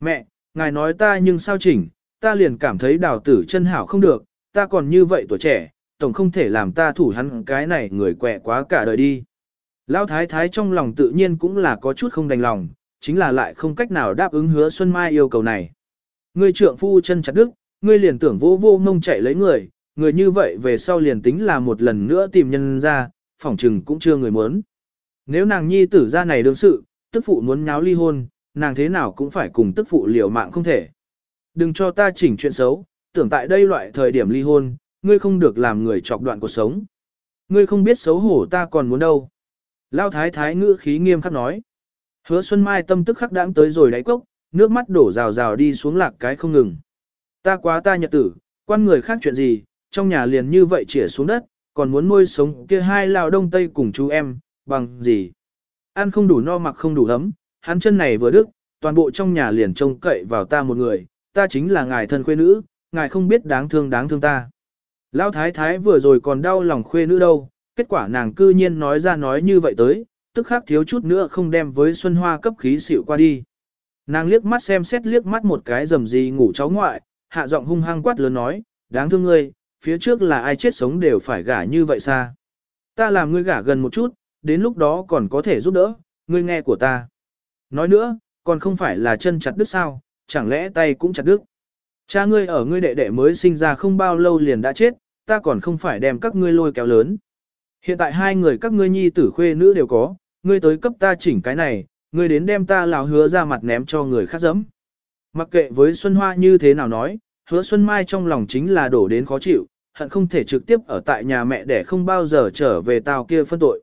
Mẹ, ngài nói ta nhưng sao chỉnh, ta liền cảm thấy đào tử chân hảo không được, ta còn như vậy tuổi trẻ, tổng không thể làm ta thủ hắn cái này người quẹ quá cả đời đi. Lão thái thái trong lòng tự nhiên cũng là có chút không đành lòng, chính là lại không cách nào đáp ứng hứa Xuân Mai yêu cầu này. Ngươi trượng phu chân chặt đức, ngươi liền tưởng vô vô mông chạy lấy người, người như vậy về sau liền tính là một lần nữa tìm nhân ra, phỏng trừng cũng chưa người muốn. Nếu nàng nhi tử ra này đương sự, tức phụ muốn nháo ly hôn, nàng thế nào cũng phải cùng tức phụ liều mạng không thể. Đừng cho ta chỉnh chuyện xấu, tưởng tại đây loại thời điểm ly hôn, ngươi không được làm người chọc đoạn cuộc sống. Ngươi không biết xấu hổ ta còn muốn đâu. Lao thái thái ngữ khí nghiêm khắc nói. Hứa Xuân Mai tâm tức khắc đãng tới rồi đáy cốc, nước mắt đổ rào rào đi xuống lạc cái không ngừng. Ta quá ta nhật tử, quan người khác chuyện gì, trong nhà liền như vậy chĩa xuống đất, còn muốn nuôi sống kia hai lao đông tây cùng chú em, bằng gì. Ăn không đủ no mặc không đủ ấm, hắn chân này vừa đức, toàn bộ trong nhà liền trông cậy vào ta một người, ta chính là ngài thân khuê nữ, ngài không biết đáng thương đáng thương ta. Lão thái thái vừa rồi còn đau lòng khuê nữ đâu, kết quả nàng cư nhiên nói ra nói như vậy tới, tức khắc thiếu chút nữa không đem với Xuân Hoa cấp khí xịu qua đi. Nàng liếc mắt xem xét liếc mắt một cái rầm gì ngủ cháu ngoại, hạ giọng hung hăng quát lớn nói, đáng thương ngươi, phía trước là ai chết sống đều phải gả như vậy xa. Ta làm ngươi gả gần một chút, đến lúc đó còn có thể giúp đỡ, ngươi nghe của ta. Nói nữa, còn không phải là chân chặt đứt sao, chẳng lẽ tay cũng chặt đứt. Cha ngươi ở ngươi đệ đệ mới sinh ra không bao lâu liền đã chết, ta còn không phải đem các ngươi lôi kéo lớn. Hiện tại hai người các ngươi nhi tử khuê nữ đều có, ngươi tới cấp ta chỉnh cái này, ngươi đến đem ta lào hứa ra mặt ném cho người khác dẫm. Mặc kệ với Xuân Hoa như thế nào nói, hứa Xuân Mai trong lòng chính là đổ đến khó chịu, hận không thể trực tiếp ở tại nhà mẹ để không bao giờ trở về tàu kia phân tội.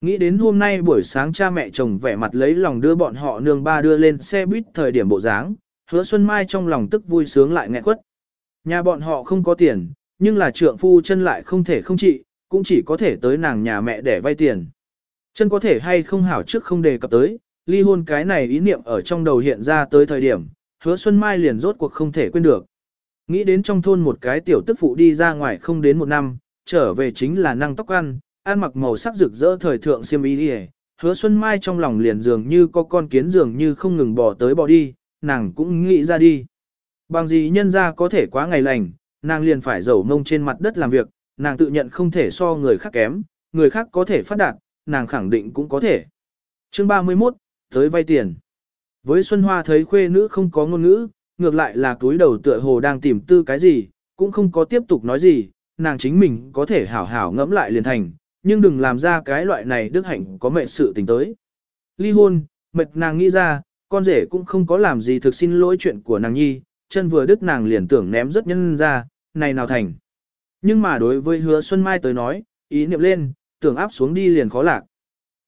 Nghĩ đến hôm nay buổi sáng cha mẹ chồng vẻ mặt lấy lòng đưa bọn họ nương ba đưa lên xe buýt thời điểm bộ dáng, hứa Xuân Mai trong lòng tức vui sướng lại nghẹn quất. Nhà bọn họ không có tiền, nhưng là trượng phu chân lại không thể không trị, cũng chỉ có thể tới nàng nhà mẹ để vay tiền. Chân có thể hay không hảo trước không đề cập tới, ly hôn cái này ý niệm ở trong đầu hiện ra tới thời điểm, hứa Xuân Mai liền rốt cuộc không thể quên được. Nghĩ đến trong thôn một cái tiểu tức phụ đi ra ngoài không đến một năm, trở về chính là năng tóc ăn, ăn mặc màu sắc rực rỡ thời thượng xiêm y đi hứa Xuân Mai trong lòng liền dường như có con kiến dường như không ngừng bỏ tới bỏ đi, nàng cũng nghĩ ra đi. Bằng gì nhân ra có thể quá ngày lành, nàng liền phải dầu mông trên mặt đất làm việc, nàng tự nhận không thể so người khác kém, người khác có thể phát đạt, nàng khẳng định cũng có thể. Chương 31, tới vay tiền. Với Xuân Hoa thấy khuê nữ không có ngôn ngữ, ngược lại là túi đầu tựa hồ đang tìm tư cái gì, cũng không có tiếp tục nói gì, nàng chính mình có thể hảo hảo ngẫm lại liền thành, nhưng đừng làm ra cái loại này đức hạnh có mệnh sự tình tới. Ly hôn, mệt nàng nghĩ ra, con rể cũng không có làm gì thực xin lỗi chuyện của nàng nhi, chân vừa đứt nàng liền tưởng ném rất nhân ra, này nào thành. Nhưng mà đối với hứa Xuân Mai tới nói, ý niệm lên, tưởng áp xuống đi liền khó lạc.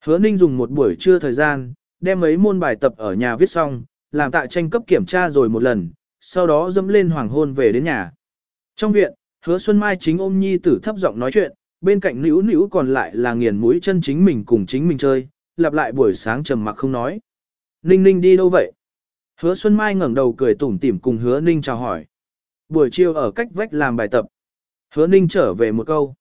Hứa Ninh dùng một buổi trưa thời gian, đem mấy môn bài tập ở nhà viết xong, làm tại tranh cấp kiểm tra rồi một lần, sau đó dẫm lên hoàng hôn về đến nhà. Trong viện, hứa Xuân Mai chính ôm nhi tử thấp giọng nói chuyện, bên cạnh nữ nữ còn lại là nghiền mũi chân chính mình cùng chính mình chơi, lặp lại buổi sáng trầm mặc không nói. Ninh ninh đi đâu vậy? Hứa Xuân Mai ngẩng đầu cười tủm tỉm cùng hứa ninh chào hỏi. Buổi chiều ở cách vách làm bài tập. Hứa ninh trở về một câu.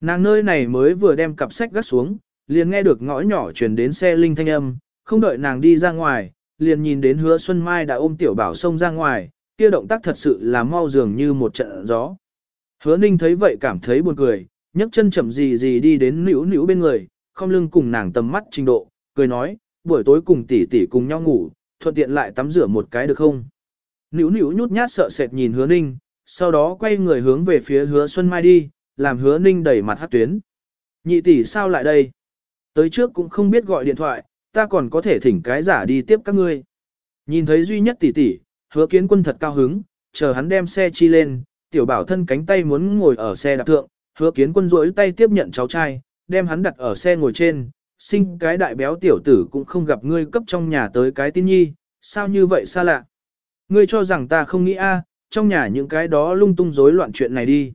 Nàng nơi này mới vừa đem cặp sách gắt xuống, liền nghe được ngõ nhỏ truyền đến xe linh thanh âm, không đợi nàng đi ra ngoài, liền nhìn đến hứa Xuân Mai đã ôm tiểu bảo xông ra ngoài, kia động tác thật sự là mau dường như một trận gió. Hứa ninh thấy vậy cảm thấy buồn cười, nhấc chân chậm gì gì đi đến nữu nữu bên người, không lưng cùng nàng tầm mắt trình độ, cười nói, buổi tối cùng tỷ tỷ cùng nhau ngủ, thuận tiện lại tắm rửa một cái được không? Nữu nữu nhút nhát sợ sệt nhìn hứa ninh, sau đó quay người hướng về phía hứa Xuân Mai đi, làm hứa ninh đẩy mặt hát tuyến. Nhị tỷ sao lại đây? Tới trước cũng không biết gọi điện thoại, ta còn có thể thỉnh cái giả đi tiếp các ngươi. Nhìn thấy duy nhất tỷ tỷ, hứa kiến quân thật cao hứng, chờ hắn đem xe chi lên, tiểu bảo thân cánh tay muốn ngồi ở xe đạp thượng, hứa kiến quân rỗi tay tiếp nhận cháu trai, đem hắn đặt ở xe ngồi trên, sinh cái đại béo tiểu tử cũng không gặp ngươi cấp trong nhà tới cái tin nhi, sao như vậy xa lạ. Ngươi cho rằng ta không nghĩ a, trong nhà những cái đó lung tung rối loạn chuyện này đi.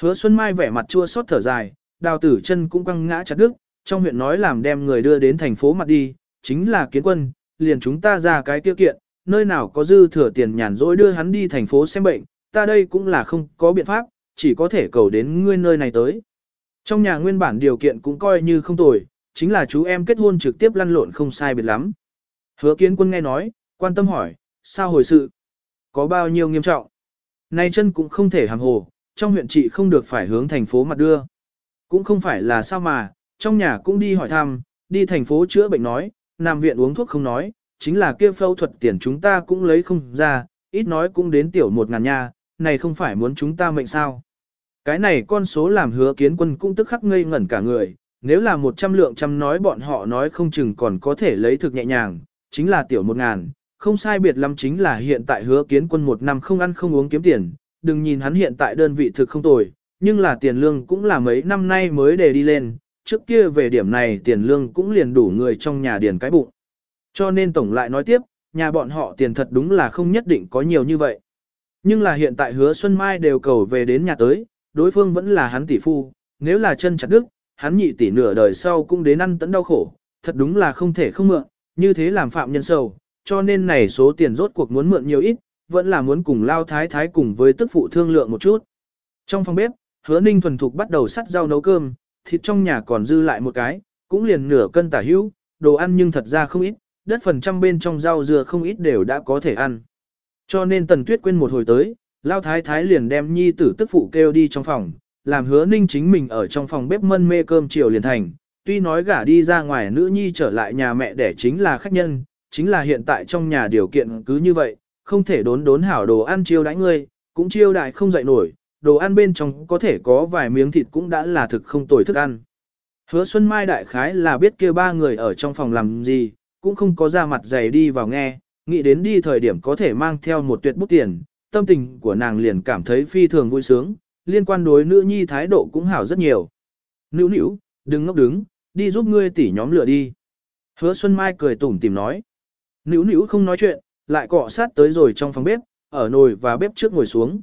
Hứa Xuân Mai vẻ mặt chua xót thở dài, đào tử chân cũng quăng ngã chặt đứt, trong huyện nói làm đem người đưa đến thành phố mặt đi, chính là kiến quân, liền chúng ta ra cái tiêu kiện, nơi nào có dư thừa tiền nhàn rỗi đưa hắn đi thành phố xem bệnh, ta đây cũng là không có biện pháp, chỉ có thể cầu đến ngươi nơi này tới. Trong nhà nguyên bản điều kiện cũng coi như không tồi, chính là chú em kết hôn trực tiếp lăn lộn không sai biệt lắm. Hứa kiến quân nghe nói, quan tâm hỏi, sao hồi sự? Có bao nhiêu nghiêm trọng? Nay chân cũng không thể hàng hồ, trong huyện trị không được phải hướng thành phố mặt đưa. Cũng không phải là sao mà, trong nhà cũng đi hỏi thăm, đi thành phố chữa bệnh nói, nằm viện uống thuốc không nói, chính là kia phẫu thuật tiền chúng ta cũng lấy không ra, ít nói cũng đến tiểu một ngàn nha, này không phải muốn chúng ta mệnh sao. Cái này con số làm hứa kiến quân cũng tức khắc ngây ngẩn cả người, nếu là một trăm lượng trăm nói bọn họ nói không chừng còn có thể lấy thực nhẹ nhàng, chính là tiểu một ngàn, không sai biệt lắm chính là hiện tại hứa kiến quân một năm không ăn không uống kiếm tiền, đừng nhìn hắn hiện tại đơn vị thực không tồi, nhưng là tiền lương cũng là mấy năm nay mới để đi lên, trước kia về điểm này tiền lương cũng liền đủ người trong nhà điền cái bụng. Cho nên tổng lại nói tiếp, nhà bọn họ tiền thật đúng là không nhất định có nhiều như vậy. Nhưng là hiện tại hứa Xuân Mai đều cầu về đến nhà tới, đối phương vẫn là hắn tỷ phu, nếu là chân chặt đức, hắn nhị tỷ nửa đời sau cũng đến ăn tấn đau khổ, thật đúng là không thể không mượn, như thế làm phạm nhân sầu, cho nên này số tiền rốt cuộc muốn mượn nhiều ít, vẫn là muốn cùng lao thái thái cùng với tức phụ thương lượng một chút. Trong phòng bếp, hứa ninh thuần thục bắt đầu sắt rau nấu cơm, thịt trong nhà còn dư lại một cái, cũng liền nửa cân tả hữu, đồ ăn nhưng thật ra không ít, đất phần trăm bên trong rau dưa không ít đều đã có thể ăn. Cho nên tần tuyết quên một hồi tới, lao thái thái liền đem nhi tử tức phụ kêu đi trong phòng, làm hứa ninh chính mình ở trong phòng bếp mân mê cơm chiều liền thành. Tuy nói gả đi ra ngoài nữ nhi trở lại nhà mẹ để chính là khách nhân, chính là hiện tại trong nhà điều kiện cứ như vậy, không thể đốn đốn hảo đồ ăn chiêu đãi ngươi, cũng chiêu đại không dậy nổi, đồ ăn bên trong có thể có vài miếng thịt cũng đã là thực không tồi thức ăn. Hứa Xuân Mai đại khái là biết kia ba người ở trong phòng làm gì, cũng không có ra mặt dày đi vào nghe, nghĩ đến đi thời điểm có thể mang theo một tuyệt bút tiền, tâm tình của nàng liền cảm thấy phi thường vui sướng, liên quan đối nữ nhi thái độ cũng hảo rất nhiều. Nữu nữu, đừng ngốc đứng, đi giúp ngươi tỉ nhóm lửa đi. Hứa Xuân Mai cười tủm tìm nói. Nữu nữu không nói chuyện, lại cọ sát tới rồi trong phòng bếp, ở nồi và bếp trước ngồi xuống.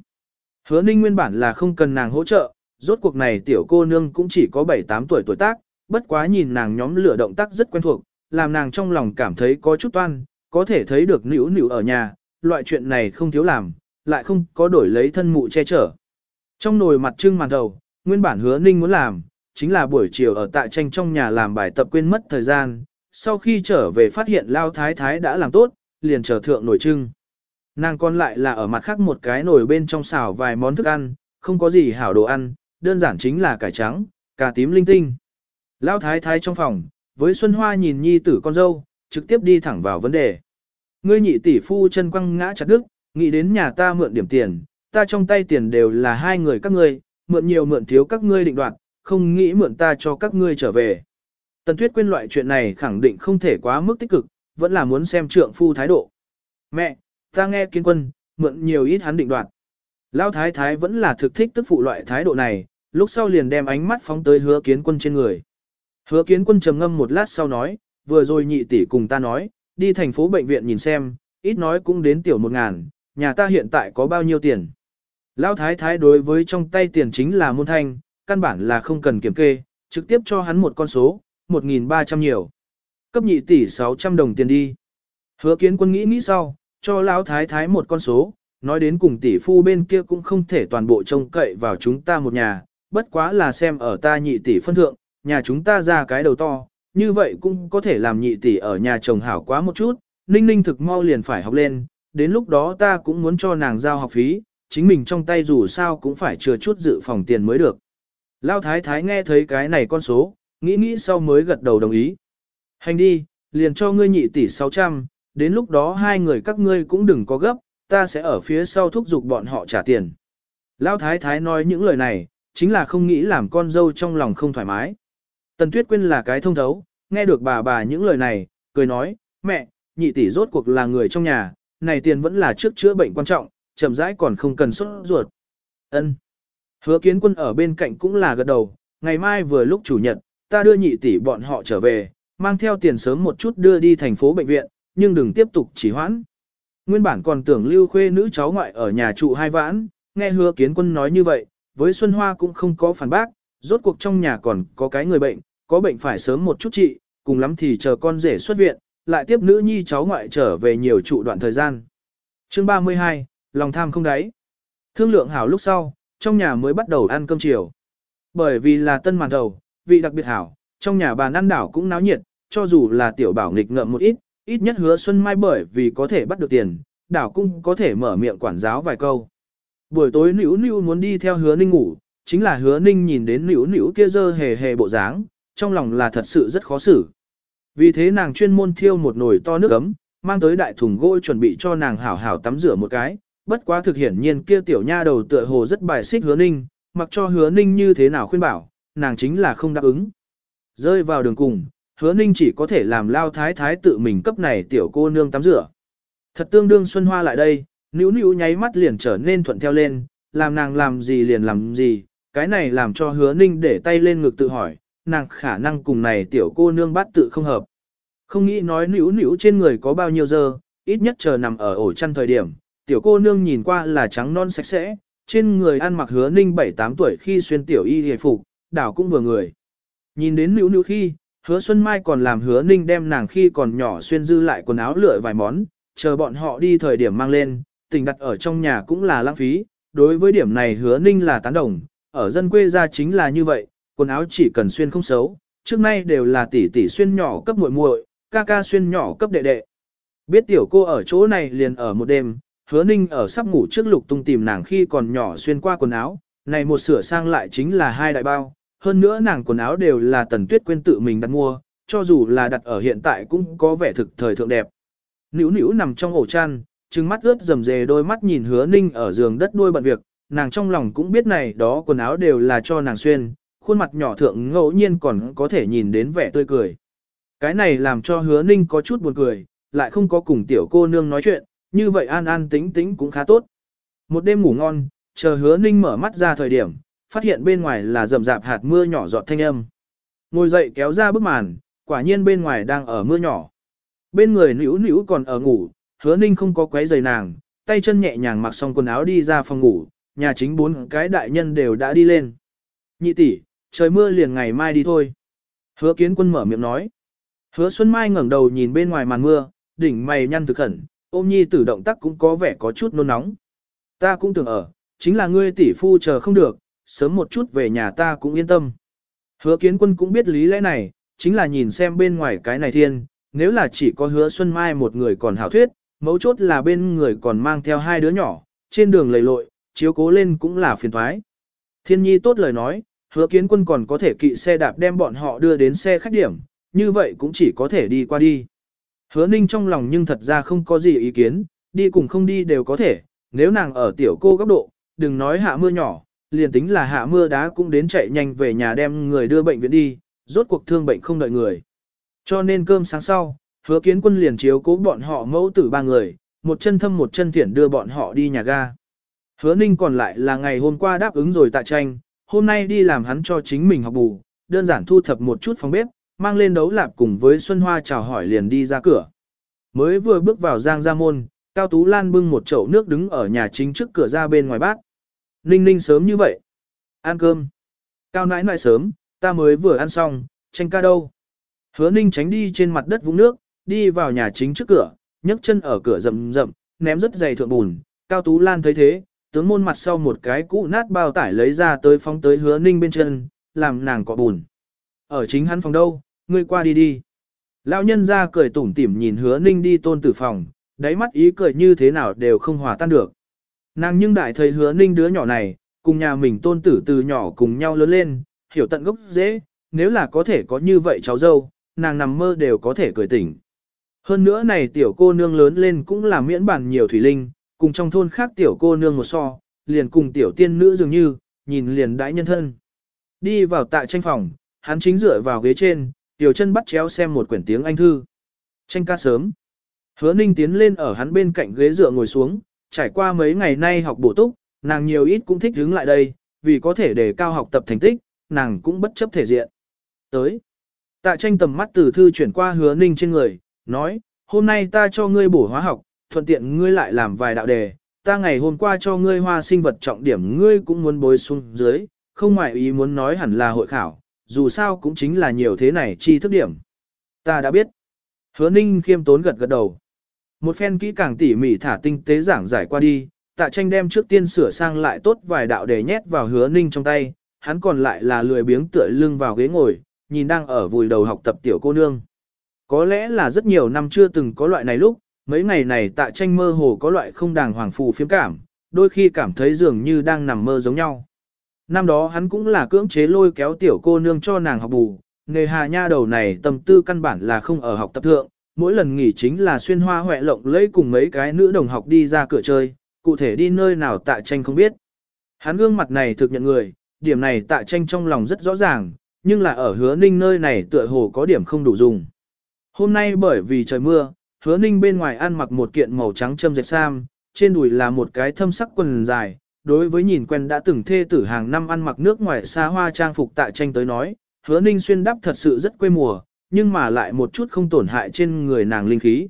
Hứa Ninh nguyên bản là không cần nàng hỗ trợ, rốt cuộc này tiểu cô nương cũng chỉ có 7-8 tuổi tuổi tác, bất quá nhìn nàng nhóm lửa động tác rất quen thuộc, làm nàng trong lòng cảm thấy có chút toan, có thể thấy được nữu nữu ở nhà, loại chuyện này không thiếu làm, lại không có đổi lấy thân mụ che chở. Trong nồi mặt trưng màn đầu, nguyên bản hứa ninh muốn làm, chính là buổi chiều ở tại tranh trong nhà làm bài tập quên mất thời gian, sau khi trở về phát hiện lao thái thái đã làm tốt, liền chờ thượng nổi trưng. Nàng còn lại là ở mặt khác một cái nồi bên trong xào vài món thức ăn, không có gì hảo đồ ăn, đơn giản chính là cải trắng, cà tím linh tinh. Lao thái thái trong phòng, với Xuân Hoa nhìn nhi tử con dâu, trực tiếp đi thẳng vào vấn đề. Ngươi nhị tỷ phu chân quăng ngã chặt đức, nghĩ đến nhà ta mượn điểm tiền, ta trong tay tiền đều là hai người các ngươi, mượn nhiều mượn thiếu các ngươi định đoạt, không nghĩ mượn ta cho các ngươi trở về. Tần Tuyết quên loại chuyện này khẳng định không thể quá mức tích cực, vẫn là muốn xem trượng phu thái độ. Mẹ, ta nghe kiến quân, mượn nhiều ít hắn định đoạt. Lão thái thái vẫn là thực thích tức phụ loại thái độ này, lúc sau liền đem ánh mắt phóng tới hứa kiến quân trên người. Hứa kiến quân trầm ngâm một lát sau nói, vừa rồi nhị tỷ cùng ta nói, đi thành phố bệnh viện nhìn xem, ít nói cũng đến tiểu một ngàn, nhà ta hiện tại có bao nhiêu tiền. Lão thái thái đối với trong tay tiền chính là môn thanh, căn bản là không cần kiểm kê, trực tiếp cho hắn một con số, 1.300 nhiều. Cấp nhị tỷ 600 đồng tiền đi. Hứa kiến quân nghĩ nghĩ sau, cho lão thái thái một con số, nói đến cùng tỷ phu bên kia cũng không thể toàn bộ trông cậy vào chúng ta một nhà, bất quá là xem ở ta nhị tỷ phân thượng, nhà chúng ta ra cái đầu to, như vậy cũng có thể làm nhị tỷ ở nhà chồng hảo quá một chút, ninh ninh thực mau liền phải học lên, đến lúc đó ta cũng muốn cho nàng giao học phí, chính mình trong tay dù sao cũng phải chừa chút dự phòng tiền mới được. Lão thái thái nghe thấy cái này con số, nghĩ nghĩ sau mới gật đầu đồng ý. Hành đi, liền cho ngươi nhị tỷ 600, đến lúc đó hai người các ngươi cũng đừng có gấp, ta sẽ ở phía sau thúc giục bọn họ trả tiền. Lão thái thái nói những lời này, chính là không nghĩ làm con dâu trong lòng không thoải mái. Tần Tuyết Quyên là cái thông thấu, nghe được bà bà những lời này, cười nói, mẹ, nhị tỷ rốt cuộc là người trong nhà, này tiền vẫn là trước chữa bệnh quan trọng, chậm rãi còn không cần sốt ruột. Ân. Hứa kiến quân ở bên cạnh cũng là gật đầu, ngày mai vừa lúc chủ nhật, ta đưa nhị tỷ bọn họ trở về, mang theo tiền sớm một chút đưa đi thành phố bệnh viện, nhưng đừng tiếp tục chỉ hoãn. Nguyên bản còn tưởng lưu khuê nữ cháu ngoại ở nhà trụ hai vãn, nghe hứa kiến quân nói như vậy, với Xuân Hoa cũng không có phản bác, rốt cuộc trong nhà còn có cái người bệnh, có bệnh phải sớm một chút trị, cùng lắm thì chờ con rể xuất viện, lại tiếp nữ nhi cháu ngoại trở về nhiều trụ đoạn thời gian. Chương 32, lòng tham không đáy. Thương lượng hảo lúc sau, trong nhà mới bắt đầu ăn cơm chiều. Bởi vì là tân màn đầu, vị đặc biệt hảo, trong nhà bà ăn đảo cũng náo nhiệt, cho dù là tiểu bảo nghịch ngợm một ít, ít nhất hứa Xuân Mai bởi vì có thể bắt được tiền, đảo cũng có thể mở miệng quản giáo vài câu. Buổi tối Nữu Nữu muốn đi theo hứa ninh ngủ, chính là hứa ninh nhìn đến Nữu Nữu kia dơ hề hề bộ dáng, trong lòng là thật sự rất khó xử. Vì thế nàng chuyên môn thiêu một nồi to nước ấm, mang tới đại thùng gỗ chuẩn bị cho nàng hảo hảo tắm rửa một cái, bất quá thực hiển nhiên kia tiểu nha đầu tựa hồ rất bài xích hứa ninh, mặc cho hứa ninh như thế nào khuyên bảo, nàng chính là không đáp ứng. Rơi vào đường cùng, hứa ninh chỉ có thể làm lao thái thái tự mình cấp này tiểu cô nương tắm rửa. Thật tương đương Xuân Hoa lại đây, nữ nữ nháy mắt liền trở nên thuận theo lên, làm nàng làm gì liền làm gì, cái này làm cho hứa ninh để tay lên ngực tự hỏi, nàng khả năng cùng này tiểu cô nương bắt tự không hợp. Không nghĩ nói nữ nữ trên người có bao nhiêu giờ, ít nhất chờ nằm ở ổ chăn thời điểm, tiểu cô nương nhìn qua là trắng non sạch sẽ, trên người ăn mặc hứa ninh 7-8 tuổi khi xuyên tiểu y hề phục, đảo cũng vừa người. Nhìn đến nữ nữ khi, hứa Xuân Mai còn làm hứa ninh đem nàng khi còn nhỏ xuyên dư lại quần áo lựa vài món, chờ bọn họ đi thời điểm mang lên, tình đặt ở trong nhà cũng là lãng phí, đối với điểm này hứa ninh là tán đồng, ở dân quê ra chính là như vậy, quần áo chỉ cần xuyên không xấu, trước nay đều là tỷ tỷ xuyên nhỏ cấp muội muội, ca ca xuyên nhỏ cấp đệ đệ. Biết tiểu cô ở chỗ này liền ở một đêm, hứa ninh ở sắp ngủ trước lục tung tìm nàng khi còn nhỏ xuyên qua quần áo, này một sửa sang lại chính là hai đại bao, hơn nữa nàng quần áo đều là tần tuyết quên tự mình đặt mua, cho dù là đặt ở hiện tại cũng có vẻ thực thời thượng đẹp. Nữu nữu nằm trong ổ chăn, trừng mắt ướt rầm rề đôi mắt nhìn hứa ninh ở giường đất đuôi bận việc, nàng trong lòng cũng biết này đó quần áo đều là cho nàng xuyên, khuôn mặt nhỏ thượng ngẫu nhiên còn có thể nhìn đến vẻ tươi cười. Cái này làm cho hứa ninh có chút buồn cười, lại không có cùng tiểu cô nương nói chuyện, như vậy an an tính tính cũng khá tốt. Một đêm ngủ ngon, chờ hứa ninh mở mắt ra thời điểm, phát hiện bên ngoài là rầm rạp hạt mưa nhỏ giọt thanh âm. Ngồi dậy kéo ra bức màn, quả nhiên bên ngoài đang ở mưa nhỏ. Bên người nữ nữ còn ở ngủ, hứa ninh không có quấy giày nàng, tay chân nhẹ nhàng mặc xong quần áo đi ra phòng ngủ, nhà chính bốn cái đại nhân đều đã đi lên. Nhị tỷ, trời mưa liền ngày mai đi thôi. Hứa kiến quân mở miệng nói. Hứa Xuân Mai ngẩng đầu nhìn bên ngoài màn mưa, đỉnh mày nhăn thực khẩn, ôm nhi tử động tác cũng có vẻ có chút nôn nóng. Ta cũng tưởng ở, chính là ngươi tỷ phu chờ không được, sớm một chút về nhà ta cũng yên tâm. Hứa kiến quân cũng biết lý lẽ này, chính là nhìn xem bên ngoài cái này thiên, nếu là chỉ có hứa Xuân Mai một người còn hảo thuyết, mấu chốt là bên người còn mang theo hai đứa nhỏ, trên đường lầy lội, chiếu cố lên cũng là phiền thoái. Thiên nhi tốt lời nói, hứa kiến quân còn có thể kỵ xe đạp đem bọn họ đưa đến xe khách điểm, như vậy cũng chỉ có thể đi qua đi. Hứa ninh trong lòng nhưng thật ra không có gì ý kiến, đi cùng không đi đều có thể, nếu nàng ở tiểu cô góc độ, đừng nói hạ mưa nhỏ, liền tính là hạ mưa đá cũng đến chạy nhanh về nhà đem người đưa bệnh viện đi, rốt cuộc thương bệnh không đợi người. Cho nên cơm sáng sau, hứa kiến quân liền chiếu cố bọn họ mẫu tử ba người, một chân thâm một chân thiển đưa bọn họ đi nhà ga. Hứa ninh còn lại là ngày hôm qua đáp ứng rồi tại tranh, hôm nay đi làm hắn cho chính mình học bù, đơn giản thu thập một chút phòng bếp, mang lên đấu lạp cùng với Xuân Hoa chào hỏi liền đi ra cửa. Mới vừa bước vào giang gia môn, Cao Tú Lan bưng một chậu nước đứng ở nhà chính trước cửa ra bên ngoài bát. Ninh ninh sớm như vậy. Ăn cơm. Cao nãi nãi sớm, ta mới vừa ăn xong, tranh ca đâu. Hứa ninh tránh đi trên mặt đất vũng nước, đi vào nhà chính trước cửa, nhấc chân ở cửa rậm rậm, ném rất dày thượng bùn. Cao Tú Lan thấy thế, tướng môn mặt sau một cái cũ nát bao tải lấy ra tới phóng tới hứa ninh bên chân, làm nàng cọ bùn. Ở chính hắn phòng đâu, ngươi qua đi đi. Lão nhân ra cười tủm tỉm nhìn hứa ninh đi tôn tử phòng, đáy mắt ý cười như thế nào đều không hòa tan được. Nàng nhưng đại thầy hứa ninh đứa nhỏ này, cùng nhà mình tôn tử từ nhỏ cùng nhau lớn lên, hiểu tận gốc dễ, nếu là có thể có như vậy cháu dâu, nàng nằm mơ đều có thể cười tỉnh. Hơn nữa này tiểu cô nương lớn lên cũng là miễn bản nhiều thủy linh, cùng trong thôn khác tiểu cô nương một so, liền cùng tiểu tiên nữ dường như, nhìn liền đãi nhân thân. Đi vào tại tranh phòng, hắn chính dựa vào ghế trên, tiểu chân bắt chéo xem một quyển tiếng Anh thư. Tranh ca sớm. Hứa ninh tiến lên ở hắn bên cạnh ghế dựa ngồi xuống, trải qua mấy ngày nay học bổ túc, nàng nhiều ít cũng thích đứng lại đây, vì có thể để cao học tập thành tích, nàng cũng bất chấp thể diện. Tới. Tạ tranh tầm mắt từ thư chuyển qua hứa ninh trên người, nói, hôm nay ta cho ngươi bổ hóa học, thuận tiện ngươi lại làm vài đạo đề, ta ngày hôm qua cho ngươi hoa sinh vật trọng điểm ngươi cũng muốn bối xuống dưới, không ngoại ý muốn nói hẳn là hội khảo, dù sao cũng chính là nhiều thế này chi thức điểm. Ta đã biết. Hứa ninh khiêm tốn gật gật đầu. Một phen kỹ càng tỉ mỉ thả tinh tế giảng giải qua đi, tạ tranh đem trước tiên sửa sang lại tốt vài đạo để nhét vào hứa ninh trong tay, hắn còn lại là lười biếng tựa lưng vào ghế ngồi, nhìn đang ở vùi đầu học tập tiểu cô nương. Có lẽ là rất nhiều năm chưa từng có loại này lúc, mấy ngày này tạ tranh mơ hồ có loại không đàng hoàng phù phiếm cảm, đôi khi cảm thấy dường như đang nằm mơ giống nhau. Năm đó hắn cũng là cưỡng chế lôi kéo tiểu cô nương cho nàng học bù, nghề hà nha đầu này tâm tư căn bản là không ở học tập thượng, mỗi lần nghỉ chính là xuyên hoa huệ lộng lấy cùng mấy cái nữ đồng học đi ra cửa chơi, cụ thể đi nơi nào tạ tranh không biết. Hắn gương mặt này thực nhận người, điểm này tạ tranh trong lòng rất rõ ràng, nhưng là ở hứa ninh nơi này tựa hồ có điểm không đủ dùng. Hôm nay bởi vì trời mưa, hứa ninh bên ngoài ăn mặc một kiện màu trắng châm dệt sam, trên đùi là một cái thâm sắc quần dài. Đối với nhìn quen đã từng thê tử hàng năm ăn mặc nước ngoài xa hoa trang phục tạ tranh tới nói, hứa ninh xuyên đắp thật sự rất quê mùa, nhưng mà lại một chút không tổn hại trên người nàng linh khí.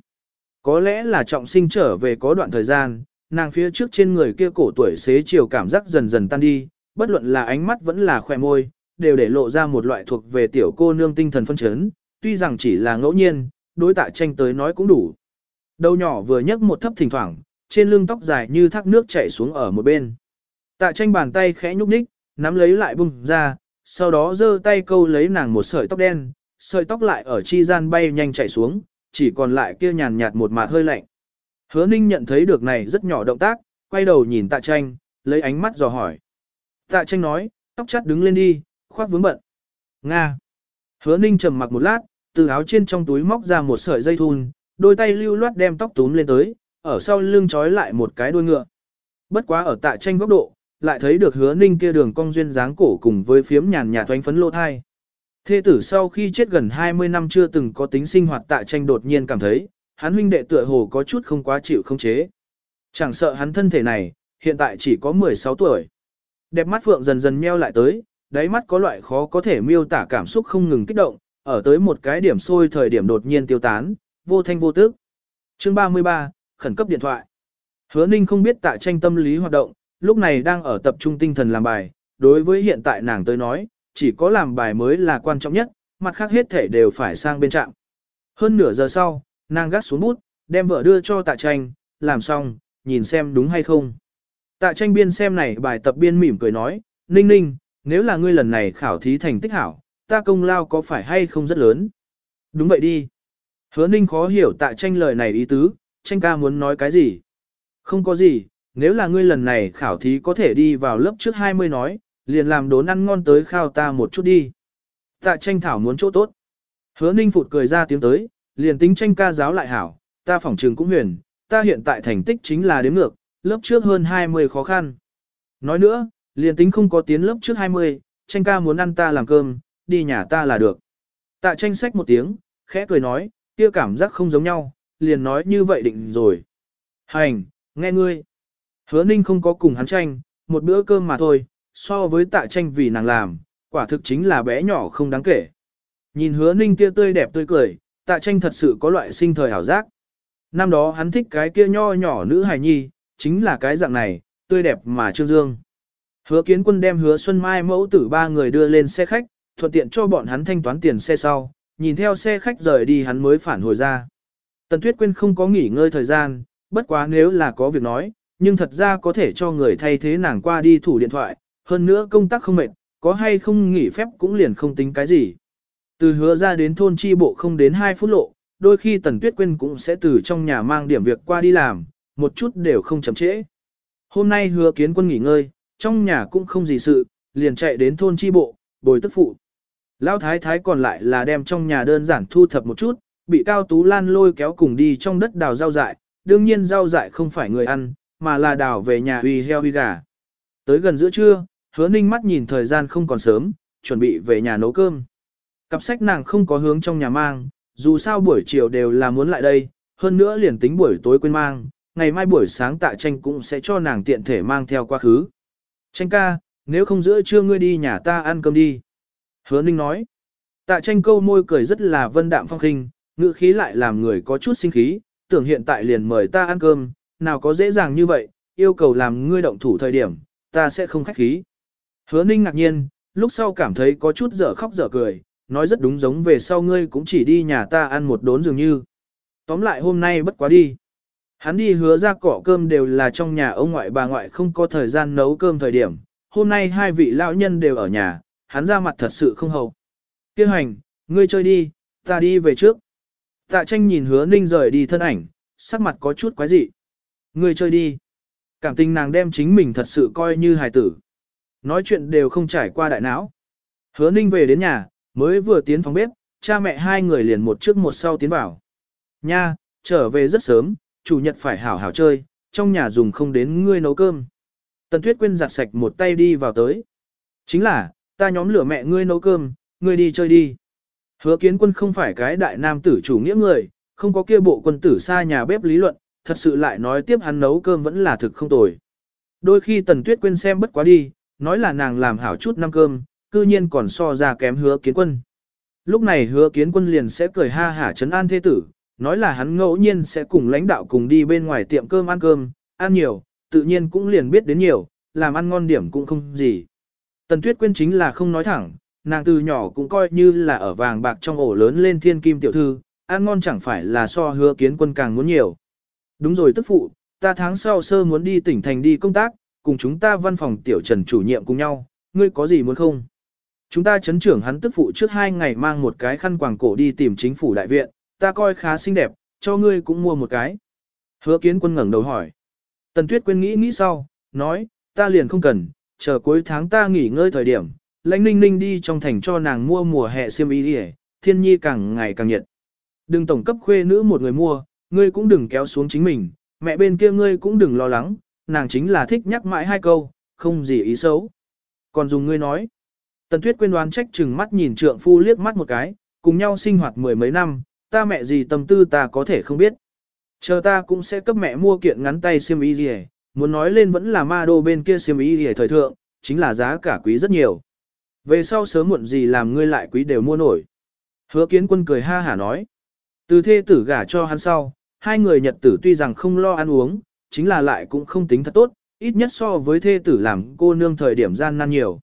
Có lẽ là trọng sinh trở về có đoạn thời gian, nàng phía trước trên người kia cổ tuổi xế chiều cảm giác dần dần tan đi, bất luận là ánh mắt vẫn là khỏe môi, đều để lộ ra một loại thuộc về tiểu cô nương tinh thần phân chấn, tuy rằng chỉ là ngẫu nhiên, đối tạ tranh tới nói cũng đủ. Đầu nhỏ vừa nhấc một thấp thỉnh thoảng, trên lưng tóc dài như thác nước chảy xuống ở một bên. Tạ tranh bàn tay khẽ nhúc nhích, nắm lấy lại bung ra, sau đó giơ tay câu lấy nàng một sợi tóc đen, sợi tóc lại ở chi gian bay nhanh chảy xuống, chỉ còn lại kia nhàn nhạt một mạt hơi lạnh. Hứa ninh nhận thấy được này rất nhỏ động tác, quay đầu nhìn tạ tranh, lấy ánh mắt dò hỏi. Tạ tranh nói, tóc chắt đứng lên đi, khoác vướng bận. Nga. Hứa ninh trầm mặc một lát, từ áo trên trong túi móc ra một sợi dây thun, đôi tay lưu loát đem tóc túm lên tới, ở sau lưng trói lại một cái đuôi ngựa. Bất quá ở tạ tranh góc độ, lại thấy được hứa ninh kia đường cong duyên dáng cổ cùng với phiếm nhàn nhạt thoánh phấn lô thai. Thê tử sau khi chết gần 20 năm chưa từng có tính sinh hoạt tạ tranh đột nhiên cảm thấy, hắn huynh đệ tựa hồ có chút không quá chịu không chế. Chẳng sợ hắn thân thể này, hiện tại chỉ có 16 tuổi. Đẹp mắt Phượng dần dần meo lại tới, đáy mắt có loại khó có thể miêu tả cảm xúc không ngừng kích động, ở tới một cái điểm sôi thời điểm đột nhiên tiêu tán, vô thanh vô tức. Chương 33, khẩn cấp điện thoại. Hứa Ninh không biết tại tranh tâm lý hoạt động, lúc này đang ở tập trung tinh thần làm bài, đối với hiện tại nàng tới nói, chỉ có làm bài mới là quan trọng nhất, mặt khác hết thể đều phải sang bên trạng. Hơn nửa giờ sau, nàng gắt xuống bút, đem vợ đưa cho tạ tranh, làm xong, nhìn xem đúng hay không. Tạ tranh biên xem này bài tập biên mỉm cười nói, Ninh Ninh, nếu là ngươi lần này khảo thí thành tích hảo, ta công lao có phải hay không rất lớn? Đúng vậy đi. Hứa Ninh khó hiểu tạ tranh lời này ý tứ, tranh ca muốn nói cái gì? Không có gì, nếu là ngươi lần này khảo thí có thể đi vào lớp trước 20 nói, liền làm đốn ăn ngon tới khao ta một chút đi. Tạ tranh thảo muốn chỗ tốt. Hứa Ninh phụt cười ra tiếng tới, liền tính tranh ca giáo lại hảo, ta phỏng trường cũng huyền, ta hiện tại thành tích chính là đếm ngược, lớp trước hơn 20 khó khăn. Nói nữa, liền tính không có tiến lớp trước 20, tranh ca muốn ăn ta làm cơm, đi nhà ta là được. Tạ tranh sách một tiếng, khẽ cười nói, kia cảm giác không giống nhau, liền nói như vậy định rồi. Hành, nghe ngươi. Hứa ninh không có cùng hắn tranh, một bữa cơm mà thôi, so với tạ tranh vì nàng làm, quả thực chính là bé nhỏ không đáng kể. Nhìn hứa ninh kia tươi đẹp tươi cười, tạ tranh thật sự có loại sinh thời hảo giác. Năm đó hắn thích cái kia nho nhỏ nữ hài nhi, chính là cái dạng này, tươi đẹp mà trương dương. Hứa kiến quân đem hứa Xuân Mai mẫu tử ba người đưa lên xe khách, thuận tiện cho bọn hắn thanh toán tiền xe sau, nhìn theo xe khách rời đi hắn mới phản hồi ra. Tần Tuyết Quyên không có nghỉ ngơi thời gian, bất quá nếu là có việc nói, nhưng thật ra có thể cho người thay thế nàng qua đi thủ điện thoại, hơn nữa công tác không mệt, có hay không nghỉ phép cũng liền không tính cái gì. Từ hứa ra đến thôn chi bộ không đến 2 phút lộ, đôi khi Tần Tuyết Quyên cũng sẽ từ trong nhà mang điểm việc qua đi làm, một chút đều không chậm trễ. Hôm nay hứa kiến quân nghỉ ngơi, trong nhà cũng không gì sự, liền chạy đến thôn chi bộ, bồi tức phụ. Lão thái thái còn lại là đem trong nhà đơn giản thu thập một chút, bị Cao Tú Lan lôi kéo cùng đi trong đất đào rau dại, đương nhiên rau dại không phải người ăn, mà là đào về nhà uy heo uy gà. Tới gần giữa trưa, hứa ninh mắt nhìn thời gian không còn sớm, chuẩn bị về nhà nấu cơm. Cặp sách nàng không có hướng trong nhà mang, dù sao buổi chiều đều là muốn lại đây, hơn nữa liền tính buổi tối quên mang, ngày mai buổi sáng tạ tranh cũng sẽ cho nàng tiện thể mang theo quá khứ. Tranh ca, nếu không giữa trưa ngươi đi nhà ta ăn cơm đi. Hứa ninh nói. Tạ tranh câu môi cười rất là vân đạm phong khinh, ngữ khí lại làm người có chút sinh khí, tưởng hiện tại liền mời ta ăn cơm, nào có dễ dàng như vậy, yêu cầu làm ngươi động thủ thời điểm, ta sẽ không khách khí. Hứa ninh ngạc nhiên, lúc sau cảm thấy có chút dở khóc dở cười, nói rất đúng giống về sau ngươi cũng chỉ đi nhà ta ăn một đốn dường như. Tóm lại hôm nay bất quá đi. Hắn đi hứa ra cỏ cơm đều là trong nhà ông ngoại bà ngoại không có thời gian nấu cơm thời điểm. Hôm nay hai vị lão nhân đều ở nhà, hắn ra mặt thật sự không hầu. Kêu hành, ngươi chơi đi, ta đi về trước. Tạ tranh nhìn hứa ninh rời đi thân ảnh, sắc mặt có chút quái dị. Ngươi chơi đi. Cảm tình nàng đem chính mình thật sự coi như hài tử. Nói chuyện đều không trải qua đại não. Hứa ninh về đến nhà, mới vừa tiến phòng bếp, cha mẹ hai người liền một trước một sau tiến vào. Nha, trở về rất sớm, chủ nhật phải hảo hảo chơi, trong nhà dùng không đến ngươi nấu cơm. Tần Tuyết Quyên giặt sạch một tay đi vào tới. Chính là, ta nhóm lửa mẹ ngươi nấu cơm, ngươi đi chơi đi. Hứa kiến quân không phải cái đại nam tử chủ nghĩa người, không có kia bộ quân tử xa nhà bếp lý luận, thật sự lại nói tiếp hắn nấu cơm vẫn là thực không tồi. Đôi khi Tần Tuyết Quyên xem bất quá đi, nói là nàng làm hảo chút năm cơm, cư nhiên còn so ra kém hứa kiến quân. Lúc này hứa kiến quân liền sẽ cười ha hả chấn an thế tử, nói là hắn ngẫu nhiên sẽ cùng lãnh đạo cùng đi bên ngoài tiệm cơm ăn cơm, ăn nhiều, tự nhiên cũng liền biết đến nhiều, làm ăn ngon điểm cũng không gì. Tần Tuyết Quyên chính là không nói thẳng, nàng từ nhỏ cũng coi như là ở vàng bạc trong ổ lớn lên thiên kim tiểu thư, ăn ngon chẳng phải là so hứa kiến quân càng muốn nhiều. Đúng rồi tức phụ, ta tháng sau sơ muốn đi tỉnh thành đi công tác, cùng chúng ta văn phòng tiểu trần chủ nhiệm cùng nhau, ngươi có gì muốn không? Chúng ta chấn trưởng hắn tức phụ trước hai ngày mang một cái khăn quàng cổ đi tìm chính phủ đại viện, ta coi khá xinh đẹp, cho ngươi cũng mua một cái. Hứa kiến quân ngẩng đầu hỏi. Tần Tuyết quên nghĩ nghĩ sau, nói, ta liền không cần, chờ cuối tháng ta nghỉ ngơi thời điểm, lãnh ninh ninh đi trong thành cho nàng mua mùa hè xiêm y đi thiên nhi càng ngày càng nhiệt. Đừng tổng cấp khuê nữ một người mua, ngươi cũng đừng kéo xuống chính mình, mẹ bên kia ngươi cũng đừng lo lắng, nàng chính là thích nhắc mãi hai câu, không gì ý xấu. Còn dùng ngươi nói, Tần Tuyết quên đoán trách chừng mắt nhìn trượng phu liếc mắt một cái, cùng nhau sinh hoạt mười mấy năm, ta mẹ gì tâm tư ta có thể không biết. Chờ ta cũng sẽ cấp mẹ mua kiện ngắn tay xiêm y gì muốn nói lên vẫn là ma đô bên kia xiêm y gì thời thượng, chính là giá cả quý rất nhiều. Về sau sớm muộn gì làm ngươi lại quý đều mua nổi. Hứa kiến quân cười ha hả nói. Từ thê tử gả cho hắn sau, hai người nhật tử tuy rằng không lo ăn uống, chính là lại cũng không tính thật tốt, ít nhất so với thê tử làm cô nương thời điểm gian nan nhiều.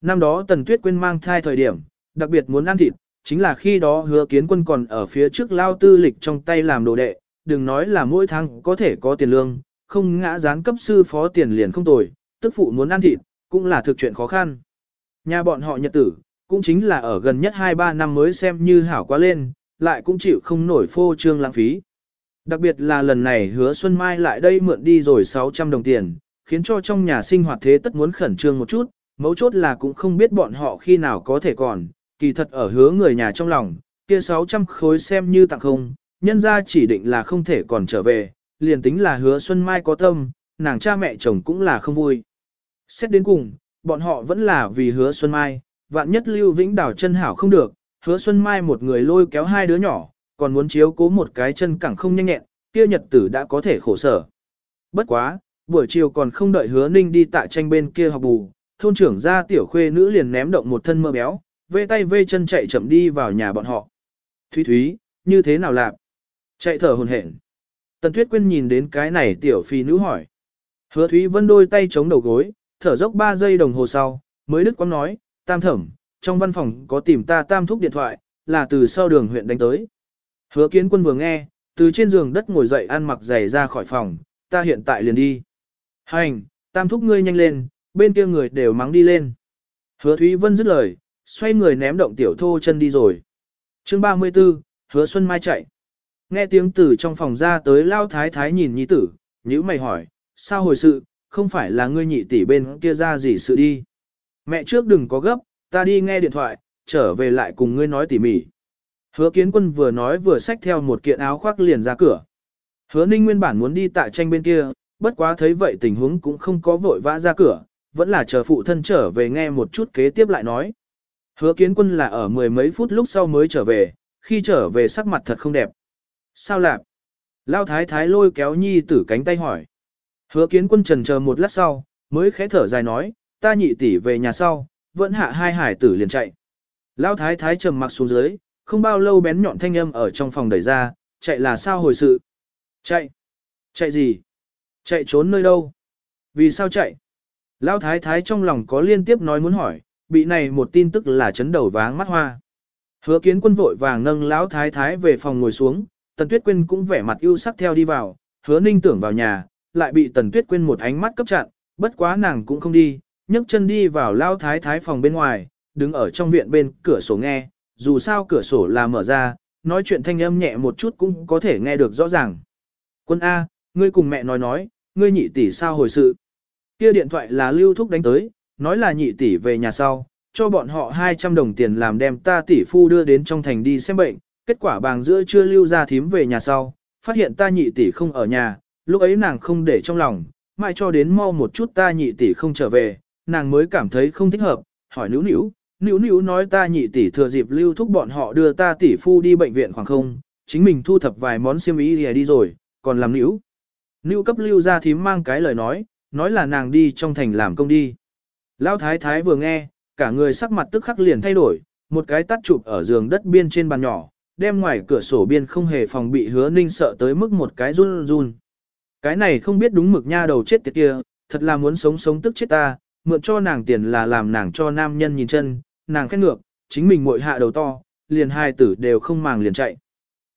Năm đó Tần Tuyết Quyên mang thai thời điểm, đặc biệt muốn ăn thịt, chính là khi đó hứa kiến quân còn ở phía trước lao tư lịch trong tay làm đồ đệ, đừng nói là mỗi tháng có thể có tiền lương, không ngã gián cấp sư phó tiền liền không tồi, tức phụ muốn ăn thịt, cũng là thực chuyện khó khăn. Nhà bọn họ nhật tử, cũng chính là ở gần nhất 2-3 năm mới xem như hảo quá lên, lại cũng chịu không nổi phô trương lãng phí. Đặc biệt là lần này hứa Xuân Mai lại đây mượn đi rồi 600 đồng tiền, khiến cho trong nhà sinh hoạt thế tất muốn khẩn trương một chút, mấu chốt là cũng không biết bọn họ khi nào có thể còn, kỳ thật ở hứa người nhà trong lòng, kia 600 khối xem như tặng không, nhân ra chỉ định là không thể còn trở về, liền tính là hứa Xuân Mai có tâm, nàng cha mẹ chồng cũng là không vui. Xét đến cùng, bọn họ vẫn là vì hứa Xuân Mai, vạn nhất Lưu Vĩnh đảo chân hảo không được, hứa Xuân Mai một người lôi kéo hai đứa nhỏ, còn muốn chiếu cố một cái chân cẳng không nhanh nhẹn, kia nhật tử đã có thể khổ sở. Bất quá, buổi chiều còn không đợi hứa ninh đi tại tranh bên kia học bù, thôn trưởng ra tiểu khuê nữ liền ném động một thân mơ béo, vê tay vê chân chạy chậm đi vào nhà bọn họ. Thúy Thúy, như thế nào làm? Chạy thở hồn hển. Tần Tuyết Quyên nhìn đến cái này tiểu phi nữ hỏi. Hứa Thúy Vân đôi tay chống đầu gối, thở dốc 3 giây đồng hồ sau, mới đức quang nói, tam thẩm, trong văn phòng có tìm ta tam thúc điện thoại, là từ sau đường huyện đánh tới. Hứa kiến quân vừa nghe, từ trên giường đất ngồi dậy ăn mặc giày ra khỏi phòng, ta hiện tại liền đi. Hành, tam thúc ngươi nhanh lên, bên kia người đều mắng đi lên. Hứa Thúy Vân dứt lời, xoay người ném động tiểu thô chân đi rồi. chương 34, hứa Xuân Mai chạy. Nghe tiếng từ trong phòng ra tới lao thái thái nhìn nhi tử, nhữ mày hỏi, sao hồi sự, không phải là ngươi nhị tỷ bên kia ra gì sự đi. Mẹ trước đừng có gấp, ta đi nghe điện thoại, trở về lại cùng ngươi nói tỉ mỉ. Hứa kiến quân vừa nói vừa xách theo một kiện áo khoác liền ra cửa. Hứa ninh nguyên bản muốn đi tại tranh bên kia, bất quá thấy vậy tình huống cũng không có vội vã ra cửa, vẫn là chờ phụ thân trở về nghe một chút kế tiếp lại nói. Hứa kiến quân là ở mười mấy phút lúc sau mới trở về, khi trở về sắc mặt thật không đẹp. Sao lạp? Lao thái thái lôi kéo nhi tử cánh tay hỏi. Hứa kiến quân trần chờ một lát sau, mới khẽ thở dài nói, ta nhị tỷ về nhà sau, vẫn hạ hai hải tử liền chạy. Lao thái thái trầm mặc xuống dưới, không bao lâu bén nhọn thanh âm ở trong phòng đẩy ra, chạy là sao hồi sự? Chạy? Chạy gì? Chạy trốn nơi đâu? Vì sao chạy? Lão thái thái trong lòng có liên tiếp nói muốn hỏi, bị này một tin tức là chấn đầu váng mắt hoa. Hứa kiến quân vội vàng nâng lão thái thái về phòng ngồi xuống, tần tuyết quyên cũng vẻ mặt ưu sắc theo đi vào, hứa ninh tưởng vào nhà, lại bị tần tuyết quyên một ánh mắt cấp chặn, bất quá nàng cũng không đi, nhấc chân đi vào Lão thái thái phòng bên ngoài, đứng ở trong viện bên cửa sổ nghe, dù sao cửa sổ là mở ra, nói chuyện thanh âm nhẹ một chút cũng có thể nghe được rõ ràng. Quân A, ngươi cùng mẹ nói nói, ngươi nhị tỷ sao hồi sự. Kia điện thoại là lưu thúc đánh tới, nói là nhị tỷ về nhà sau, cho bọn họ 200 đồng tiền làm đem ta tỷ phu đưa đến trong thành đi xem bệnh, kết quả bàng giữa chưa lưu ra thím về nhà sau, phát hiện ta nhị tỷ không ở nhà, lúc ấy nàng không để trong lòng, mãi cho đến mau một chút ta nhị tỷ không trở về, nàng mới cảm thấy không thích hợp, hỏi Nữu Nữu. Nữu nữu nói ta nhị tỷ thừa dịp lưu thúc bọn họ đưa ta tỷ phu đi bệnh viện khoảng không, chính mình thu thập vài món xiêm y đi rồi, còn làm Nữu, Nữu cấp lưu ra thím mang cái lời nói, nói là nàng đi trong thành làm công đi. Lão thái thái vừa nghe, cả người sắc mặt tức khắc liền thay đổi, một cái tắt chụp ở giường đất biên trên bàn nhỏ, đem ngoài cửa sổ biên không hề phòng bị hứa ninh sợ tới mức một cái run run. Cái này không biết đúng mực nha đầu chết tiệt kia, thật là muốn sống sống tức chết ta, mượn cho nàng tiền là làm nàng cho nam nhân nhìn chân, nàng khét ngược, chính mình muội hạ đầu to, liền hai tử đều không màng liền chạy.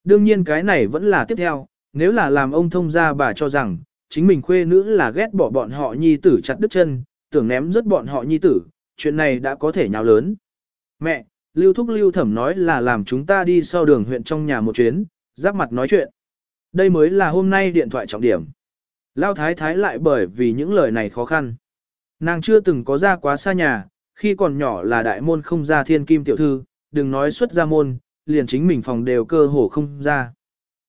Đương nhiên cái này vẫn là tiếp theo, nếu là làm ông thông gia bà cho rằng, chính mình khuê nữ là ghét bỏ bọn họ nhi tử chặt đứt chân, tưởng ném rất bọn họ nhi tử, chuyện này đã có thể nhào lớn. Mẹ, Lưu Thúc Lưu Thẩm nói là làm chúng ta đi sau đường huyện trong nhà một chuyến, giáp mặt nói chuyện. Đây mới là hôm nay điện thoại trọng điểm. Lao Thái Thái lại bởi vì những lời này khó khăn. Nàng chưa từng có ra quá xa nhà, khi còn nhỏ là đại môn không ra thiên kim tiểu thư, đừng nói xuất ra môn, liền chính mình phòng đều cơ hồ không ra.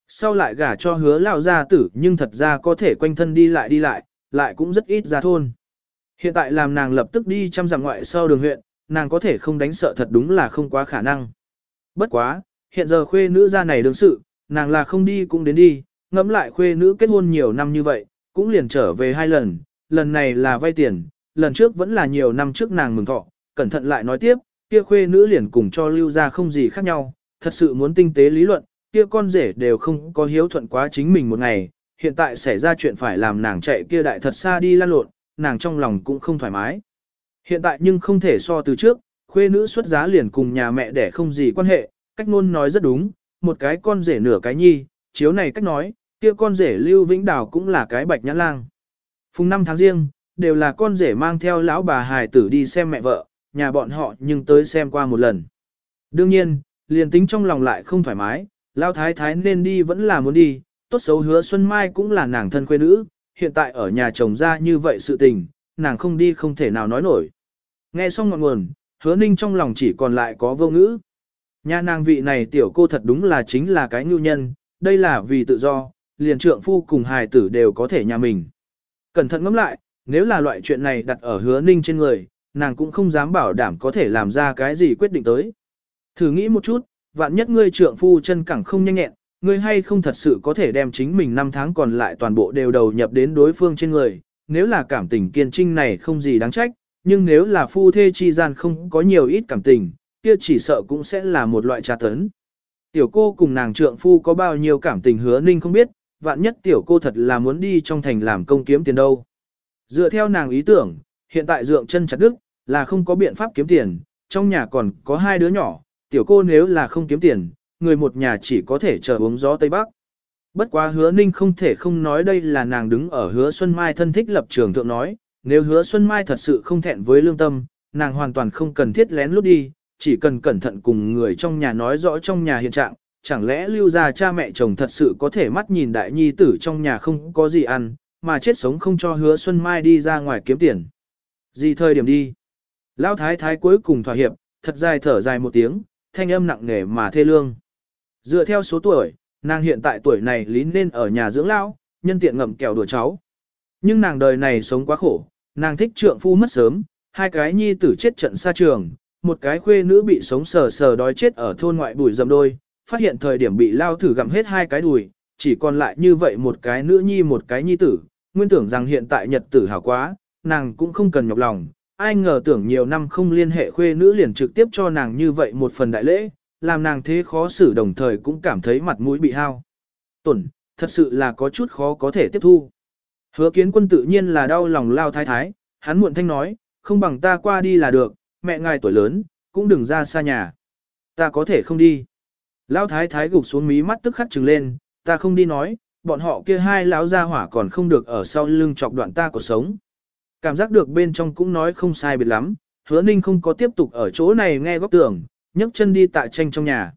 Sau lại gả cho hứa lao gia tử nhưng thật ra có thể quanh thân đi lại đi lại, lại cũng rất ít ra thôn. Hiện tại làm nàng lập tức đi chăm dặm ngoại sau đường huyện, nàng có thể không đánh sợ thật đúng là không quá khả năng. Bất quá, hiện giờ khuê nữ gia này đương sự, nàng là không đi cũng đến đi, ngẫm lại khuê nữ kết hôn nhiều năm như vậy, cũng liền trở về hai lần, lần này là vay tiền, lần trước vẫn là nhiều năm trước nàng mừng thọ, cẩn thận lại nói tiếp, kia khuê nữ liền cùng cho lưu ra không gì khác nhau, thật sự muốn tinh tế lý luận, kia con rể đều không có hiếu thuận quá chính mình một ngày, hiện tại xảy ra chuyện phải làm nàng chạy kia đại thật xa đi lan lộn, nàng trong lòng cũng không thoải mái. Hiện tại nhưng không thể so từ trước, khuê nữ xuất giá liền cùng nhà mẹ đẻ không gì quan hệ, cách ngôn nói rất đúng, một cái con rể nửa cái nhi, chiếu này cách nói, kia con rể Lưu Vĩnh Đào cũng là cái bạch nhãn lang. Phùng năm tháng riêng, đều là con rể mang theo lão bà hài tử đi xem mẹ vợ, nhà bọn họ nhưng tới xem qua một lần. Đương nhiên, liền tính trong lòng lại không thoải mái, lão thái thái nên đi vẫn là muốn đi, tốt xấu hứa Xuân Mai cũng là nàng thân quê nữ, hiện tại ở nhà chồng ra như vậy sự tình, nàng không đi không thể nào nói nổi. Nghe xong ngọn nguồn, hứa ninh trong lòng chỉ còn lại có vô ngữ. Nhà nàng vị này tiểu cô thật đúng là chính là cái nhu nhân, đây là vì tự do, liền trượng phu cùng hài tử đều có thể nhà mình. Cẩn thận ngẫm lại, nếu là loại chuyện này đặt ở hứa ninh trên người, nàng cũng không dám bảo đảm có thể làm ra cái gì quyết định tới. Thử nghĩ một chút, vạn nhất ngươi trượng phu chân cẳng không nhanh nhẹn, ngươi hay không thật sự có thể đem chính mình năm tháng còn lại toàn bộ đều đầu nhập đến đối phương trên người, nếu là cảm tình kiên trinh này không gì đáng trách, nhưng nếu là phu thê chi gian không có nhiều ít cảm tình, kia chỉ sợ cũng sẽ là một loại tra tấn. Tiểu cô cùng nàng trượng phu có bao nhiêu cảm tình hứa ninh không biết, vạn nhất tiểu cô thật là muốn đi trong thành làm công kiếm tiền đâu. Dựa theo nàng ý tưởng, hiện tại dượng chân chặt đức, là không có biện pháp kiếm tiền, trong nhà còn có hai đứa nhỏ, tiểu cô nếu là không kiếm tiền, người một nhà chỉ có thể chờ uống gió Tây Bắc. Bất quá hứa ninh không thể không nói đây là nàng đứng ở hứa Xuân Mai thân thích lập trường thượng nói, nếu hứa Xuân Mai thật sự không thẹn với lương tâm, nàng hoàn toàn không cần thiết lén lút đi, chỉ cần cẩn thận cùng người trong nhà nói rõ trong nhà hiện trạng, chẳng lẽ lưu ra cha mẹ chồng thật sự có thể mắt nhìn đại nhi tử trong nhà không có gì ăn, mà chết sống không cho hứa Xuân Mai đi ra ngoài kiếm tiền. Gì thời điểm đi? Lão thái thái cuối cùng thỏa hiệp, thật dài thở dài một tiếng, thanh âm nặng nề mà thê lương. Dựa theo số tuổi, nàng hiện tại tuổi này lý nên ở nhà dưỡng lão, nhân tiện ngậm kẹo đùa cháu. Nhưng nàng đời này sống quá khổ, nàng thích trượng phu mất sớm, hai cái nhi tử chết trận xa trường, một cái khuê nữ bị sống sờ sờ đói chết ở thôn ngoại bùi dầm đôi, phát hiện thời điểm bị lao thử gặm hết hai cái đùi, chỉ còn lại như vậy một cái nữ nhi một cái nhi tử, nguyên tưởng rằng hiện tại nhật tử hảo quá, nàng cũng không cần nhọc lòng, ai ngờ tưởng nhiều năm không liên hệ khuê nữ liền trực tiếp cho nàng như vậy một phần đại lễ, làm nàng thế khó xử đồng thời cũng cảm thấy mặt mũi bị hao. Tuẩn, thật sự là có chút khó có thể tiếp thu. Hứa kiến quân tự nhiên là đau lòng lao thái thái, hắn muộn thanh nói, không bằng ta qua đi là được, mẹ ngài tuổi lớn, cũng đừng ra xa nhà. Ta có thể không đi. Lao thái thái gục xuống mí mắt tức khắc trừng lên, ta không đi nói, bọn họ kia hai lão gia hỏa còn không được ở sau lưng chọc đoạn ta cuộc sống. Cảm giác được bên trong cũng nói không sai biệt lắm, hứa ninh không có tiếp tục ở chỗ này nghe góc tưởng, nhấc chân đi tại tranh trong nhà.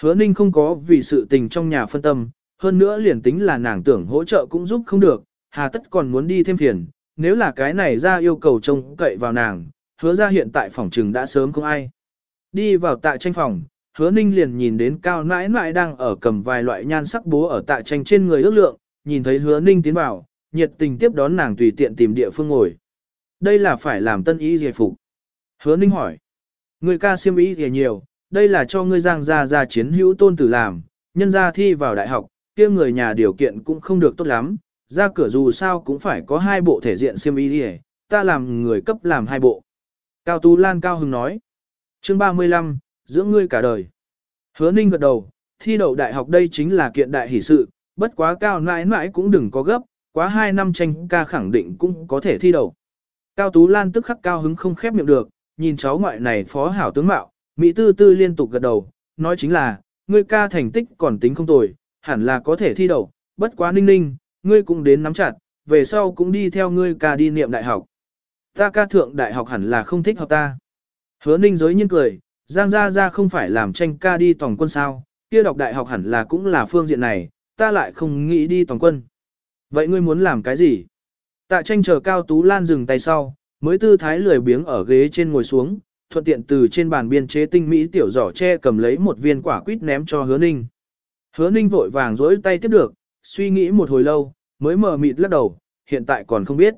Hứa ninh không có vì sự tình trong nhà phân tâm, hơn nữa liền tính là nàng tưởng hỗ trợ cũng giúp không được, hà tất còn muốn đi thêm phiền, nếu là cái này ra yêu cầu trông cậy vào nàng, hứa ra hiện tại phòng trừng đã sớm không ai. Đi vào tại tranh phòng, hứa ninh liền nhìn đến cao nãi nãi đang ở cầm vài loại nhan sắc bố ở tại tranh trên người ước lượng, nhìn thấy hứa ninh tiến vào, nhiệt tình tiếp đón nàng tùy tiện tìm địa phương ngồi. Đây là phải làm tân ý giải phục. Hứa ninh hỏi. Người ca siêm ý thì nhiều, đây là cho ngươi giang ra ra chiến hữu tôn tử làm, nhân ra thi vào đại học, kia người nhà điều kiện cũng không được tốt lắm, ra cửa dù sao cũng phải có hai bộ thể diện siêm ý đi ta làm người cấp làm hai bộ. Cao Tú Lan cao Hưng nói. Chương 35, dưỡng ngươi cả đời. Hứa Ninh gật đầu, thi đậu đại học đây chính là kiện đại hỷ sự, bất quá cao nãi nãi cũng đừng có gấp, quá hai năm tranh ca khẳng định cũng có thể thi đậu. Cao Tú Lan tức khắc cao hứng không khép miệng được, nhìn cháu ngoại này phó hảo tướng mạo, Mỹ tư tư liên tục gật đầu, nói chính là, ngươi ca thành tích còn tính không tồi, hẳn là có thể thi đậu, bất quá ninh ninh, ngươi cũng đến nắm chặt, về sau cũng đi theo ngươi ca đi niệm đại học. Ta ca thượng đại học hẳn là không thích học ta. Hứa ninh giới nhiên cười, Giang Gia Gia không phải làm tranh ca đi tổng quân sao, kia đọc đại học hẳn là cũng là phương diện này, ta lại không nghĩ đi tổng quân. Vậy ngươi muốn làm cái gì? Tạ tranh chờ Cao Tú Lan dừng tay sau, mới tư thái lười biếng ở ghế trên ngồi xuống, thuận tiện từ trên bàn biên chế tinh mỹ tiểu giỏ tre cầm lấy một viên quả quýt ném cho hứa ninh. Hứa ninh vội vàng dối tay tiếp được, suy nghĩ một hồi lâu, mới mờ mịt lắc đầu, hiện tại còn không biết.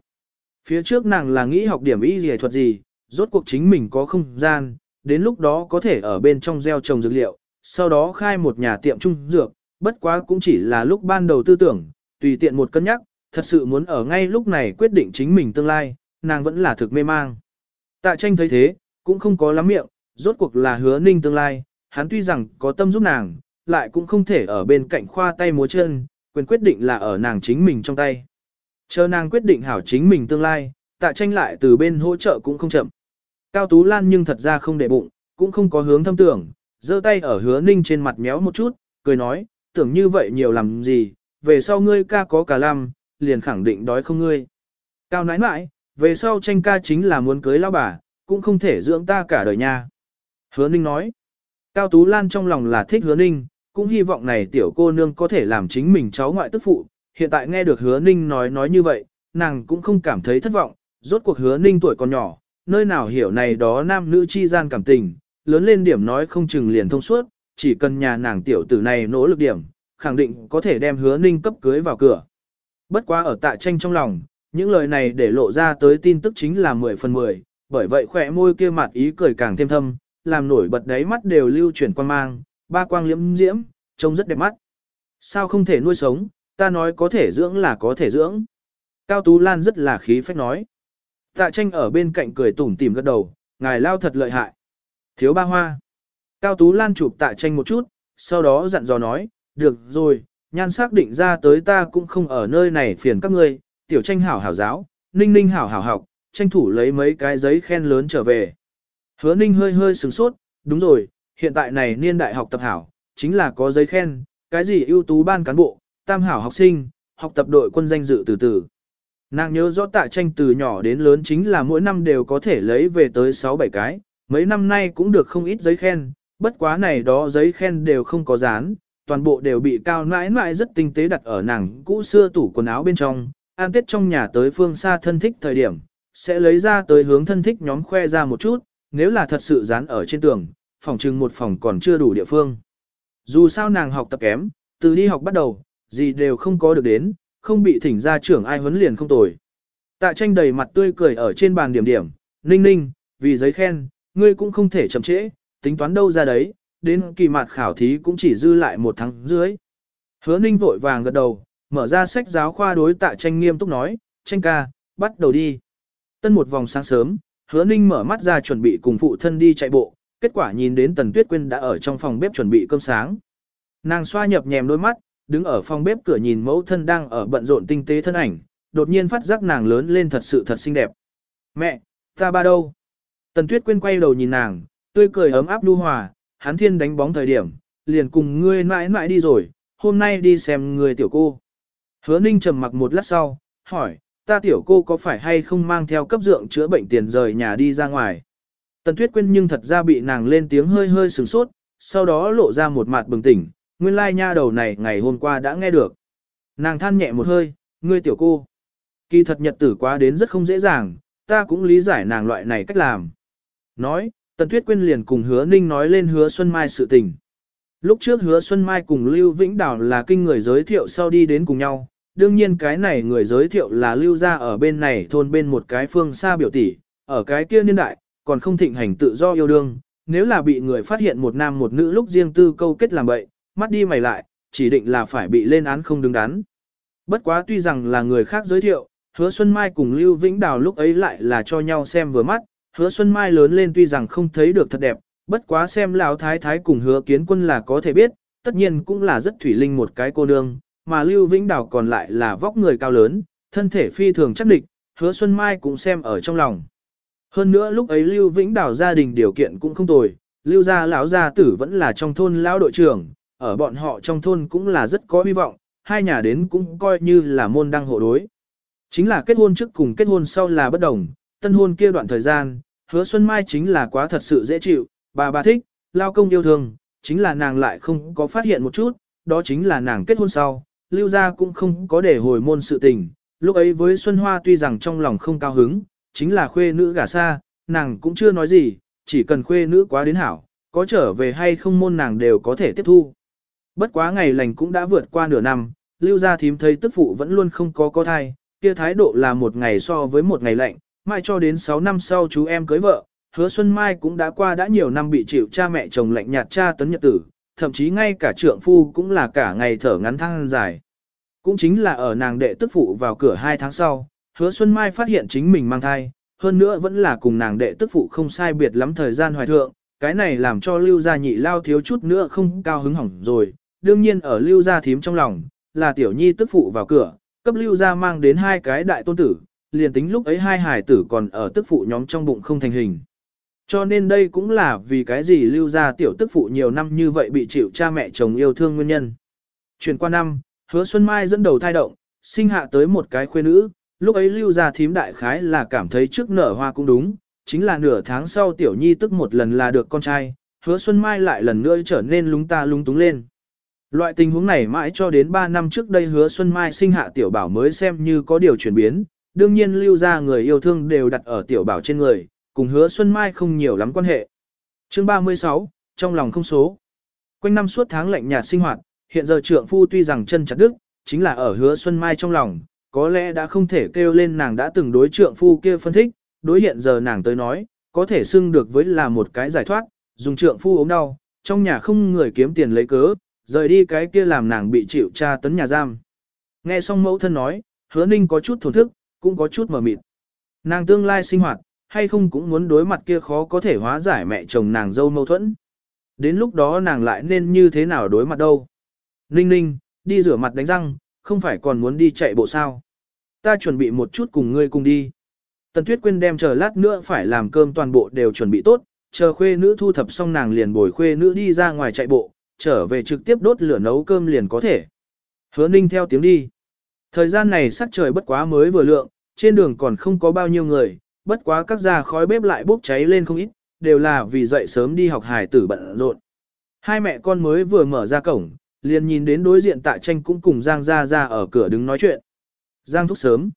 Phía trước nàng là nghĩ học điểm y gì thuật gì, rốt cuộc chính mình có không gian, đến lúc đó có thể ở bên trong gieo trồng dược liệu, sau đó khai một nhà tiệm trung dược, bất quá cũng chỉ là lúc ban đầu tư tưởng, tùy tiện một cân nhắc, Thật sự muốn ở ngay lúc này quyết định chính mình tương lai, nàng vẫn là thực mê mang. Tạ tranh thấy thế, cũng không có lắm miệng, rốt cuộc là hứa ninh tương lai, hắn tuy rằng có tâm giúp nàng, lại cũng không thể ở bên cạnh khoa tay múa chân, quyền quyết định là ở nàng chính mình trong tay. Chờ nàng quyết định hảo chính mình tương lai, tạ tranh lại từ bên hỗ trợ cũng không chậm. Cao Tú Lan nhưng thật ra không để bụng, cũng không có hướng thâm tưởng, giơ tay ở hứa ninh trên mặt méo một chút, cười nói, tưởng như vậy nhiều làm gì, về sau ngươi ca có cả lam, liền khẳng định đói không ngươi. Cao nãi nãi, về sau tranh ca chính là muốn cưới lao bà, cũng không thể dưỡng ta cả đời nha. Hứa ninh nói, Cao Tú Lan trong lòng là thích hứa ninh, cũng hy vọng này tiểu cô nương có thể làm chính mình cháu ngoại tức phụ. Hiện tại nghe được hứa ninh nói nói như vậy, nàng cũng không cảm thấy thất vọng, rốt cuộc hứa ninh tuổi còn nhỏ, nơi nào hiểu này đó nam nữ chi gian cảm tình, lớn lên điểm nói không chừng liền thông suốt, chỉ cần nhà nàng tiểu tử này nỗ lực điểm, khẳng định có thể đem hứa ninh cấp cưới vào cửa. Bất quá ở tạ tranh trong lòng, những lời này để lộ ra tới tin tức chính là 10 phần 10, bởi vậy khỏe môi kia mặt ý cười càng thêm thâm, làm nổi bật đáy mắt đều lưu chuyển quan mang, ba quang liễm diễm, trông rất đẹp mắt. Sao không thể nuôi sống, ta nói có thể dưỡng là có thể dưỡng. Cao Tú Lan rất là khí phách nói. Tạ tranh ở bên cạnh cười tủm tỉm gật đầu, ngài lao thật lợi hại. Thiếu ba hoa. Cao Tú Lan chụp tạ tranh một chút, sau đó dặn dò nói, được rồi, nhan xác định ra tới ta cũng không ở nơi này phiền các ngươi, tiểu tranh hảo hảo giáo, ninh ninh hảo hảo học, tranh thủ lấy mấy cái giấy khen lớn trở về. Hứa ninh hơi hơi sửng sốt, đúng rồi, hiện tại này niên đại học tập hảo, chính là có giấy khen, cái gì ưu tú ban cán bộ, tam hảo học sinh, học tập đội quân danh dự từ từ. Nàng nhớ rõ tạ tranh từ nhỏ đến lớn chính là mỗi năm đều có thể lấy về tới 6-7 cái, mấy năm nay cũng được không ít giấy khen, bất quá này đó giấy khen đều không có dán, toàn bộ đều bị cao nãi nãi rất tinh tế đặt ở nàng cũ xưa tủ quần áo bên trong, an tết trong nhà tới phương xa thân thích thời điểm, sẽ lấy ra tới hướng thân thích nhóm khoe ra một chút, nếu là thật sự dán ở trên tường, phòng trưng một phòng còn chưa đủ địa phương. Dù sao nàng học tập kém, từ đi học bắt đầu, gì đều không có được đến, không bị thỉnh ra trưởng ai huấn liền không tồi. Tạ tranh đầy mặt tươi cười ở trên bàn điểm điểm, ninh ninh, vì giấy khen, ngươi cũng không thể chậm trễ, tính toán đâu ra đấy, đến kỳ mặt khảo thí cũng chỉ dư lại một tháng dưới. Hứa ninh vội vàng gật đầu, mở ra sách giáo khoa đối tạ tranh nghiêm túc nói, tranh ca, bắt đầu đi. Tân một vòng sáng sớm, hứa ninh mở mắt ra chuẩn bị cùng phụ thân đi chạy bộ, kết quả nhìn đến tần tuyết quyên đã ở trong phòng bếp chuẩn bị cơm sáng. Nàng xoa nhập nhèm đôi mắt, đứng ở phòng bếp cửa nhìn mẫu thân đang ở bận rộn tinh tế thân ảnh, đột nhiên phát giác nàng lớn lên thật sự thật xinh đẹp. Mẹ, ta ba đâu? Tần tuyết quyên quay đầu nhìn nàng, tươi cười ấm áp nu hòa, hắn thiên đánh bóng thời điểm, liền cùng ngươi mãi mãi đi rồi, hôm nay đi xem người tiểu cô. Hứa ninh trầm mặc một lát sau, hỏi, ta tiểu cô có phải hay không mang theo cấp dượng chữa bệnh tiền rời nhà đi ra ngoài. Tần Tuyết Quyên nhưng thật ra bị nàng lên tiếng hơi hơi sửng sốt, sau đó lộ ra một mặt bừng tỉnh, nguyên lai nha đầu này ngày hôm qua đã nghe được. Nàng than nhẹ một hơi, ngươi tiểu cô. Kỳ thật nhật tử quá đến rất không dễ dàng, ta cũng lý giải nàng loại này cách làm. Nói, Tần Tuyết Quyên liền cùng hứa ninh nói lên hứa Xuân Mai sự tình. Lúc trước hứa Xuân Mai cùng Lưu Vĩnh Đào là kinh người giới thiệu sau đi đến cùng nhau, đương nhiên cái này người giới thiệu là lưu ra ở bên này thôn bên một cái phương xa biểu tỷ, ở cái kia niên đại, còn không thịnh hành tự do yêu đương, nếu là bị người phát hiện một nam một nữ lúc riêng tư câu kết làm bậy, mắt đi mày lại, chỉ định là phải bị lên án không đứng đắn. Bất quá tuy rằng là người khác giới thiệu, hứa Xuân Mai cùng Lưu Vĩnh Đào lúc ấy lại là cho nhau xem vừa mắt, hứa Xuân Mai lớn lên tuy rằng không thấy được thật đẹp, bất quá xem lão thái thái cùng hứa kiến quân là có thể biết, tất nhiên cũng là rất thủy linh một cái cô nương, mà Lưu Vĩnh Đào còn lại là vóc người cao lớn, thân thể phi thường chắc địch, hứa Xuân Mai cũng xem ở trong lòng. Hơn nữa lúc ấy Lưu Vĩnh Đào gia đình điều kiện cũng không tồi, Lưu gia lão gia tử vẫn là trong thôn lão đội trưởng, ở bọn họ trong thôn cũng là rất có hy vọng, hai nhà đến cũng coi như là môn đăng hộ đối. Chính là kết hôn trước cùng kết hôn sau là bất đồng, tân hôn kia đoạn thời gian, hứa Xuân Mai chính là quá thật sự dễ chịu, bà bà thích, lao công yêu thương, chính là nàng lại không có phát hiện một chút, đó chính là nàng kết hôn sau, lưu gia cũng không có để hồi môn sự tình, lúc ấy với Xuân Hoa tuy rằng trong lòng không cao hứng, chính là khuê nữ gả xa, nàng cũng chưa nói gì, chỉ cần khuê nữ quá đến hảo, có trở về hay không môn nàng đều có thể tiếp thu. Bất quá ngày lành cũng đã vượt qua nửa năm, lưu gia thím thấy tức phụ vẫn luôn không có có thai, kia thái độ là một ngày so với một ngày lạnh, mai cho đến 6 năm sau chú em cưới vợ, hứa Xuân Mai cũng đã qua đã nhiều năm bị chịu cha mẹ chồng lạnh nhạt cha tấn nhật tử, thậm chí ngay cả trượng phu cũng là cả ngày thở ngắn thăng dài. cũng chính là ở nàng đệ tức phụ vào cửa hai tháng sau, hứa Xuân Mai phát hiện chính mình mang thai, hơn nữa vẫn là cùng nàng đệ tức phụ không sai biệt lắm thời gian hoài thượng, cái này làm cho lưu gia nhị lao thiếu chút nữa không cao hứng hỏng rồi, đương nhiên ở lưu gia thím trong lòng, là tiểu nhi tức phụ vào cửa, cấp lưu gia mang đến hai cái đại tôn tử, liền tính lúc ấy hai hải tử còn ở tức phụ nhóm trong bụng không thành hình. Cho nên đây cũng là vì cái gì lưu gia tiểu tức phụ nhiều năm như vậy bị chịu cha mẹ chồng yêu thương nguyên nhân. Chuyển qua năm, hứa Xuân Mai dẫn đầu thai động, sinh hạ tới một cái khuê nữ, lúc ấy lưu gia thím đại khái là cảm thấy trước nở hoa cũng đúng, chính là nửa tháng sau tiểu nhi tức một lần là được con trai, hứa Xuân Mai lại lần nữa trở nên lúng ta lúng túng lên. Loại tình huống này mãi cho đến 3 năm trước đây hứa Xuân Mai sinh hạ tiểu bảo mới xem như có điều chuyển biến, đương nhiên lưu ra người yêu thương đều đặt ở tiểu bảo trên người, cùng hứa Xuân Mai không nhiều lắm quan hệ. chương 36, trong lòng không số. Quanh năm suốt tháng lạnh nhạt sinh hoạt, hiện giờ trượng phu tuy rằng chân chặt đức, chính là ở hứa Xuân Mai trong lòng, có lẽ đã không thể kêu lên nàng đã từng đối trượng phu kia phân thích, đối hiện giờ nàng tới nói, có thể xưng được với là một cái giải thoát, dùng trượng phu ốm đau, trong nhà không người kiếm tiền lấy cớ, rời đi cái kia làm nàng bị chịu tra tấn nhà giam. Nghe xong mẫu thân nói, hứa ninh có chút thổn thức, cũng có chút mờ mịt. Nàng tương lai sinh hoạt, hay không cũng muốn đối mặt kia khó có thể hóa giải mẹ chồng nàng dâu mâu thuẫn. Đến lúc đó nàng lại nên như thế nào đối mặt đâu. Ninh ninh, đi rửa mặt đánh răng, không phải còn muốn đi chạy bộ sao. Ta chuẩn bị một chút cùng ngươi cùng đi. Tần Tuyết Quyên đem chờ lát nữa phải làm cơm toàn bộ đều chuẩn bị tốt, chờ khuê nữ thu thập xong nàng liền bồi khuê nữ đi ra ngoài chạy bộ, trở về trực tiếp đốt lửa nấu cơm liền có thể. Hứa ninh theo tiếng đi. Thời gian này sắc trời bất quá mới vừa lượng, trên đường còn không có bao nhiêu người, bất quá các gia khói bếp lại bốc cháy lên không ít, đều là vì dậy sớm đi học hài tử bận rộn. Hai mẹ con mới vừa mở ra cổng, liền nhìn đến đối diện tạ tranh cũng cùng Giang Gia Gia ở cửa đứng nói chuyện. Giang thúc sớm.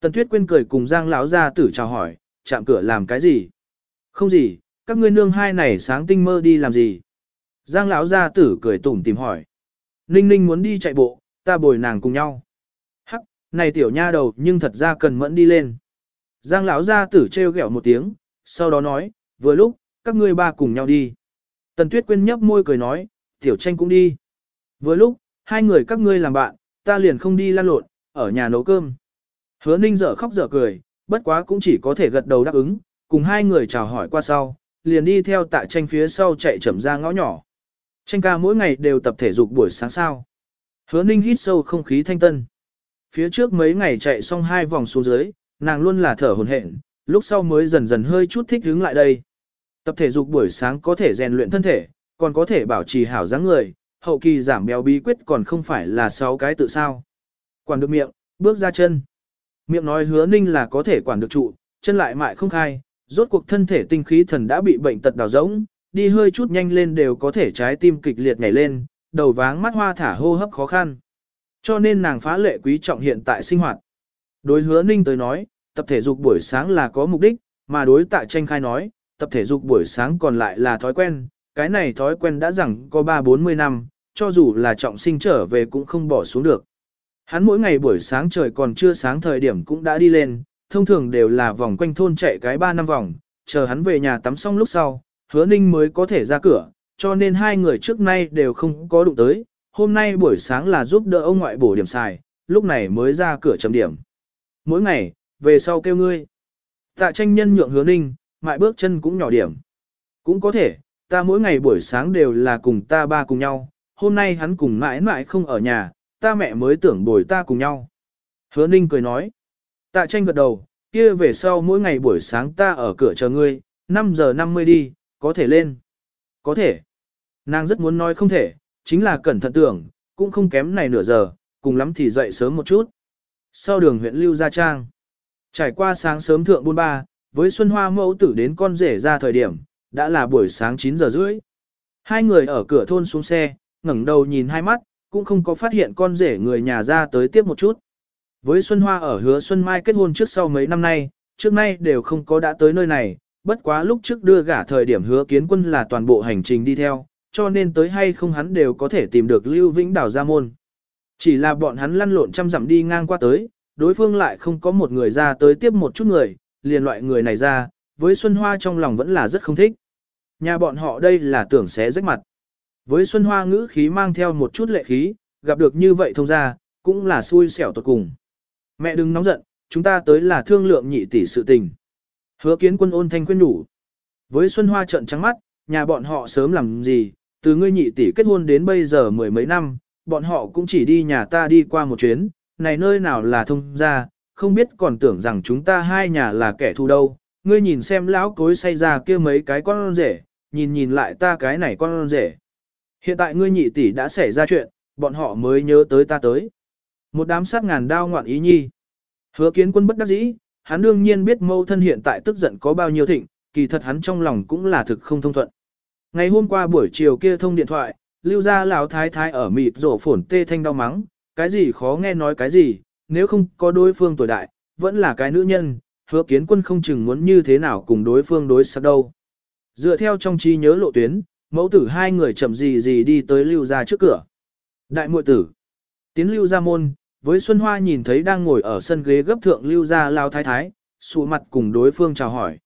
Tần Tuyết quên cười cùng Giang lão gia tử chào hỏi, chạm cửa làm cái gì? Không gì, các ngươi nương hai này sáng tinh mơ đi làm gì? Giang lão gia tử cười tủm tìm hỏi. Ninh ninh muốn đi chạy bộ, ta bồi nàng cùng nhau. Hắc, này tiểu nha đầu nhưng thật ra cần mẫn đi lên. Giang lão gia tử trêu ghẹo một tiếng, sau đó nói, vừa lúc, các ngươi ba cùng nhau đi. Tần Tuyết quên nhấp môi cười nói, tiểu tranh cũng đi. Vừa lúc, hai người các ngươi làm bạn, ta liền không đi lan lộn, ở nhà nấu cơm. Hứa ninh dở khóc dở cười, bất quá cũng chỉ có thể gật đầu đáp ứng, cùng hai người chào hỏi qua sau, liền đi theo tạ tranh phía sau chạy chậm ra ngõ nhỏ. Tranh ca mỗi ngày đều tập thể dục buổi sáng sao. Hứa ninh hít sâu không khí thanh tân. Phía trước mấy ngày chạy xong hai vòng xuống dưới, nàng luôn là thở hồn hển, lúc sau mới dần dần hơi chút thích đứng lại đây. Tập thể dục buổi sáng có thể rèn luyện thân thể, còn có thể bảo trì hảo dáng người, hậu kỳ giảm béo bí quyết còn không phải là sáu cái tự sao. Quản được miệng, bước ra chân. Miệng nói hứa ninh là có thể quản được trụ, chân lại mại không khai, rốt cuộc thân thể tinh khí thần đã bị bệnh tật đào rỗng, đi hơi chút nhanh lên đều có thể trái tim kịch liệt nhảy lên, đầu váng mắt hoa thả hô hấp khó khăn. Cho nên nàng phá lệ quý trọng hiện tại sinh hoạt. Đối hứa ninh tới nói, tập thể dục buổi sáng là có mục đích, mà đối tại tranh khai nói, tập thể dục buổi sáng còn lại là thói quen, cái này thói quen đã rằng có 3-40 năm, cho dù là trọng sinh trở về cũng không bỏ xuống được. Hắn mỗi ngày buổi sáng trời còn chưa sáng thời điểm cũng đã đi lên, thông thường đều là vòng quanh thôn chạy cái 3 năm vòng, chờ hắn về nhà tắm xong lúc sau, hứa ninh mới có thể ra cửa, cho nên hai người trước nay đều không có đụng tới, hôm nay buổi sáng là giúp đỡ ông ngoại bổ điểm xài, lúc này mới ra cửa chấm điểm. Mỗi ngày, về sau kêu ngươi. Tạ tranh nhân nhượng hứa ninh, mại bước chân cũng nhỏ điểm. Cũng có thể, ta mỗi ngày buổi sáng đều là cùng ta ba cùng nhau, hôm nay hắn cùng mãi mãi không ở nhà, ta mẹ mới tưởng bồi ta cùng nhau. Hứa ninh cười nói. Tạ tranh gật đầu, kia về sau mỗi ngày buổi sáng ta ở cửa chờ ngươi, 5 giờ 50 đi, có thể lên. Có thể. Nàng rất muốn nói không thể, chính là cẩn thận tưởng, cũng không kém này nửa giờ, cùng lắm thì dậy sớm một chút. Sau đường huyện Lưu Gia Trang. Trải qua sáng sớm thượng buôn ba, với Xuân Hoa mẫu tử đến con rể ra thời điểm, đã là buổi sáng 9 giờ rưỡi. Hai người ở cửa thôn xuống xe, ngẩng đầu nhìn hai mắt, cũng không có phát hiện con rể người nhà ra tới tiếp một chút. Với Xuân Hoa ở hứa Xuân Mai kết hôn trước sau mấy năm nay, trước nay đều không có đã tới nơi này, bất quá lúc trước đưa gả thời điểm hứa kiến quân là toàn bộ hành trình đi theo, cho nên tới hay không hắn đều có thể tìm được Lưu Vĩnh Đảo ra môn. Chỉ là bọn hắn lăn lộn trăm dặm đi ngang qua tới, đối phương lại không có một người ra tới tiếp một chút người, liền loại người này ra, với Xuân Hoa trong lòng vẫn là rất không thích. Nhà bọn họ đây là tưởng sẽ rách mặt. Với Xuân Hoa ngữ khí mang theo một chút lệ khí, gặp được như vậy thông ra, cũng là xui xẻo tuột cùng. Mẹ đừng nóng giận, chúng ta tới là thương lượng nhị tỷ sự tình. Hứa kiến quân ôn thanh khuyên nhủ. Với Xuân Hoa trợn trắng mắt, nhà bọn họ sớm làm gì, từ ngươi nhị tỷ kết hôn đến bây giờ mười mấy năm, bọn họ cũng chỉ đi nhà ta đi qua một chuyến, này nơi nào là thông ra, không biết còn tưởng rằng chúng ta hai nhà là kẻ thù đâu. Ngươi nhìn xem lão cối say ra kia mấy cái con rể, nhìn nhìn lại ta cái này con rể. Hiện tại ngươi nhị tỷ đã xảy ra chuyện, bọn họ mới nhớ tới ta tới. Một đám sát ngàn đao ngoạn ý nhi. Hứa kiến quân bất đắc dĩ, hắn đương nhiên biết mâu thân hiện tại tức giận có bao nhiêu thịnh, kỳ thật hắn trong lòng cũng là thực không thông thuận. Ngày hôm qua buổi chiều kia thông điện thoại, lưu ra lão thái thái ở mịt rổ phổn tê thanh đau mắng, cái gì khó nghe nói cái gì, nếu không có đối phương tuổi đại, vẫn là cái nữ nhân, hứa kiến quân không chừng muốn như thế nào cùng đối phương đối sắc đâu. Dựa theo trong trí nhớ lộ tuyến, mẫu tử hai người chậm gì gì đi tới lưu ra trước cửa. Đại muội tử, tiến lưu ra môn, với Xuân Hoa nhìn thấy đang ngồi ở sân ghế gấp thượng lưu gia lão thái thái, sụ mặt cùng đối phương chào hỏi.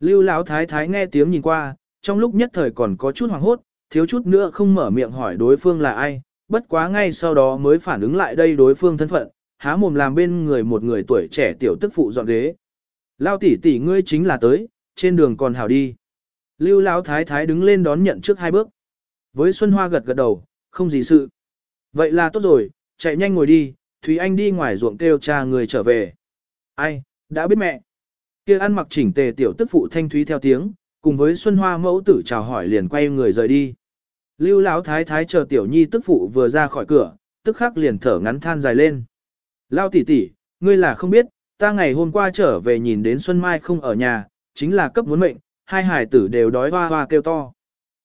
Lưu lão thái thái nghe tiếng nhìn qua, trong lúc nhất thời còn có chút hoảng hốt, thiếu chút nữa không mở miệng hỏi đối phương là ai, bất quá ngay sau đó mới phản ứng lại đây đối phương thân phận, há mồm làm bên người một người tuổi trẻ tiểu tức phụ dọn ghế. Lao tỷ tỷ ngươi chính là tới, trên đường còn hảo đi. Lưu lão thái thái đứng lên đón nhận trước hai bước. Với Xuân Hoa gật gật đầu, không gì sự. Vậy là tốt rồi, chạy nhanh ngồi đi, Thúy Anh đi ngoài ruộng kêu cha người trở về. Ai, đã biết mẹ. kia ăn mặc chỉnh tề tiểu tức phụ thanh Thúy theo tiếng, cùng với Xuân Hoa mẫu tử chào hỏi liền quay người rời đi. Lưu Lão thái thái chờ tiểu nhi tức phụ vừa ra khỏi cửa, tức khắc liền thở ngắn than dài lên. Lao tỷ tỷ, ngươi là không biết, ta ngày hôm qua trở về nhìn đến Xuân Mai không ở nhà, chính là cấp muốn mệnh, hai hải tử đều đói hoa hoa kêu to.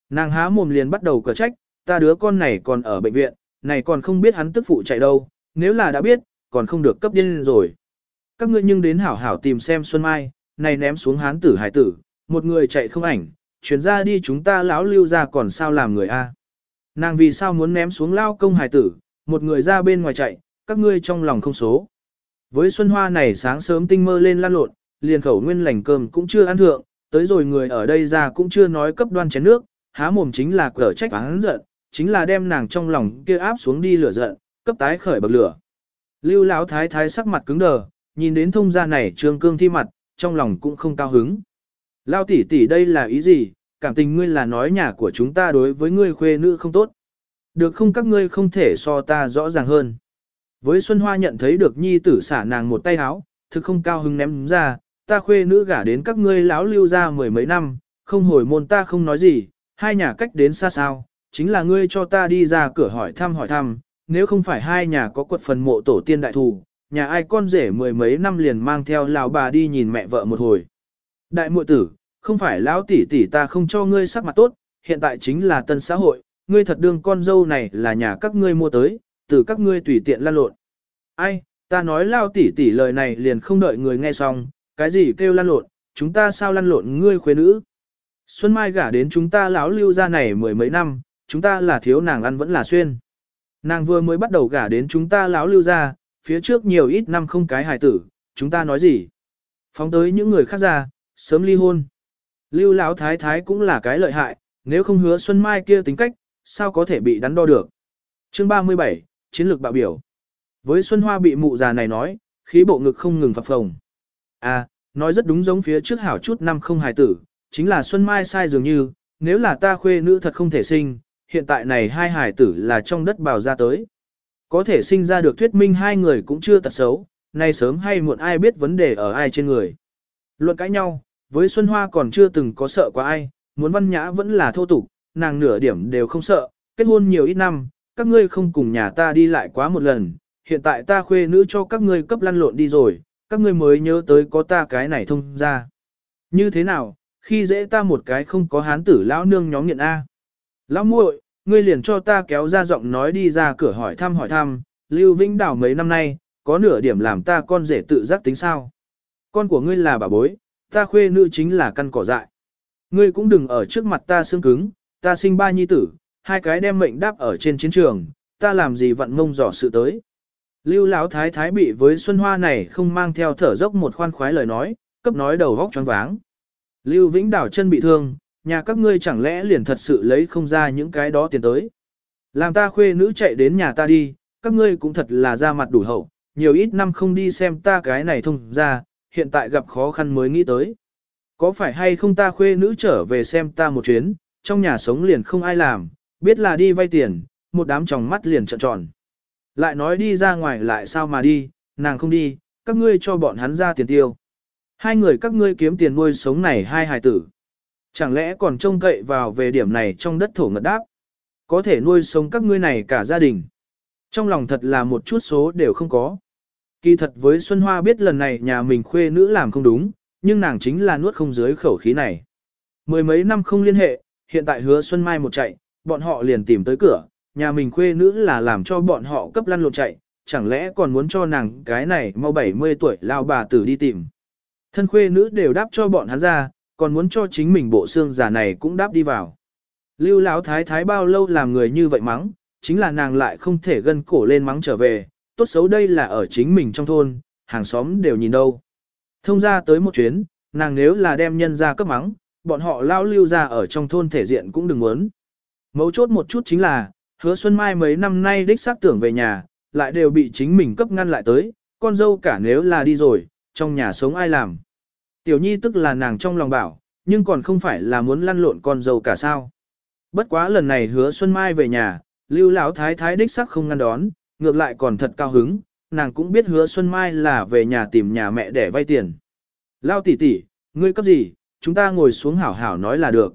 Nàng há mồm liền bắt đầu cờ trách, ta đứa con này còn ở bệnh viện, này còn không biết hắn tức phụ chạy đâu, nếu là đã biết, còn không được cấp điên rồi. Các ngươi nhưng đến hảo hảo tìm xem Xuân Mai, này ném xuống hán tử hải tử, một người chạy không ảnh, chuyển ra đi chúng ta lão lưu ra còn sao làm người a? Nàng vì sao muốn ném xuống lao công hải tử, một người ra bên ngoài chạy, các ngươi trong lòng không số. Với Xuân Hoa này sáng sớm tinh mơ lên lan lộn, liền khẩu nguyên lành cơm cũng chưa ăn thượng, tới rồi người ở đây ra cũng chưa nói cấp đoan chén nước, há mồm chính là cở trách và hắn giận, chính là đem nàng trong lòng kia áp xuống đi lửa giận, cấp tái khởi bậc lửa. Lưu Lão thái thái sắc mặt cứng đờ, nhìn đến thông gia này trương cương thi mặt, trong lòng cũng không cao hứng. Lao tỷ tỷ đây là ý gì, cảm tình ngươi là nói nhà của chúng ta đối với ngươi khuê nữ không tốt. Được không các ngươi không thể so ta rõ ràng hơn. Với Xuân Hoa nhận thấy được nhi tử xả nàng một tay háo, thực không cao hứng ném ra, ta khuê nữ gả đến các ngươi lão lưu ra mười mấy năm, không hồi môn ta không nói gì, hai nhà cách đến xa sao, chính là ngươi cho ta đi ra cửa hỏi thăm hỏi thăm, nếu không phải hai nhà có quật phần mộ tổ tiên đại thù, nhà ai con rể mười mấy năm liền mang theo lão bà đi nhìn mẹ vợ một hồi. Đại muội tử, không phải lão tỷ tỷ ta không cho ngươi sắc mặt tốt, hiện tại chính là tân xã hội, ngươi thật đương con dâu này là nhà các ngươi mua tới, từ các ngươi tùy tiện lan lộn. Ai, ta nói lao tỷ tỷ lời này liền không đợi người nghe xong, cái gì kêu lan lộn, chúng ta sao lan lộn ngươi khuê nữ. Xuân Mai gả đến chúng ta lão lưu ra này mười mấy năm, chúng ta là thiếu nàng ăn vẫn là xuyên. Nàng vừa mới bắt đầu gả đến chúng ta lão lưu ra, phía trước nhiều ít năm không cái hài tử, chúng ta nói gì. Phóng tới những người khác ra, sớm ly hôn. Lưu lão thái thái cũng là cái lợi hại, nếu không hứa Xuân Mai kia tính cách, sao có thể bị đắn đo được. Chương 37, Chiến lược bạo biểu. Với Xuân Hoa bị mụ già này nói, khí bộ ngực không ngừng phập phồng. À, nói rất đúng giống phía trước hảo chút năm không hài tử, chính là Xuân Mai sai dường như, nếu là ta khuê nữ thật không thể sinh, hiện tại này hai hải tử là trong đất bào ra tới. Có thể sinh ra được thuyết minh hai người cũng chưa tật xấu, nay sớm hay muộn ai biết vấn đề ở ai trên người. Luận cãi nhau, với Xuân Hoa còn chưa từng có sợ qua ai, muốn văn nhã vẫn là thô tục, nàng nửa điểm đều không sợ, kết hôn nhiều ít năm, các ngươi không cùng nhà ta đi lại quá một lần, hiện tại ta khuê nữ cho các ngươi cấp lăn lộn đi rồi, các ngươi mới nhớ tới có ta cái này thông ra. Như thế nào, khi dễ ta một cái không có hán tử lão nương nhóm nghiện A. Lão muội, ngươi liền cho ta kéo ra giọng nói đi ra cửa hỏi thăm hỏi thăm, Lưu Vĩnh Đảo mấy năm nay, có nửa điểm làm ta con rể tự giác tính sao. Con của ngươi là bà bối, ta khuê nữ chính là căn cỏ dại. Ngươi cũng đừng ở trước mặt ta xương cứng, ta sinh ba nhi tử, hai cái đem mệnh đáp ở trên chiến trường, ta làm gì vận mông dò sự tới. Lưu Lão thái thái bị với Xuân Hoa này không mang theo thở dốc một khoan khoái lời nói, cấp nói đầu vóc choáng váng. Lưu Vĩnh Đảo chân bị thương, nhà các ngươi chẳng lẽ liền thật sự lấy không ra những cái đó tiền tới. Làm ta khuê nữ chạy đến nhà ta đi, các ngươi cũng thật là ra mặt đủ hậu, nhiều ít năm không đi xem ta cái này thông ra, hiện tại gặp khó khăn mới nghĩ tới. Có phải hay không ta khuê nữ trở về xem ta một chuyến, trong nhà sống liền không ai làm, biết là đi vay tiền, một đám tròng mắt liền trợn tròn. Lại nói đi ra ngoài lại sao mà đi, nàng không đi, các ngươi cho bọn hắn ra tiền tiêu. Hai người các ngươi kiếm tiền nuôi sống này hai hài tử. Chẳng lẽ còn trông cậy vào về điểm này trong đất thổ ngật đáp. Có thể nuôi sống các ngươi này cả gia đình. Trong lòng thật là một chút số đều không có. Kỳ thật với Xuân Hoa biết lần này nhà mình khuê nữ làm không đúng, nhưng nàng chính là nuốt không dưới khẩu khí này. Mười mấy năm không liên hệ, hiện tại hứa Xuân Mai một chạy, bọn họ liền tìm tới cửa, nhà mình khuê nữ là làm cho bọn họ cấp lăn lộn chạy, chẳng lẽ còn muốn cho nàng cái này mau 70 tuổi lao bà tử đi tìm. Thân khuê nữ đều đáp cho bọn hắn ra, còn muốn cho chính mình bộ xương già này cũng đáp đi vào. Lưu Lão thái thái bao lâu làm người như vậy mắng, chính là nàng lại không thể gân cổ lên mắng trở về, tốt xấu đây là ở chính mình trong thôn, hàng xóm đều nhìn đâu. Thông ra tới một chuyến, nàng nếu là đem nhân ra cấp mắng, bọn họ lao lưu ra ở trong thôn thể diện cũng đừng muốn. Mấu chốt một chút chính là, hứa Xuân Mai mấy năm nay đích xác tưởng về nhà, lại đều bị chính mình cấp ngăn lại tới, con dâu cả nếu là đi rồi, trong nhà sống ai làm. Tiểu nhi tức là nàng trong lòng bảo, nhưng còn không phải là muốn lăn lộn con dâu cả sao. Bất quá lần này hứa Xuân Mai về nhà, lưu lão thái thái đích sắc không ngăn đón, ngược lại còn thật cao hứng, nàng cũng biết hứa Xuân Mai là về nhà tìm nhà mẹ để vay tiền. Lao tỷ tỷ, ngươi cấp gì, chúng ta ngồi xuống hảo hảo nói là được.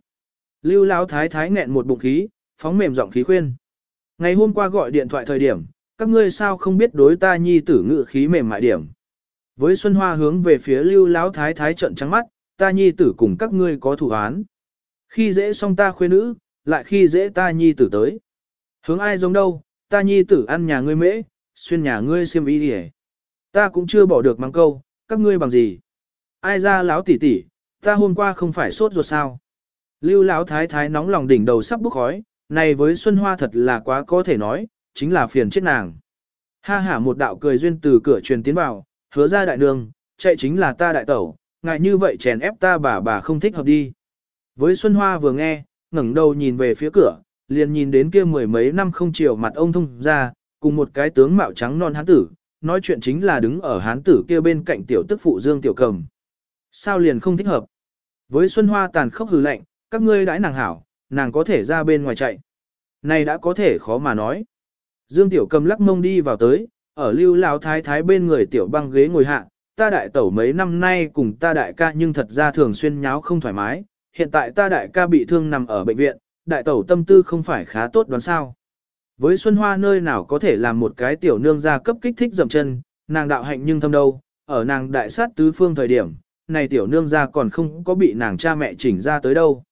Lưu lão thái thái nghẹn một bụng khí, phóng mềm giọng khí khuyên. Ngày hôm qua gọi điện thoại thời điểm, các ngươi sao không biết đối ta nhi tử ngự khí mềm mại điểm. Với Xuân Hoa hướng về phía lưu lão thái thái trận trắng mắt, ta nhi tử cùng các ngươi có thủ án. Khi dễ xong ta khuê nữ, lại khi dễ ta nhi tử tới. Hướng ai giống đâu, ta nhi tử ăn nhà ngươi mễ, xuyên nhà ngươi xiêm y đi Ta cũng chưa bỏ được mang câu, các ngươi bằng gì. Ai ra láo tỉ tỉ, ta hôm qua không phải sốt ruột sao. Lưu lão thái thái nóng lòng đỉnh đầu sắp bốc khói, này với Xuân Hoa thật là quá có thể nói, chính là phiền chết nàng. Ha hả một đạo cười duyên từ cửa truyền tiến vào, hứa ra đại nương, chạy chính là ta đại tẩu, ngại như vậy chèn ép ta bà bà không thích hợp đi. Với Xuân Hoa vừa nghe, ngẩng đầu nhìn về phía cửa, liền nhìn đến kia mười mấy năm không chiều mặt ông thông ra, cùng một cái tướng mạo trắng non hán tử, nói chuyện chính là đứng ở hán tử kia bên cạnh tiểu tức phụ Dương Tiểu Cầm. Sao liền không thích hợp? Với Xuân Hoa tàn khốc hừ lạnh, các ngươi đãi nàng hảo, nàng có thể ra bên ngoài chạy. Này đã có thể khó mà nói. Dương Tiểu Cầm lắc mông đi vào tới, ở lưu lão thái thái bên người Tiểu băng ghế ngồi hạ, ta đại tẩu mấy năm nay cùng ta đại ca nhưng thật ra thường xuyên nháo không thoải mái, hiện tại ta đại ca bị thương nằm ở bệnh viện, đại tẩu tâm tư không phải khá tốt đoán sao. Với Xuân Hoa nơi nào có thể làm một cái tiểu nương gia cấp kích thích dầm chân, nàng đạo hạnh nhưng thâm đâu, ở nàng đại sát tứ phương thời điểm, này tiểu nương gia còn không có bị nàng cha mẹ chỉnh ra tới đâu.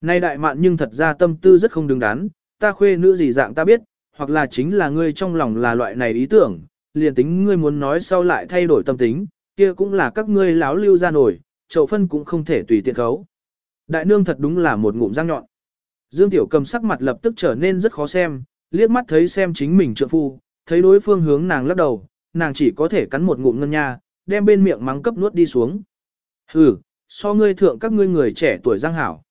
Này đại mạn nhưng thật ra tâm tư rất không đứng đắn, ta khuê nữ gì dạng ta biết, hoặc là chính là ngươi trong lòng là loại này ý tưởng, liền tính ngươi muốn nói sau lại thay đổi tâm tính, kia cũng là các ngươi láo lưu ra nổi, chậu phân cũng không thể tùy tiện khấu. Đại nương thật đúng là một ngụm răng nhọn. Dương Tiểu cầm sắc mặt lập tức trở nên rất khó xem, liếc mắt thấy xem chính mình trượng phu, thấy đối phương hướng nàng lắc đầu, nàng chỉ có thể cắn một ngụm ngân nha, đem bên miệng mắng cấp nuốt đi xuống. Hừ, so ngươi thượng các ngươi người trẻ tuổi giang hảo.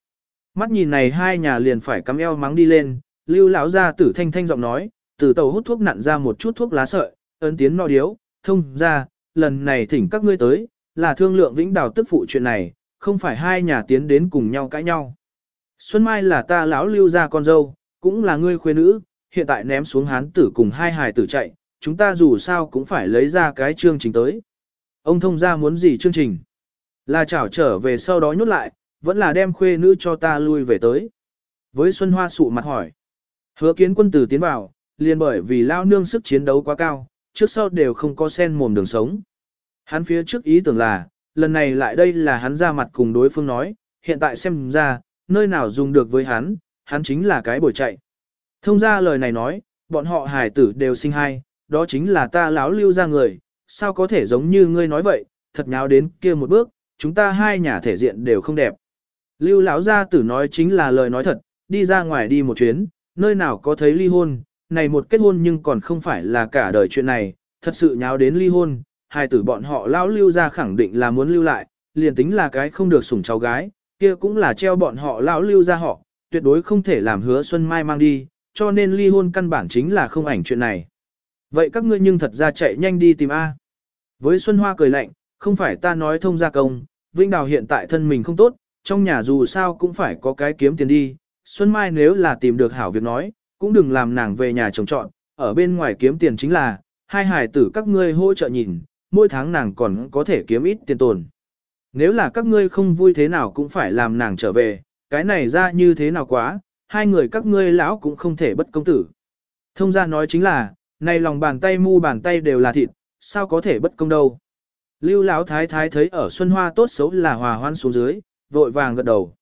Mắt nhìn này hai nhà liền phải cắm eo mắng đi lên, lưu lão ra tử thanh thanh giọng nói, từ tàu hút thuốc nặn ra một chút thuốc lá sợi, ấn tiến no điếu, thông ra, lần này thỉnh các ngươi tới, là thương lượng vĩnh đào tức phụ chuyện này, không phải hai nhà tiến đến cùng nhau cãi nhau. Xuân Mai là ta lão lưu gia con dâu, cũng là ngươi khuê nữ, hiện tại ném xuống hán tử cùng hai hài tử chạy, chúng ta dù sao cũng phải lấy ra cái chương trình tới. Ông thông gia muốn gì chương trình? Là chảo trở về sau đó nhốt lại, vẫn là đem khuê nữ cho ta lui về tới. Với Xuân Hoa sụ mặt hỏi. Hứa kiến quân tử tiến vào, liền bởi vì lao nương sức chiến đấu quá cao, trước sau đều không có sen mồm đường sống. Hắn phía trước ý tưởng là, lần này lại đây là hắn ra mặt cùng đối phương nói, hiện tại xem ra, nơi nào dùng được với hắn, hắn chính là cái bồi chạy. Thông ra lời này nói, bọn họ hải tử đều sinh hai, đó chính là ta láo lưu ra người, sao có thể giống như ngươi nói vậy, thật nháo đến kia một bước, chúng ta hai nhà thể diện đều không đẹp. Lưu lão gia tử nói chính là lời nói thật, đi ra ngoài đi một chuyến, nơi nào có thấy ly hôn, này một kết hôn nhưng còn không phải là cả đời chuyện này, thật sự nháo đến ly hôn, hai tử bọn họ lão lưu ra khẳng định là muốn lưu lại, liền tính là cái không được sủng cháu gái, kia cũng là treo bọn họ lão lưu ra họ, tuyệt đối không thể làm hứa Xuân Mai mang đi, cho nên ly hôn căn bản chính là không ảnh chuyện này. Vậy các ngươi nhưng thật ra chạy nhanh đi tìm A. Với Xuân Hoa cười lạnh, không phải ta nói thông gia công, Vinh Đào hiện tại thân mình không tốt, trong nhà dù sao cũng phải có cái kiếm tiền đi. Xuân Mai nếu là tìm được hảo việc nói, cũng đừng làm nàng về nhà trồng chọn, ở bên ngoài kiếm tiền chính là, hai hài tử các ngươi hỗ trợ nhìn, mỗi tháng nàng còn có thể kiếm ít tiền tồn. Nếu là các ngươi không vui thế nào cũng phải làm nàng trở về, cái này ra như thế nào quá, hai người các ngươi lão cũng không thể bất công tử. Thông gia nói chính là, này lòng bàn tay mu bàn tay đều là thịt, sao có thể bất công đâu. Lưu lão thái thái thấy ở Xuân Hoa tốt xấu là hòa hoan xuống dưới, vội vàng gật đầu.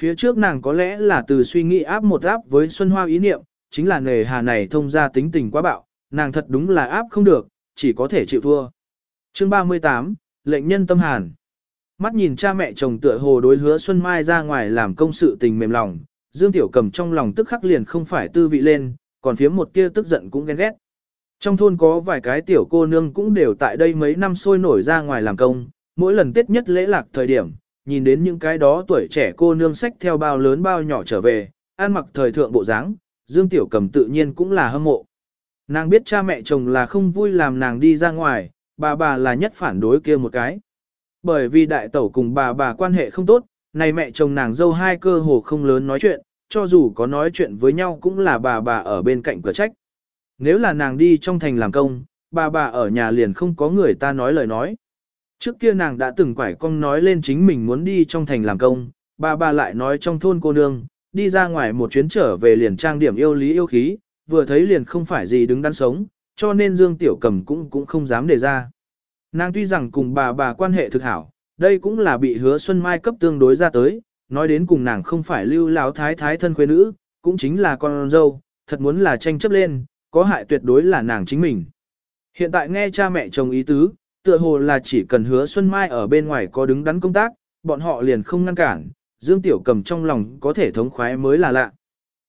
Phía trước nàng có lẽ là từ suy nghĩ áp một áp với Xuân Hoa ý niệm, chính là nề hà này thông ra tính tình quá bạo, nàng thật đúng là áp không được, chỉ có thể chịu thua. Chương 38, lệnh nhân tâm hàn. Mắt nhìn cha mẹ chồng tựa hồ đối hứa Xuân Mai ra ngoài làm công sự tình mềm lòng, Dương Tiểu Cầm trong lòng tức khắc liền không phải tư vị lên, còn phía một kia tức giận cũng ghen ghét. Trong thôn có vài cái tiểu cô nương cũng đều tại đây mấy năm sôi nổi ra ngoài làm công, mỗi lần Tết nhất lễ lạc thời điểm, nhìn đến những cái đó tuổi trẻ cô nương sách theo bao lớn bao nhỏ trở về, ăn mặc thời thượng bộ dáng, Dương Tiểu Cầm tự nhiên cũng là hâm mộ. Nàng biết cha mẹ chồng là không vui làm nàng đi ra ngoài, bà bà là nhất phản đối kia một cái. Bởi vì đại tẩu cùng bà bà quan hệ không tốt, này mẹ chồng nàng dâu hai cơ hồ không lớn nói chuyện, cho dù có nói chuyện với nhau cũng là bà bà ở bên cạnh cửa trách. Nếu là nàng đi trong thành làm công, bà bà ở nhà liền không có người ta nói lời nói. Trước kia nàng đã từng quải con nói lên chính mình muốn đi trong thành làm công, bà bà lại nói trong thôn cô nương, đi ra ngoài một chuyến trở về liền trang điểm yêu lý yêu khí, vừa thấy liền không phải gì đứng đắn sống, cho nên Dương Tiểu Cầm cũng cũng không dám đề ra. Nàng tuy rằng cùng bà bà quan hệ thực hảo, đây cũng là bị hứa Xuân Mai cấp tương đối ra tới, nói đến cùng nàng không phải lưu láo thái thái thân khuê nữ, cũng chính là con dâu, thật muốn là tranh chấp lên, có hại tuyệt đối là nàng chính mình. Hiện tại nghe cha mẹ chồng ý tứ, tựa hồ là chỉ cần hứa Xuân Mai ở bên ngoài có đứng đắn công tác, bọn họ liền không ngăn cản, Dương Tiểu cầm trong lòng có thể thống khoái mới là lạ.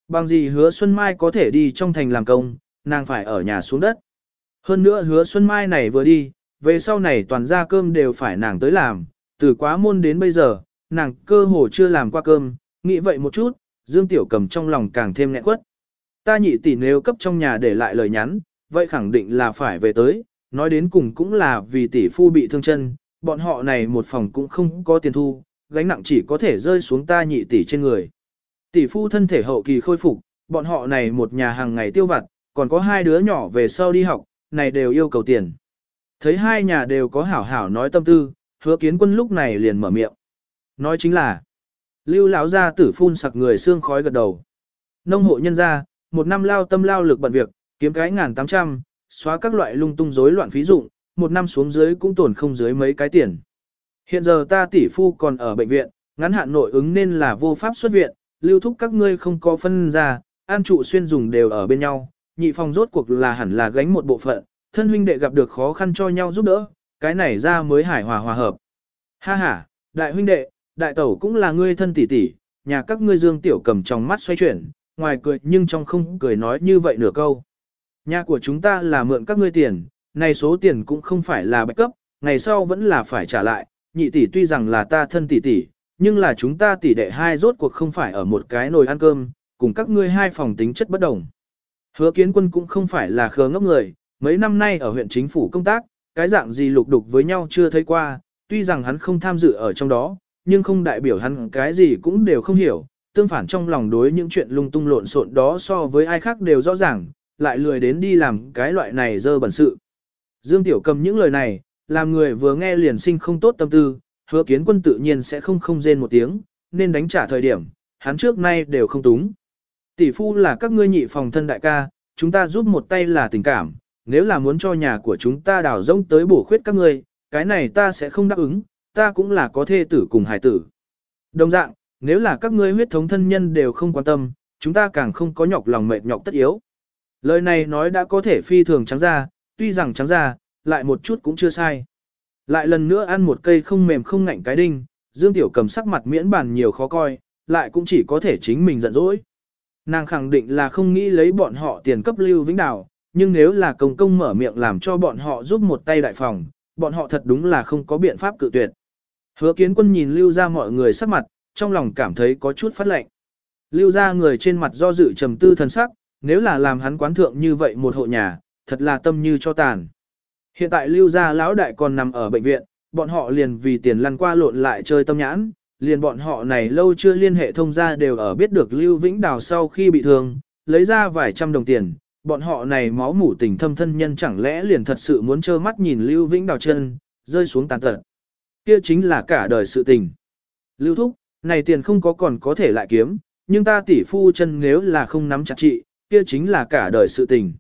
Bằng gì hứa Xuân Mai có thể đi trong thành làm công, nàng phải ở nhà xuống đất. Hơn nữa hứa Xuân Mai này vừa đi, về sau này toàn ra cơm đều phải nàng tới làm, từ quá môn đến bây giờ, nàng cơ hồ chưa làm qua cơm, nghĩ vậy một chút, Dương Tiểu cầm trong lòng càng thêm nghẹn quất. Ta nhị tỷ nếu cấp trong nhà để lại lời nhắn, vậy khẳng định là phải về tới, nói đến cùng cũng là vì tỷ phu bị thương chân, bọn họ này một phòng cũng không có tiền thu, gánh nặng chỉ có thể rơi xuống ta nhị tỷ trên người. Tỷ phu thân thể hậu kỳ khôi phục, bọn họ này một nhà hàng ngày tiêu vặt, còn có hai đứa nhỏ về sau đi học, này đều yêu cầu tiền. Thấy hai nhà đều có hảo hảo nói tâm tư, hứa kiến quân lúc này liền mở miệng. Nói chính là, lưu lão gia tử phun sặc người xương khói gật đầu. Nông hộ nhân gia, một năm lao tâm lao lực bận việc, kiếm cái ngàn tám trăm, xóa các loại lung tung rối loạn phí dụng, một năm xuống dưới cũng tổn không dưới mấy cái tiền. Hiện giờ ta tỷ phu còn ở bệnh viện, ngắn hạn nội ứng nên là vô pháp xuất viện, lưu thúc các ngươi không có phân ra, an trụ xuyên dùng đều ở bên nhau, nhị phòng rốt cuộc là hẳn là gánh một bộ phận, thân huynh đệ gặp được khó khăn cho nhau giúp đỡ, cái này ra mới hải hòa hòa hợp. Ha ha, đại huynh đệ, đại tẩu cũng là ngươi thân tỷ tỷ, nhà các ngươi dương tiểu cầm trong mắt xoay chuyển, ngoài cười nhưng trong không cười nói như vậy nửa câu. Nhà của chúng ta là mượn các ngươi tiền, này số tiền cũng không phải là bạch cấp, ngày sau vẫn là phải trả lại, nhị tỷ tuy rằng là ta thân tỷ tỷ, nhưng là chúng ta tỷ đệ hai rốt cuộc không phải ở một cái nồi ăn cơm, cùng các ngươi hai phòng tính chất bất đồng. Hứa kiến quân cũng không phải là khờ ngốc người, mấy năm nay ở huyện chính phủ công tác, cái dạng gì lục đục với nhau chưa thấy qua, tuy rằng hắn không tham dự ở trong đó, nhưng không đại biểu hắn cái gì cũng đều không hiểu, tương phản trong lòng đối những chuyện lung tung lộn xộn đó so với ai khác đều rõ ràng, lại lười đến đi làm cái loại này dơ bẩn sự. Dương Tiểu cầm những lời này, làm người vừa nghe liền sinh không tốt tâm tư, hứa kiến quân tự nhiên sẽ không không rên một tiếng, nên đánh trả thời điểm, hắn trước nay đều không túng. Tỷ phu là các ngươi nhị phòng thân đại ca, chúng ta giúp một tay là tình cảm, nếu là muốn cho nhà của chúng ta đào rông tới bổ khuyết các ngươi, cái này ta sẽ không đáp ứng, ta cũng là có thê tử cùng hải tử. Đồng dạng, nếu là các ngươi huyết thống thân nhân đều không quan tâm, chúng ta càng không có nhọc lòng mệt nhọc tất yếu. Lời này nói đã có thể phi thường trắng ra, tuy rằng trắng ra, lại một chút cũng chưa sai. Lại lần nữa ăn một cây không mềm không ngạnh cái đinh, Dương Tiểu cầm sắc mặt miễn bàn nhiều khó coi, lại cũng chỉ có thể chính mình giận dỗi. Nàng khẳng định là không nghĩ lấy bọn họ tiền cấp lưu vĩnh đảo, nhưng nếu là công công mở miệng làm cho bọn họ giúp một tay đại phòng, bọn họ thật đúng là không có biện pháp cự tuyệt. Hứa kiến quân nhìn lưu ra mọi người sắc mặt, trong lòng cảm thấy có chút phát lệnh. Lưu ra người trên mặt do dự trầm tư thần sắc, nếu là làm hắn quán thượng như vậy một hộ nhà, thật là tâm như cho tàn. Hiện tại lưu gia lão đại còn nằm ở bệnh viện, bọn họ liền vì tiền lăn qua lộn lại chơi tâm nhãn, liền bọn họ này lâu chưa liên hệ thông gia đều ở biết được Lưu Vĩnh Đào sau khi bị thương, lấy ra vài trăm đồng tiền, bọn họ này máu mủ tình thâm thân nhân chẳng lẽ liền thật sự muốn trơ mắt nhìn Lưu Vĩnh Đào chân, rơi xuống tàn tật. Kia chính là cả đời sự tình. Lưu Thúc, này tiền không có còn có thể lại kiếm, nhưng ta tỷ phu chân nếu là không nắm chặt trị, kia chính là cả đời sự tình.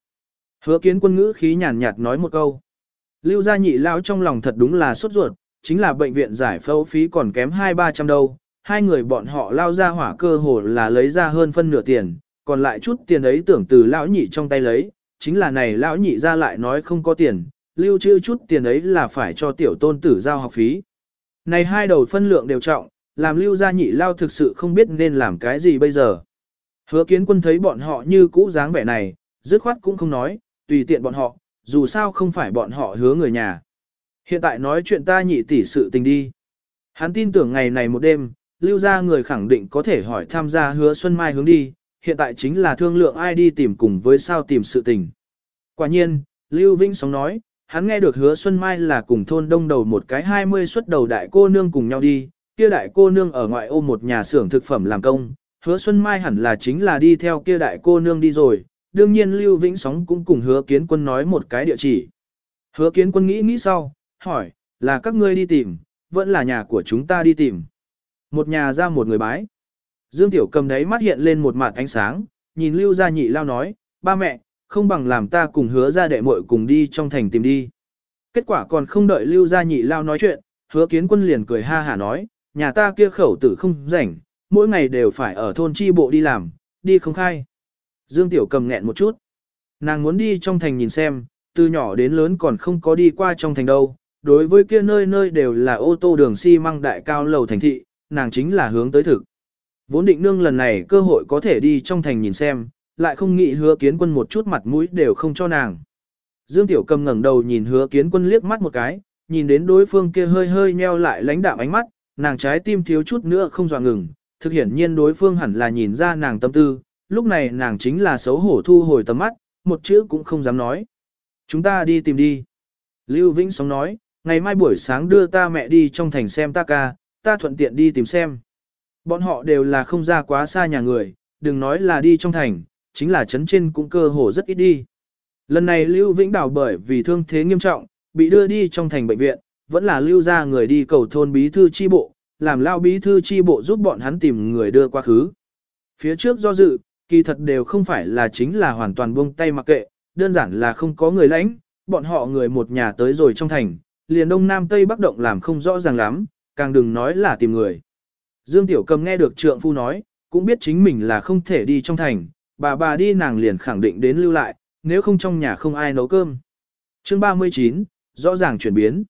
Hứa kiến quân ngữ khí nhàn nhạt nói một câu. Lưu gia nhị lao trong lòng thật đúng là sốt ruột, chính là bệnh viện giải phẫu phí còn kém hai ba trăm đâu. Hai người bọn họ lao ra hỏa cơ hồ là lấy ra hơn phân nửa tiền, còn lại chút tiền ấy tưởng từ lão nhị trong tay lấy, chính là này lão nhị ra lại nói không có tiền, lưu trữ chút tiền ấy là phải cho tiểu tôn tử giao học phí. Này hai đầu phân lượng đều trọng, làm lưu gia nhị lao thực sự không biết nên làm cái gì bây giờ. Hứa kiến quân thấy bọn họ như cũ dáng vẻ này, dứt khoát cũng không nói, tùy tiện bọn họ, dù sao không phải bọn họ hứa người nhà. Hiện tại nói chuyện ta nhị tỷ sự tình đi. Hắn tin tưởng ngày này một đêm, lưu ra người khẳng định có thể hỏi tham gia hứa Xuân Mai hướng đi, hiện tại chính là thương lượng ai đi tìm cùng với sao tìm sự tình. Quả nhiên, Lưu Vĩnh Sóng nói, hắn nghe được hứa Xuân Mai là cùng thôn đông đầu một cái 20 xuất đầu đại cô nương cùng nhau đi, kia đại cô nương ở ngoại ô một nhà xưởng thực phẩm làm công, hứa Xuân Mai hẳn là chính là đi theo kia đại cô nương đi rồi, đương nhiên Lưu Vĩnh Sóng cũng cùng hứa kiến quân nói một cái địa chỉ. Hứa kiến quân nghĩ nghĩ sau, hỏi, là các ngươi đi tìm, vẫn là nhà của chúng ta đi tìm. Một nhà ra một người bái. Dương Tiểu cầm đấy mắt hiện lên một mặt ánh sáng, nhìn Lưu gia nhị lao nói, ba mẹ, không bằng làm ta cùng hứa ra đệ muội cùng đi trong thành tìm đi. Kết quả còn không đợi Lưu gia nhị lao nói chuyện, hứa kiến quân liền cười ha hả nói, nhà ta kia khẩu tử không rảnh, mỗi ngày đều phải ở thôn chi bộ đi làm, đi không khai. Dương Tiểu cầm nghẹn một chút. Nàng muốn đi trong thành nhìn xem, từ nhỏ đến lớn còn không có đi qua trong thành đâu. Đối với kia nơi nơi đều là ô tô đường xi măng đại cao lầu thành thị, nàng chính là hướng tới thực. Vốn định nương lần này cơ hội có thể đi trong thành nhìn xem, lại không nghĩ hứa kiến quân một chút mặt mũi đều không cho nàng. Dương Tiểu cầm ngẩng đầu nhìn hứa kiến quân liếc mắt một cái, nhìn đến đối phương kia hơi hơi nheo lại lãnh đạm ánh mắt, nàng trái tim thiếu chút nữa không dọa ngừng, thực hiển nhiên đối phương hẳn là nhìn ra nàng tâm tư, lúc này nàng chính là xấu hổ thu hồi tầm mắt, một chữ cũng không dám nói. Chúng ta đi tìm đi. Lưu Vĩnh Sóng nói, ngày mai buổi sáng đưa ta mẹ đi trong thành xem ta ca, ta thuận tiện đi tìm xem. Bọn họ đều là không ra quá xa nhà người, đừng nói là đi trong thành, chính là chấn trên cũng cơ hồ rất ít đi. Lần này Lưu Vĩnh Đào bởi vì thương thế nghiêm trọng, bị đưa đi trong thành bệnh viện, vẫn là lưu ra người đi cầu thôn bí thư chi bộ, làm lao bí thư chi bộ giúp bọn hắn tìm người đưa qua khứ. Phía trước do dự, kỳ thật đều không phải là chính là hoàn toàn buông tay mặc kệ, đơn giản là không có người lãnh, bọn họ người một nhà tới rồi trong thành, liền đông nam tây bắc động làm không rõ ràng lắm, càng đừng nói là tìm người. Dương Tiểu Cầm nghe được trượng phu nói, cũng biết chính mình là không thể đi trong thành, bà bà đi nàng liền khẳng định đến lưu lại, nếu không trong nhà không ai nấu cơm. Chương 39, rõ ràng chuyển biến.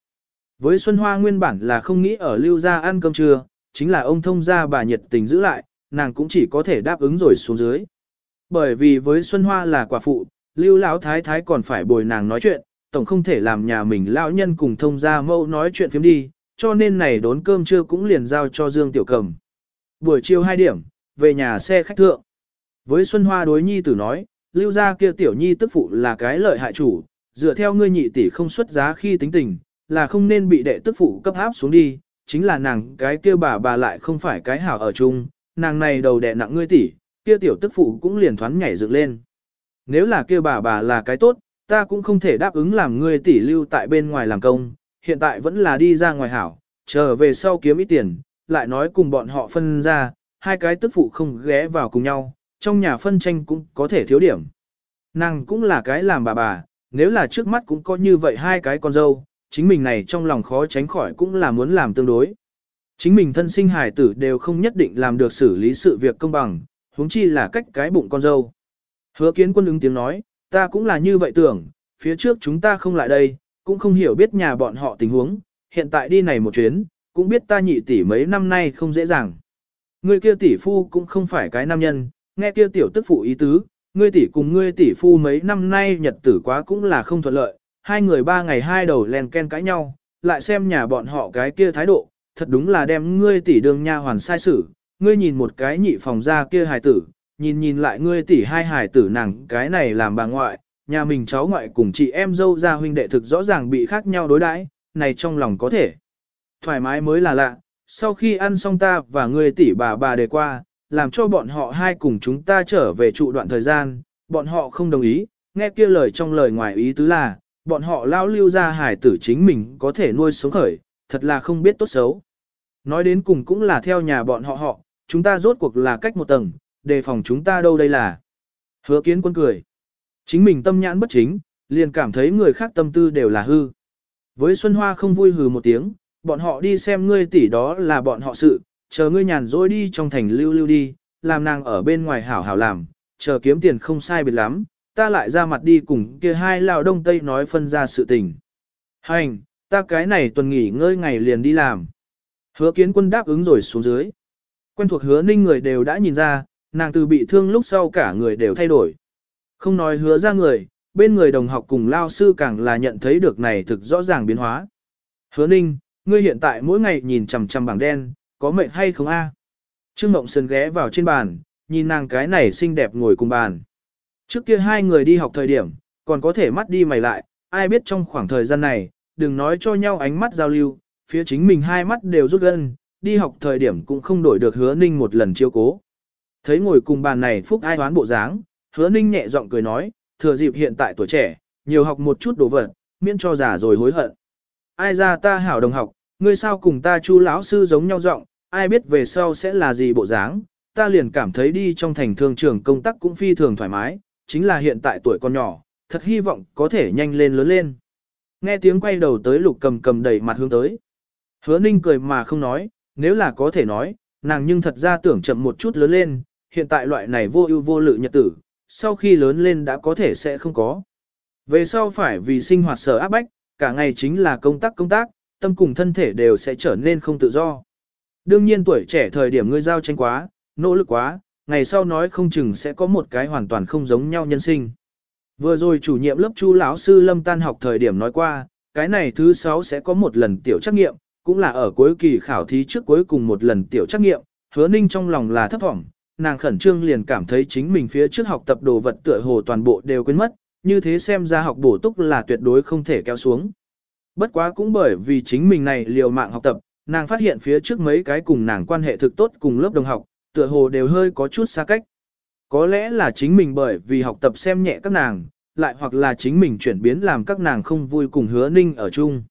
Với Xuân Hoa nguyên bản là không nghĩ ở lưu gia ăn cơm trưa, chính là ông thông gia bà nhiệt tình giữ lại, nàng cũng chỉ có thể đáp ứng rồi xuống dưới. Bởi vì với Xuân Hoa là quả phụ, lưu lão thái thái còn phải bồi nàng nói chuyện, tổng không thể làm nhà mình lão nhân cùng thông gia mâu nói chuyện phiếm đi, cho nên này đốn cơm trưa cũng liền giao cho Dương Tiểu Cầm. Buổi chiều 2 điểm, về nhà xe khách thượng. Với Xuân Hoa đối nhi tử nói, lưu gia kia tiểu nhi tức phụ là cái lợi hại chủ, dựa theo ngươi nhị tỷ không xuất giá khi tính tình, là không nên bị đệ tức phụ cấp áp xuống đi, chính là nàng cái kia bà bà lại không phải cái hảo ở chung, nàng này đầu đẻ nặng ngươi tỷ, kia tiểu tức phụ cũng liền thoáng nhảy dựng lên. Nếu là kia bà bà là cái tốt, ta cũng không thể đáp ứng làm ngươi tỷ lưu tại bên ngoài làm công, hiện tại vẫn là đi ra ngoài hảo, chờ về sau kiếm ít tiền, lại nói cùng bọn họ phân ra, hai cái tức phụ không ghé vào cùng nhau, trong nhà phân tranh cũng có thể thiếu điểm. Nàng cũng là cái làm bà bà, nếu là trước mắt cũng có như vậy hai cái con dâu, chính mình này trong lòng khó tránh khỏi cũng là muốn làm tương đối. Chính mình thân sinh hài tử đều không nhất định làm được xử lý sự việc công bằng, huống chi là cách cái bụng con dâu. Hứa kiến quân ứng tiếng nói, ta cũng là như vậy tưởng, phía trước chúng ta không lại đây, cũng không hiểu biết nhà bọn họ tình huống, hiện tại đi này một chuyến, cũng biết ta nhị tỷ mấy năm nay không dễ dàng. Người kia tỷ phu cũng không phải cái nam nhân, nghe kia tiểu tức phụ ý tứ, ngươi tỷ cùng ngươi tỷ phu mấy năm nay nhật tử quá cũng là không thuận lợi, hai người ba ngày hai đầu len ken cãi nhau, lại xem nhà bọn họ cái kia thái độ, thật đúng là đem ngươi tỷ đường nha hoàn sai xử, ngươi nhìn một cái nhị phòng ra kia hài tử, nhìn nhìn lại ngươi tỷ hai hài tử nàng cái này làm bà ngoại, nhà mình cháu ngoại cùng chị em dâu ra huynh đệ thực rõ ràng bị khác nhau đối đãi, này trong lòng có thể. Thoải mái mới là lạ, sau khi ăn xong ta và ngươi tỷ bà bà đề qua, làm cho bọn họ hai cùng chúng ta trở về trụ đoạn thời gian, bọn họ không đồng ý, nghe kia lời trong lời ngoài ý tứ là, bọn họ lao lưu ra hải tử chính mình có thể nuôi sống khởi, thật là không biết tốt xấu. Nói đến cùng cũng là theo nhà bọn họ họ, chúng ta rốt cuộc là cách một tầng, đề phòng chúng ta đâu đây là. Hứa kiến quân cười. Chính mình tâm nhãn bất chính, liền cảm thấy người khác tâm tư đều là hư. Với Xuân Hoa không vui hừ một tiếng, bọn họ đi xem ngươi tỷ đó là bọn họ sự, chờ ngươi nhàn rỗi đi trong thành lưu lưu đi, làm nàng ở bên ngoài hảo hảo làm, chờ kiếm tiền không sai biệt lắm, ta lại ra mặt đi cùng kia hai lão đông tây nói phân ra sự tình. Hành, ta cái này tuần nghỉ ngơi ngày liền đi làm. Hứa kiến quân đáp ứng rồi xuống dưới. Quen thuộc hứa ninh người đều đã nhìn ra, nàng từ bị thương lúc sau cả người đều thay đổi. Không nói hứa ra người, bên người đồng học cùng lao sư càng là nhận thấy được này thực rõ ràng biến hóa. Hứa ninh, ngươi hiện tại mỗi ngày nhìn chằm chằm bảng đen, có mệt hay không a? Trương Mộng Sơn ghé vào trên bàn, nhìn nàng cái này xinh đẹp ngồi cùng bàn. Trước kia hai người đi học thời điểm, còn có thể mắt đi mày lại, ai biết trong khoảng thời gian này, đừng nói cho nhau ánh mắt giao lưu, phía chính mình hai mắt đều rút gân, đi học thời điểm cũng không đổi được hứa ninh một lần chiêu cố. Thấy ngồi cùng bàn này phúc ai đoán bộ dáng, hứa ninh nhẹ giọng cười nói, thừa dịp hiện tại tuổi trẻ, nhiều học một chút đồ vật, miễn cho già rồi hối hận. Ai ra ta hảo đồng học, ngươi sao cùng ta chu lão sư giống nhau giọng, ai biết về sau sẽ là gì bộ dáng, ta liền cảm thấy đi trong thành thương trường công tác cũng phi thường thoải mái, chính là hiện tại tuổi còn nhỏ, thật hy vọng có thể nhanh lên lớn lên. Nghe tiếng quay đầu tới lục cầm cầm đẩy mặt hướng tới. Hứa ninh cười mà không nói, nếu là có thể nói, nàng nhưng thật ra tưởng chậm một chút lớn lên, hiện tại loại này vô ưu vô lự nhật tử, sau khi lớn lên đã có thể sẽ không có. Về sau phải vì sinh hoạt sở áp bách, cả ngày chính là công tác công tác, tâm cùng thân thể đều sẽ trở nên không tự do. Đương nhiên tuổi trẻ thời điểm ngươi giao tranh quá, nỗ lực quá, ngày sau nói không chừng sẽ có một cái hoàn toàn không giống nhau nhân sinh. Vừa rồi chủ nhiệm lớp Chu lão sư Lâm tan học thời điểm nói qua, cái này thứ sáu sẽ có một lần tiểu trắc nghiệm, cũng là ở cuối kỳ khảo thí trước cuối cùng một lần tiểu trắc nghiệm, hứa ninh trong lòng là thấp thỏm, nàng khẩn trương liền cảm thấy chính mình phía trước học tập đồ vật tựa hồ toàn bộ đều quên mất, như thế xem ra học bổ túc là tuyệt đối không thể kéo xuống. Bất quá cũng bởi vì chính mình này liều mạng học tập, nàng phát hiện phía trước mấy cái cùng nàng quan hệ thực tốt cùng lớp đồng học, tựa hồ đều hơi có chút xa cách. Có lẽ là chính mình bởi vì học tập xem nhẹ các nàng, lại hoặc là chính mình chuyển biến làm các nàng không vui cùng hứa ninh ở chung.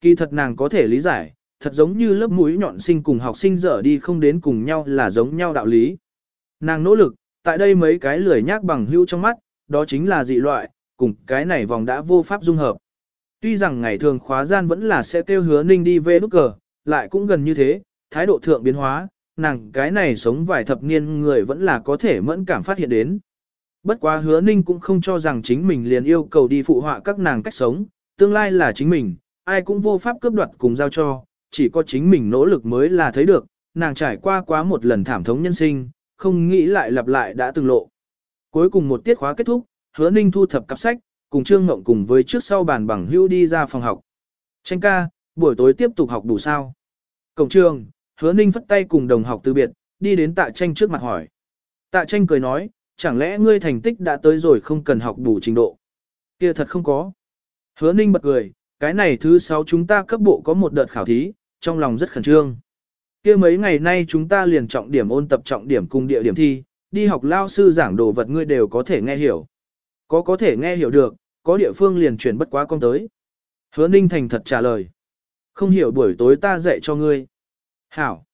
Kỳ thật nàng có thể lý giải, thật giống như lớp mũi nhọn sinh cùng học sinh dở đi không đến cùng nhau là giống nhau đạo lý. Nàng nỗ lực, tại đây mấy cái lười nhác bằng hữu trong mắt, đó chính là dị loại, cùng cái này vòng đã vô pháp dung hợp. Tuy rằng ngày thường khóa gian vẫn là sẽ kêu hứa ninh đi về nút cờ, lại cũng gần như thế, thái độ thượng biến hóa, nàng cái này sống vài thập niên người vẫn là có thể mẫn cảm phát hiện đến. Bất quá hứa ninh cũng không cho rằng chính mình liền yêu cầu đi phụ họa các nàng cách sống, tương lai là chính mình, ai cũng vô pháp cướp đoạt cùng giao cho, chỉ có chính mình nỗ lực mới là thấy được, nàng trải qua quá một lần thảm thống nhân sinh, không nghĩ lại lặp lại đã từng lộ. Cuối cùng một tiết khóa kết thúc, hứa ninh thu thập cặp sách, cùng Trương Ngộng cùng với trước sau bàn bằng hưu đi ra phòng học. Tranh ca, buổi tối tiếp tục học đủ sao. Cổng trường, hứa ninh phất tay cùng đồng học từ biệt, đi đến tạ tranh trước mặt hỏi. Tạ tranh cười nói, chẳng lẽ ngươi thành tích đã tới rồi không cần học đủ trình độ. kia thật không có. Hứa ninh bật cười, cái này thứ sáu chúng ta cấp bộ có một đợt khảo thí, trong lòng rất khẩn trương. kia mấy ngày nay chúng ta liền trọng điểm ôn tập trọng điểm cùng địa điểm thi, đi học lao sư giảng đồ vật ngươi đều có thể nghe hiểu. Có có thể nghe hiểu được, có địa phương liền chuyển bất quá con tới. Hứa ninh thành thật trả lời. Không hiểu buổi tối ta dạy cho ngươi. Hảo.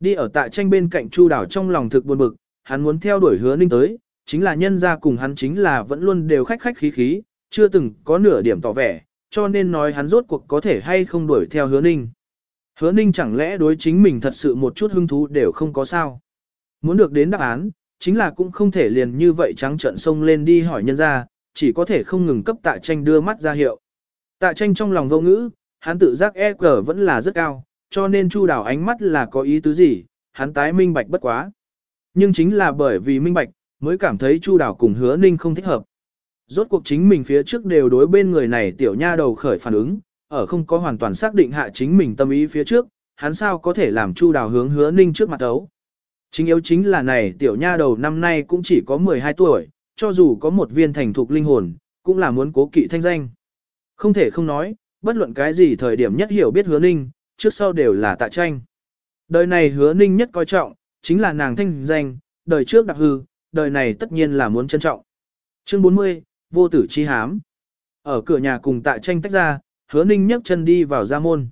Đi ở tại tranh bên cạnh Chu đảo trong lòng thực buồn bực, hắn muốn theo đuổi hứa ninh tới, chính là nhân ra cùng hắn chính là vẫn luôn đều khách khách khí khí, chưa từng có nửa điểm tỏ vẻ, cho nên nói hắn rốt cuộc có thể hay không đuổi theo hứa ninh. Hứa ninh chẳng lẽ đối chính mình thật sự một chút hứng thú đều không có sao. Muốn được đến đáp án, chính là cũng không thể liền như vậy trắng trận sông lên đi hỏi nhân ra, chỉ có thể không ngừng cấp tạ tranh đưa mắt ra hiệu. Tạ tranh trong lòng vô ngữ, hắn tự giác e cờ vẫn là rất cao, cho nên chu đào ánh mắt là có ý tứ gì, hắn tái minh bạch bất quá. Nhưng chính là bởi vì minh bạch, mới cảm thấy chu đào cùng hứa ninh không thích hợp. Rốt cuộc chính mình phía trước đều đối bên người này tiểu nha đầu khởi phản ứng, ở không có hoàn toàn xác định hạ chính mình tâm ý phía trước, hắn sao có thể làm chu đào hướng hứa ninh trước mặt ấu. Chính yếu chính là này tiểu nha đầu năm nay cũng chỉ có 12 tuổi, cho dù có một viên thành thục linh hồn, cũng là muốn cố kỵ thanh danh. Không thể không nói, bất luận cái gì thời điểm nhất hiểu biết hứa ninh, trước sau đều là tạ tranh. Đời này hứa ninh nhất coi trọng, chính là nàng thanh danh, đời trước đặc hư, đời này tất nhiên là muốn trân trọng. Chương 40, vô tử chi hám. Ở cửa nhà cùng tạ tranh tách ra, hứa ninh nhấc chân đi vào gia môn.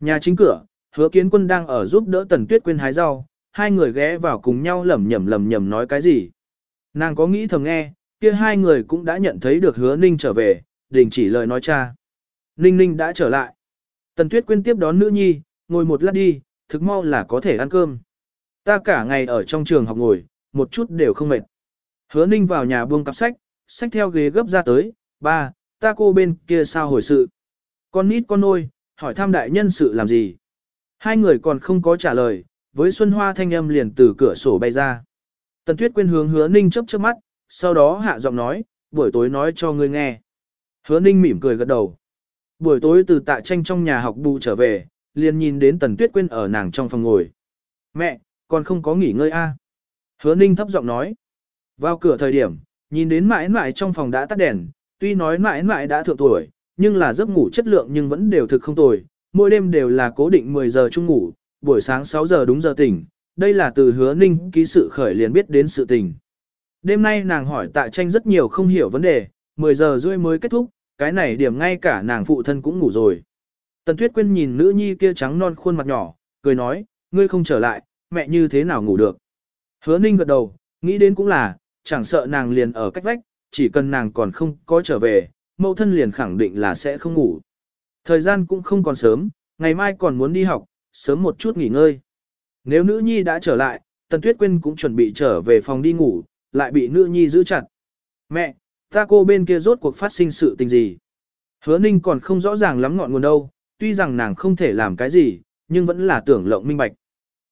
Nhà chính cửa, hứa kiến quân đang ở giúp đỡ tần tuyết quên hái rau, hai người ghé vào cùng nhau lẩm nhẩm lẩm nhẩm nói cái gì. Nàng có nghĩ thầm nghe, kia hai người cũng đã nhận thấy được hứa ninh trở về, đình chỉ lời nói cha. Ninh ninh đã trở lại. Tần tuyết Quyên tiếp đón nữ nhi, ngồi một lát đi, thực mau là có thể ăn cơm. Ta cả ngày ở trong trường học ngồi, một chút đều không mệt. Hứa ninh vào nhà buông cặp sách, sách theo ghế gấp ra tới, ba, ta cô bên kia sao hồi sự. Con nít con nôi, hỏi thăm đại nhân sự làm gì. Hai người còn không có trả lời, với Xuân Hoa thanh âm liền từ cửa sổ bay ra. Tần Tuyết Quyên hướng hứa ninh chớp chớp mắt, sau đó hạ giọng nói, buổi tối nói cho ngươi nghe. Hứa ninh mỉm cười gật đầu. Buổi tối từ tạ tranh trong nhà học bù trở về, liền nhìn đến Tần Tuyết Quyên ở nàng trong phòng ngồi. Mẹ, con không có nghỉ ngơi a à? Hứa ninh thấp giọng nói. Vào cửa thời điểm, nhìn đến mãi mãi trong phòng đã tắt đèn, tuy nói mãi mãi đã thượng tuổi, nhưng là giấc ngủ chất lượng nhưng vẫn đều thực không tồi, mỗi đêm đều là cố định 10 giờ chung ngủ, buổi sáng 6 giờ đúng giờ tỉnh, đây là từ hứa ninh ký sự khởi liền biết đến sự tình. Đêm nay nàng hỏi tạ tranh rất nhiều không hiểu vấn đề, 10 giờ rưỡi mới kết thúc, cái này điểm ngay cả nàng phụ thân cũng ngủ rồi. Tần Tuyết Quyên nhìn nữ nhi kia trắng non khuôn mặt nhỏ, cười nói, ngươi không trở lại, mẹ như thế nào ngủ được. Hứa ninh gật đầu, nghĩ đến cũng là, chẳng sợ nàng liền ở cách vách, chỉ cần nàng còn không có trở về, mẫu thân liền khẳng định là sẽ không ngủ. Thời gian cũng không còn sớm, ngày mai còn muốn đi học, sớm một chút nghỉ ngơi. Nếu nữ nhi đã trở lại, Tần Tuyết Quyên cũng chuẩn bị trở về phòng đi ngủ, lại bị nữ nhi giữ chặt. Mẹ, ta cô bên kia rốt cuộc phát sinh sự tình gì? Hứa Ninh còn không rõ ràng lắm ngọn nguồn đâu, tuy rằng nàng không thể làm cái gì, nhưng vẫn là tưởng lộng minh bạch.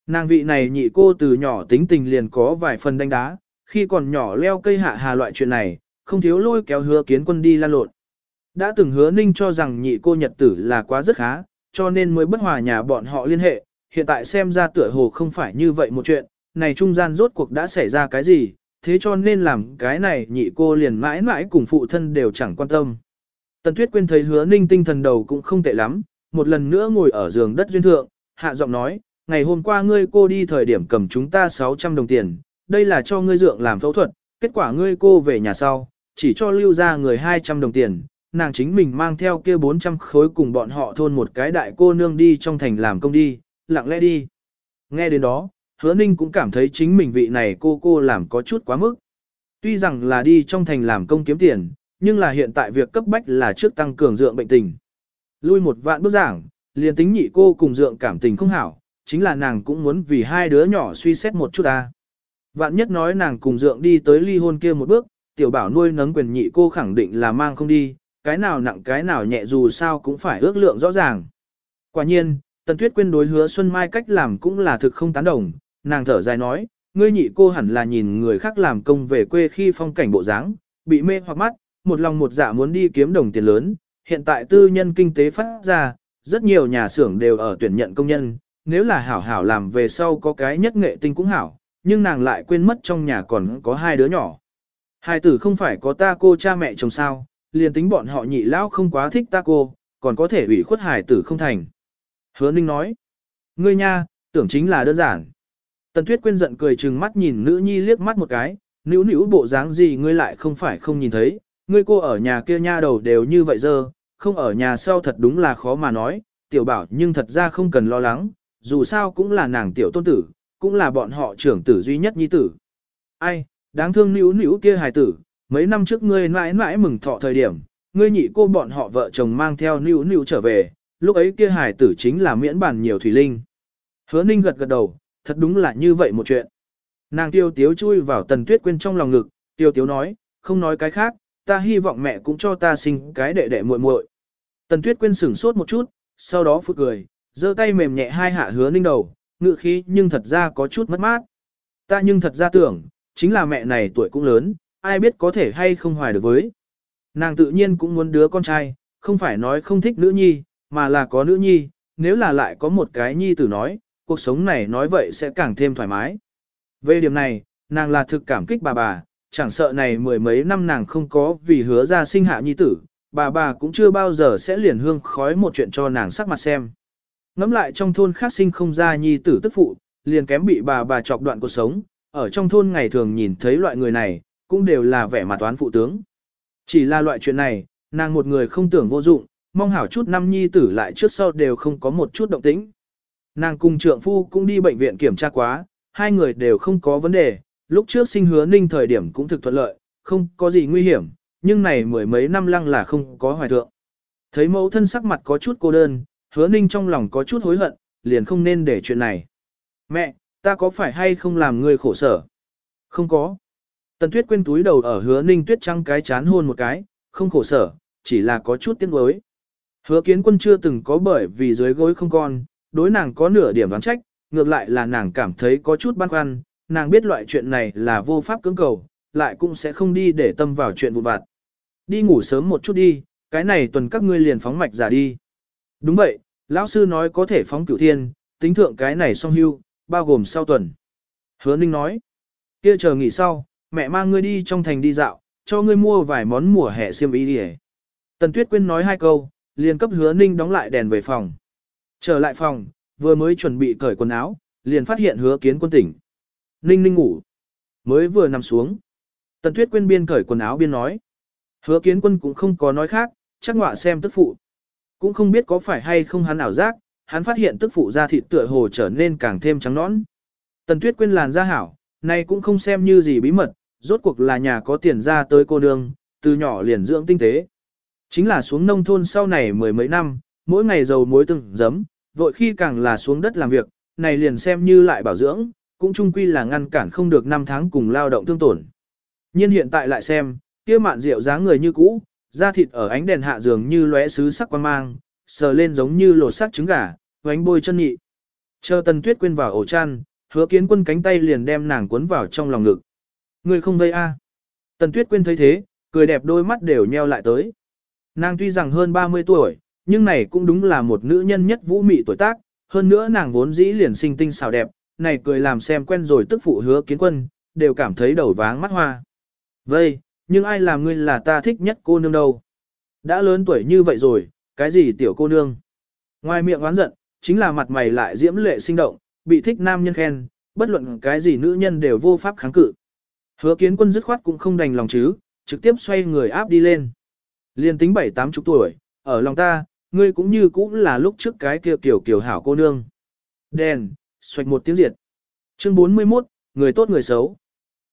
Nàng vị này nhị cô từ nhỏ tính tình liền có vài phần đánh đá, khi còn nhỏ leo cây hạ hà loại chuyện này, không thiếu lôi kéo hứa kiến quân đi lan lộn. Đã từng hứa ninh cho rằng nhị cô nhật tử là quá rất khá, cho nên mới bất hòa nhà bọn họ liên hệ, hiện tại xem ra tựa hồ không phải như vậy một chuyện, này trung gian rốt cuộc đã xảy ra cái gì, thế cho nên làm cái này nhị cô liền mãi mãi cùng phụ thân đều chẳng quan tâm. Tần Tuyết Quyên thấy hứa ninh tinh thần đầu cũng không tệ lắm, một lần nữa ngồi ở giường đất duyên thượng, hạ giọng nói, ngày hôm qua ngươi cô đi thời điểm cầm chúng ta 600 đồng tiền, đây là cho ngươi dượng làm phẫu thuật, kết quả ngươi cô về nhà sau, chỉ cho lưu ra người 200 đồng tiền, nàng chính mình mang theo kia 400 khối cùng bọn họ thôn một cái đại cô nương đi trong thành làm công đi, lặng lẽ đi. Nghe đến đó, hứa ninh cũng cảm thấy chính mình vị này cô cô làm có chút quá mức. Tuy rằng là đi trong thành làm công kiếm tiền, nhưng là hiện tại việc cấp bách là trước tăng cường dượng bệnh tình. Lui một vạn bước giảng, liền tính nhị cô cùng dượng cảm tình không hảo, chính là nàng cũng muốn vì hai đứa nhỏ suy xét một chút ta. Vạn nhất nói nàng cùng dượng đi tới ly hôn kia một bước, tiểu bảo nuôi nấng quyền nhị cô khẳng định là mang không đi, cái nào nặng cái nào nhẹ dù sao cũng phải ước lượng rõ ràng. Quả nhiên, Tần Tuyết Quyên đối hứa Xuân Mai cách làm cũng là thực không tán đồng, nàng thở dài nói, ngươi nhị cô hẳn là nhìn người khác làm công về quê khi phong cảnh bộ dáng, bị mê hoặc mắt, một lòng một dạ muốn đi kiếm đồng tiền lớn, hiện tại tư nhân kinh tế phát ra, rất nhiều nhà xưởng đều ở tuyển nhận công nhân, nếu là hảo hảo làm về sau có cái nhất nghệ tinh cũng hảo, nhưng nàng lại quên mất trong nhà còn có hai đứa nhỏ. Hai tử không phải có ta cô cha mẹ chồng sao, liền tính bọn họ nhị lão không quá thích ta cô, còn có thể ủy khuất hài tử không thành. Hứa Ninh nói, ngươi nha, tưởng chính là đơn giản. Tần Tuyết quên giận cười trừng mắt nhìn nữ nhi liếc mắt một cái, nữ nữ bộ dáng gì ngươi lại không phải không nhìn thấy, ngươi cô ở nhà kia nha đầu đều như vậy giờ, không ở nhà sau thật đúng là khó mà nói, tiểu bảo nhưng thật ra không cần lo lắng, dù sao cũng là nàng tiểu tôn tử, cũng là bọn họ trưởng tử duy nhất nhi tử. Ai, đáng thương nữ nữ kia hài tử, mấy năm trước ngươi mãi mãi mừng thọ thời điểm, ngươi nhị cô bọn họ vợ chồng mang theo nữ nữ trở về, lúc ấy kia hài tử chính là miễn bản nhiều thủy linh. Hứa ninh gật gật đầu, thật đúng là như vậy một chuyện. Nàng tiêu tiếu chui vào tần tuyết quên trong lòng ngực, tiêu tiếu nói, không nói cái khác, ta hy vọng mẹ cũng cho ta sinh cái đệ đệ muội muội. Tần tuyết quên sửng sốt một chút, sau đó phút cười, giơ tay mềm nhẹ hai hạ hứa ninh đầu, ngự khí nhưng thật ra có chút mất mát. Ta nhưng thật ra tưởng, chính là mẹ này tuổi cũng lớn, ai biết có thể hay không hoài được với. Nàng tự nhiên cũng muốn đứa con trai, không phải nói không thích nữ nhi, mà là có nữ nhi, nếu là lại có một cái nhi tử nói, cuộc sống này nói vậy sẽ càng thêm thoải mái. Về điểm này, nàng là thực cảm kích bà bà, chẳng sợ này mười mấy năm nàng không có vì hứa ra sinh hạ nhi tử, bà bà cũng chưa bao giờ sẽ liền hương khói một chuyện cho nàng sắc mặt xem. Ngắm lại trong thôn khác sinh không ra nhi tử tức phụ, liền kém bị bà bà chọc đoạn cuộc sống, ở trong thôn ngày thường nhìn thấy loại người này, cũng đều là vẻ mặt toán phụ tướng. Chỉ là loại chuyện này, nàng một người không tưởng vô dụng, mong hảo chút năm nhi tử lại trước sau đều không có một chút động tĩnh. Nàng cùng trượng phu cũng đi bệnh viện kiểm tra quá, hai người đều không có vấn đề, lúc trước sinh hứa ninh thời điểm cũng thực thuận lợi, không có gì nguy hiểm, nhưng này mười mấy năm lăng là không có hoài thượng. Thấy mẫu thân sắc mặt có chút cô đơn, hứa ninh trong lòng có chút hối hận, liền không nên để chuyện này. Mẹ, ta có phải hay không làm người khổ sở? Không có. Tần tuyết quên túi đầu ở hứa ninh tuyết trăng cái chán hôn một cái, không khổ sở, chỉ là có chút tiếc nuối. Hứa kiến quân chưa từng có bởi vì dưới gối không con, đối nàng có nửa điểm đoán trách, ngược lại là nàng cảm thấy có chút băn khoăn, nàng biết loại chuyện này là vô pháp cưỡng cầu, lại cũng sẽ không đi để tâm vào chuyện vụn vặt. Đi ngủ sớm một chút đi, cái này tuần các ngươi liền phóng mạch giả đi. Đúng vậy, lão sư nói có thể phóng cửu thiên, tính thượng cái này song hưu, bao gồm sau tuần. Hứa Ninh nói, kia chờ nghỉ sau, mẹ mang ngươi đi trong thành đi dạo, cho ngươi mua vài món mùa hè xiêm y đi Tần Tuyết Quyên nói hai câu, liền cấp hứa Ninh đóng lại đèn về phòng. Trở lại phòng, vừa mới chuẩn bị cởi quần áo, liền phát hiện hứa kiến quân tỉnh. Ninh Ninh ngủ. Mới vừa nằm xuống. Tần Tuyết Quyên biên cởi quần áo biên nói. Hứa kiến quân cũng không có nói khác, chắc ngọa xem tức phụ. Cũng không biết có phải hay không hắn ảo giác, hắn phát hiện tức phụ da thịt tựa hồ trở nên càng thêm trắng nõn. Tần Tuyết Quyên làn da hảo, này cũng không xem như gì bí mật, rốt cuộc là nhà có tiền ra tới cô nương, từ nhỏ liền dưỡng tinh tế. Chính là xuống nông thôn sau này mười mấy năm, mỗi ngày dầu muối từng giấm, vội khi càng là xuống đất làm việc, này liền xem như lại bảo dưỡng, cũng chung quy là ngăn cản không được năm tháng cùng lao động thương tổn. nhiên hiện tại lại xem, kia mạn rượu dáng người như cũ, da thịt ở ánh đèn hạ dường như lóe sứ sắc quan mang, sờ lên giống như lột sắc trứng gà, vánh bôi chân nhị. Chờ tần tuyết quên vào ổ chăn, hứa kiến quân cánh tay liền đem nàng cuốn vào trong lòng ngực. Người không vây a Tần tuyết quên thấy thế, cười đẹp đôi mắt đều nheo lại tới. Nàng tuy rằng hơn 30 tuổi, nhưng này cũng đúng là một nữ nhân nhất vũ mị tuổi tác, hơn nữa nàng vốn dĩ liền sinh tinh xào đẹp, này cười làm xem quen rồi tức phụ hứa kiến quân, đều cảm thấy đầu váng mắt hoa. Vây, nhưng ai làm ngươi là ta thích nhất cô nương đâu. Đã lớn tuổi như vậy rồi, cái gì tiểu cô nương. Ngoài miệng oán giận, chính là mặt mày lại diễm lệ sinh động, bị thích nam nhân khen, bất luận cái gì nữ nhân đều vô pháp kháng cự. Hứa kiến quân dứt khoát cũng không đành lòng chứ, trực tiếp xoay người áp đi lên. Liên tính bảy tám chục tuổi, ở lòng ta, ngươi cũng như cũng là lúc trước cái kia kiểu kiểu hảo cô nương. Đèn, xoạch một tiếng diệt. Chương 41, người tốt người xấu.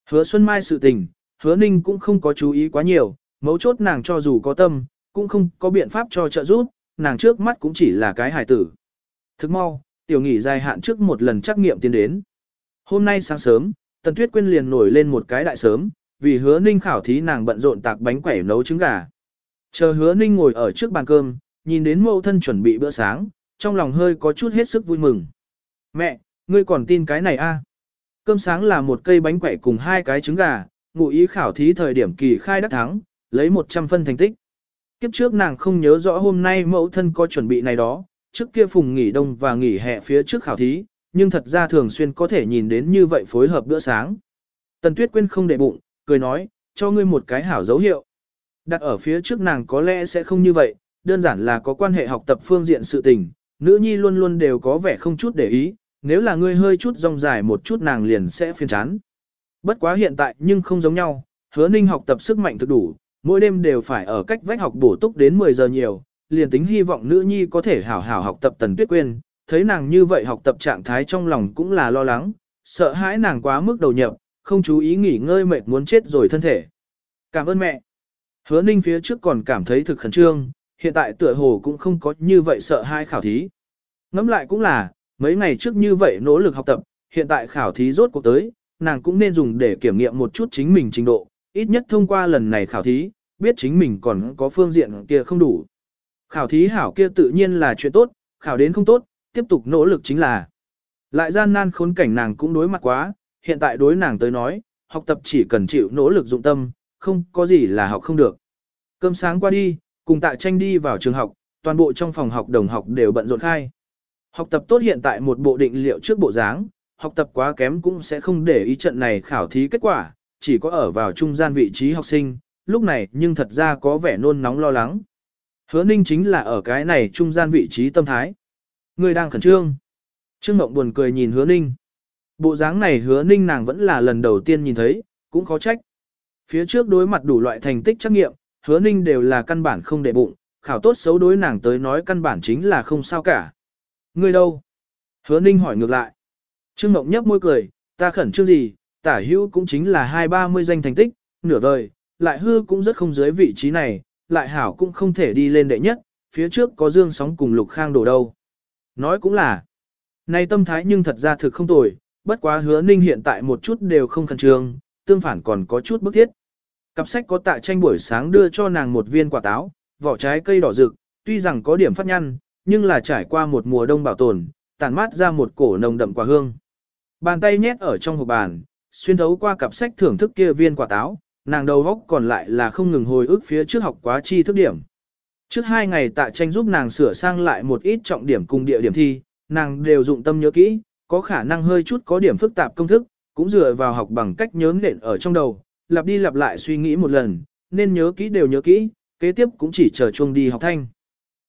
Hứa Xuân Mai sự tình, hứa ninh cũng không có chú ý quá nhiều, mấu chốt nàng cho dù có tâm, cũng không có biện pháp cho trợ giúp, nàng trước mắt cũng chỉ là cái hài tử. Thức mau, tiểu nghỉ dài hạn trước một lần trắc nghiệm tiến đến. Hôm nay sáng sớm, Tần Tuyết Quyên liền nổi lên một cái đại sớm, vì hứa ninh khảo thí nàng bận rộn tạc bánh quẩy nấu trứng gà. Chờ hứa ninh ngồi ở trước bàn cơm, nhìn đến mẫu thân chuẩn bị bữa sáng, trong lòng hơi có chút hết sức vui mừng. Mẹ, ngươi còn tin cái này a? À? Cơm sáng là một cây bánh quẩy cùng hai cái trứng gà, ngụ ý khảo thí thời điểm kỳ khai đắc thắng, lấy 100 phân thành tích. Kiếp trước nàng không nhớ rõ hôm nay mẫu thân có chuẩn bị này đó, trước kia phùng nghỉ đông và nghỉ hè phía trước khảo thí, nhưng thật ra thường xuyên có thể nhìn đến như vậy phối hợp bữa sáng. Tần Tuyết Quyên không để bụng, cười nói, cho ngươi một cái hảo dấu hiệu. Đặt ở phía trước nàng có lẽ sẽ không như vậy, đơn giản là có quan hệ học tập phương diện sự tình, nữ nhi luôn luôn đều có vẻ không chút để ý, nếu là ngươi hơi chút rong dài một chút nàng liền sẽ phiền chán. Bất quá hiện tại nhưng không giống nhau, hứa ninh học tập sức mạnh thực đủ, mỗi đêm đều phải ở cách vách học bổ túc đến 10 giờ nhiều, liền tính hy vọng nữ nhi có thể hảo hảo học tập tần tuyết quên, thấy nàng như vậy học tập trạng thái trong lòng cũng là lo lắng, sợ hãi nàng quá mức đầu nhập, không chú ý nghỉ ngơi mệt muốn chết rồi thân thể. Cảm ơn mẹ. Hứa ninh phía trước còn cảm thấy thực khẩn trương, hiện tại tựa hồ cũng không có như vậy sợ hai khảo thí. Ngắm lại cũng là, mấy ngày trước như vậy nỗ lực học tập, hiện tại khảo thí rốt cuộc tới, nàng cũng nên dùng để kiểm nghiệm một chút chính mình trình độ, ít nhất thông qua lần này khảo thí, biết chính mình còn có phương diện kia không đủ. Khảo thí hảo kia tự nhiên là chuyện tốt, khảo đến không tốt, tiếp tục nỗ lực chính là. Lại gian nan khốn cảnh nàng cũng đối mặt quá, hiện tại đối nàng tới nói, học tập chỉ cần chịu nỗ lực dụng tâm, không có gì là học không được. Cơm sáng qua đi, cùng tạ tranh đi vào trường học, toàn bộ trong phòng học đồng học đều bận rộn khai. Học tập tốt hiện tại một bộ định liệu trước bộ dáng, học tập quá kém cũng sẽ không để ý trận này khảo thí kết quả, chỉ có ở vào trung gian vị trí học sinh, lúc này nhưng thật ra có vẻ nôn nóng lo lắng. Hứa ninh chính là ở cái này trung gian vị trí tâm thái. Người đang khẩn trương. Trương Mộng buồn cười nhìn hứa ninh. Bộ dáng này hứa ninh nàng vẫn là lần đầu tiên nhìn thấy, cũng khó trách. Phía trước đối mặt đủ loại thành tích trắc nghiệm, hứa ninh đều là căn bản không để bụng, khảo tốt xấu đối nàng tới nói căn bản chính là không sao cả. Người đâu? Hứa ninh hỏi ngược lại. Trương Mộng nhấp môi cười, ta khẩn trương gì, tả hữu cũng chính là hai ba mươi danh thành tích, nửa vời, lại hư cũng rất không dưới vị trí này, lại hảo cũng không thể đi lên đệ nhất, phía trước có dương sóng cùng lục khang đổ đâu. Nói cũng là, nay tâm thái nhưng thật ra thực không tồi, bất quá hứa ninh hiện tại một chút đều không khẩn trương, tương phản còn có chút bức thiết. Cặp sách có tạ tranh buổi sáng đưa cho nàng một viên quả táo, vỏ trái cây đỏ rực, tuy rằng có điểm phát nhăn, nhưng là trải qua một mùa đông bảo tồn, tàn mát ra một cổ nồng đậm quả hương. Bàn tay nhét ở trong hộp bàn, xuyên thấu qua cặp sách thưởng thức kia viên quả táo, nàng đầu góc còn lại là không ngừng hồi ức phía trước học quá chi thức điểm. Trước hai ngày tạ tranh giúp nàng sửa sang lại một ít trọng điểm cùng địa điểm thi, nàng đều dụng tâm nhớ kỹ, có khả năng hơi chút có điểm phức tạp công thức, cũng dựa vào học bằng cách nhớ nện ở trong đầu, lặp đi lặp lại suy nghĩ một lần, nên nhớ kỹ đều nhớ kỹ, kế tiếp cũng chỉ chờ chuông đi học thanh.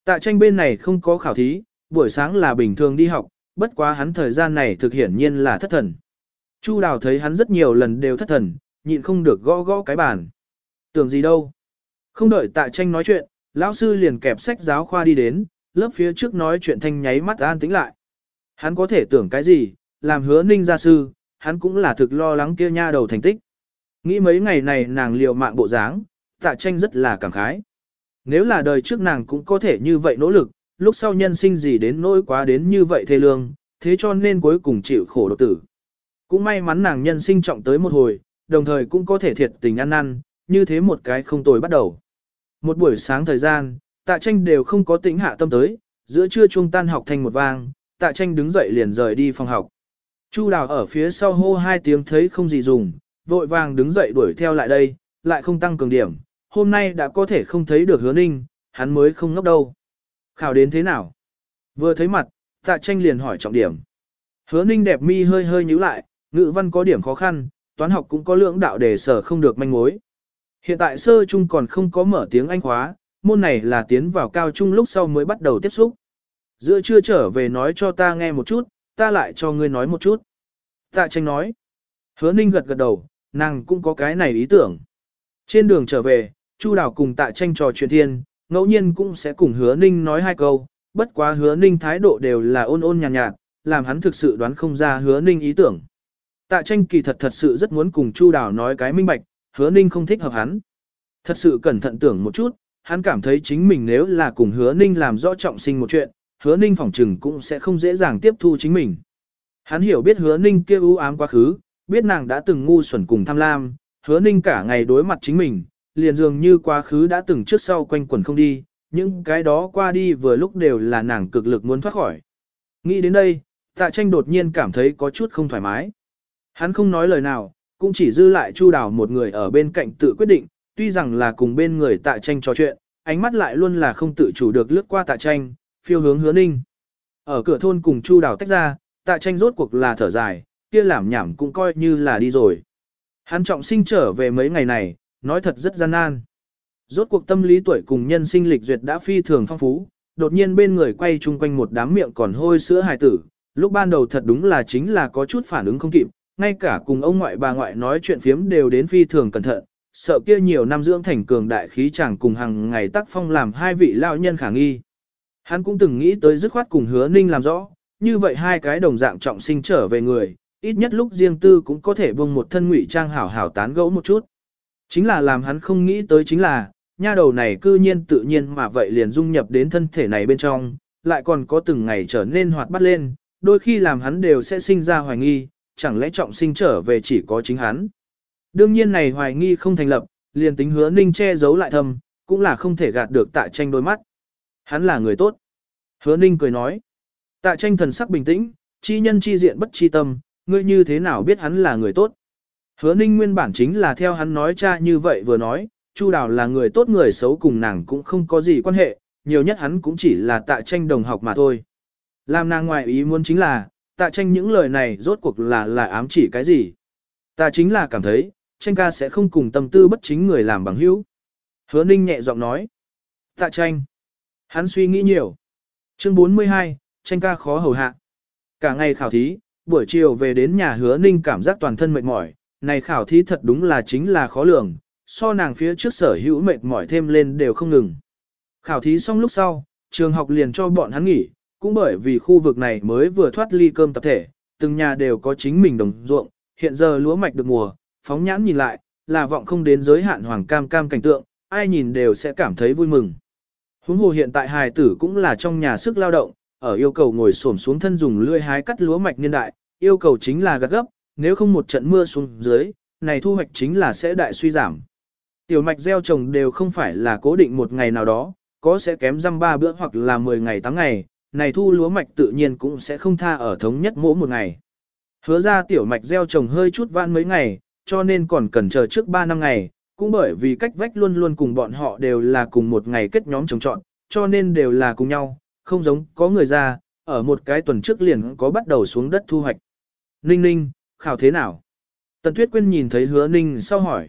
Tạ tranh bên này không có khảo thí, buổi sáng là bình thường đi học, bất quá hắn thời gian này thực hiển nhiên là thất thần. Chu Đào thấy hắn rất nhiều lần đều thất thần, nhịn không được gõ gõ cái bàn. Tưởng gì đâu. Không đợi tạ tranh nói chuyện, lão sư liền kẹp sách giáo khoa đi đến, lớp phía trước nói chuyện thanh nháy mắt an tĩnh lại. Hắn có thể tưởng cái gì, làm hứa ninh gia sư, hắn cũng là thực lo lắng kia nha đầu thành tích. Nghĩ mấy ngày này nàng liều mạng bộ dáng, tạ tranh rất là cảm khái. Nếu là đời trước nàng cũng có thể như vậy nỗ lực, lúc sau nhân sinh gì đến nỗi quá đến như vậy thê lương, thế cho nên cuối cùng chịu khổ độc tử. Cũng may mắn nàng nhân sinh trọng tới một hồi, đồng thời cũng có thể thiệt tình ăn năn, như thế một cái không tồi bắt đầu. Một buổi sáng thời gian, tạ tranh đều không có tĩnh hạ tâm tới, giữa trưa trung tan học thành một vang, tạ tranh đứng dậy liền rời đi phòng học. Chu đào ở phía sau hô hai tiếng thấy không gì dùng, vội vàng đứng dậy đuổi theo lại đây, lại không tăng cường điểm, hôm nay đã có thể không thấy được hứa ninh, hắn mới không ngốc đâu. Khảo đến thế nào? Vừa thấy mặt, tạ tranh liền hỏi trọng điểm. Hứa ninh đẹp mi hơi hơi nhíu lại, ngữ văn có điểm khó khăn, toán học cũng có lượng đạo đề sở không được manh mối. Hiện tại sơ trung còn không có mở tiếng Anh khóa, môn này là tiến vào cao trung lúc sau mới bắt đầu tiếp xúc. Giữa trưa trở về nói cho ta nghe một chút, ta lại cho ngươi nói một chút. Tạ tranh nói. Hứa ninh gật gật đầu, nàng cũng có cái này ý tưởng. Trên đường trở về, Chu Đào cùng tạ tranh trò chuyện thiên, ngẫu nhiên cũng sẽ cùng hứa ninh nói hai câu, bất quá hứa ninh thái độ đều là ôn ôn nhàn nhạt, nhạt, làm hắn thực sự đoán không ra hứa ninh ý tưởng. Tạ tranh kỳ thật thật sự rất muốn cùng Chu Đào nói cái minh bạch, hứa ninh không thích hợp hắn. Thật sự cẩn thận tưởng một chút, hắn cảm thấy chính mình nếu là cùng hứa ninh làm rõ trọng sinh một chuyện, hứa ninh phỏng trừng cũng sẽ không dễ dàng tiếp thu chính mình. Hắn hiểu biết hứa ninh kia ưu ám quá khứ, biết nàng đã từng ngu xuẩn cùng tham lam, hứa ninh cả ngày đối mặt chính mình, liền dường như quá khứ đã từng trước sau quanh quẩn không đi, những cái đó qua đi vừa lúc đều là nàng cực lực muốn thoát khỏi. Nghĩ đến đây, tạ tranh đột nhiên cảm thấy có chút không thoải mái. Hắn không nói lời nào, cũng chỉ dư lại Chu Đào một người ở bên cạnh tự quyết định, tuy rằng là cùng bên người tạ tranh trò chuyện, ánh mắt lại luôn là không tự chủ được lướt qua tạ tranh, phiêu hướng hứa ninh. Ở cửa thôn cùng Chu Đào tách ra, tạ tranh rốt cuộc là thở dài, kia làm nhảm cũng coi như là đi rồi. Hắn trọng sinh trở về mấy ngày này, nói thật rất gian nan. Rốt cuộc tâm lý tuổi cùng nhân sinh lịch duyệt đã phi thường phong phú, đột nhiên bên người quay chung quanh một đám miệng còn hôi sữa hài tử, lúc ban đầu thật đúng là chính là có chút phản ứng không kịp, ngay cả cùng ông ngoại bà ngoại nói chuyện phiếm đều đến phi thường cẩn thận, sợ kia nhiều năm dưỡng thành cường đại khí chẳng cùng hàng ngày tác phong làm hai vị lao nhân khả nghi. Hắn cũng từng nghĩ tới dứt khoát cùng hứa ninh làm rõ, như vậy hai cái đồng dạng trọng sinh trở về người, ít nhất lúc riêng tư cũng có thể buông một thân ngụy trang hảo hảo tán gẫu một chút. Chính là làm hắn không nghĩ tới chính là, nha đầu này cư nhiên tự nhiên mà vậy liền dung nhập đến thân thể này bên trong, lại còn có từng ngày trở nên hoạt bát lên, đôi khi làm hắn đều sẽ sinh ra hoài nghi, chẳng lẽ trọng sinh trở về chỉ có chính hắn. Đương nhiên này hoài nghi không thành lập, liền tính hứa ninh che giấu lại thầm, cũng là không thể gạt được tạ tranh đôi mắt. Hắn là người tốt. Hứa ninh cười nói. Tạ tranh thần sắc bình tĩnh, chi nhân chi diện bất chi tâm, ngươi như thế nào biết hắn là người tốt. Hứa ninh nguyên bản chính là theo hắn nói cha như vậy vừa nói, Chu Đào là người tốt người xấu cùng nàng cũng không có gì quan hệ, nhiều nhất hắn cũng chỉ là tạ tranh đồng học mà thôi. Làm nàng ngoại ý muốn chính là, tạ tranh những lời này rốt cuộc là là ám chỉ cái gì. Ta chính là cảm thấy, tranh ca sẽ không cùng tâm tư bất chính người làm bằng hữu. Hứa ninh nhẹ giọng nói. Tạ tranh. Hắn suy nghĩ nhiều. Chương 42, tranh ca khó hầu hạ. Cả ngày khảo thí, buổi chiều về đến nhà hứa ninh cảm giác toàn thân mệt mỏi, này khảo thí thật đúng là chính là khó lường, so nàng phía trước sở hữu mệt mỏi thêm lên đều không ngừng. Khảo thí xong lúc sau, trường học liền cho bọn hắn nghỉ, cũng bởi vì khu vực này mới vừa thoát ly cơm tập thể, từng nhà đều có chính mình đồng ruộng, hiện giờ lúa mạch được mùa, phóng nhãn nhìn lại, là vọng không đến giới hạn hoàng cam cam cảnh tượng, ai nhìn đều sẽ cảm thấy vui mừng. Huống hồ hiện tại hài tử cũng là trong nhà sức lao động, ở yêu cầu ngồi xổm xuống thân dùng lưỡi hái cắt lúa mạch niên đại, yêu cầu chính là gặt gấp, nếu không một trận mưa xuống dưới, này thu hoạch chính là sẽ đại suy giảm. Tiểu mạch gieo trồng đều không phải là cố định một ngày nào đó, có sẽ kém răm ba bữa hoặc là 10 ngày 8 ngày, này thu lúa mạch tự nhiên cũng sẽ không tha ở thống nhất mỗi một ngày. Hứa ra tiểu mạch gieo trồng hơi chút vãn mấy ngày, cho nên còn cần chờ trước 3 năm ngày, cũng bởi vì cách vách luôn luôn cùng bọn họ đều là cùng một ngày kết nhóm trồng trọn, cho nên đều là cùng nhau, không giống có người ra, ở một cái tuần trước liền có bắt đầu xuống đất thu hoạch. Ninh ninh, khảo thế nào? Tần Tuyết Quyên nhìn thấy hứa ninh sau hỏi.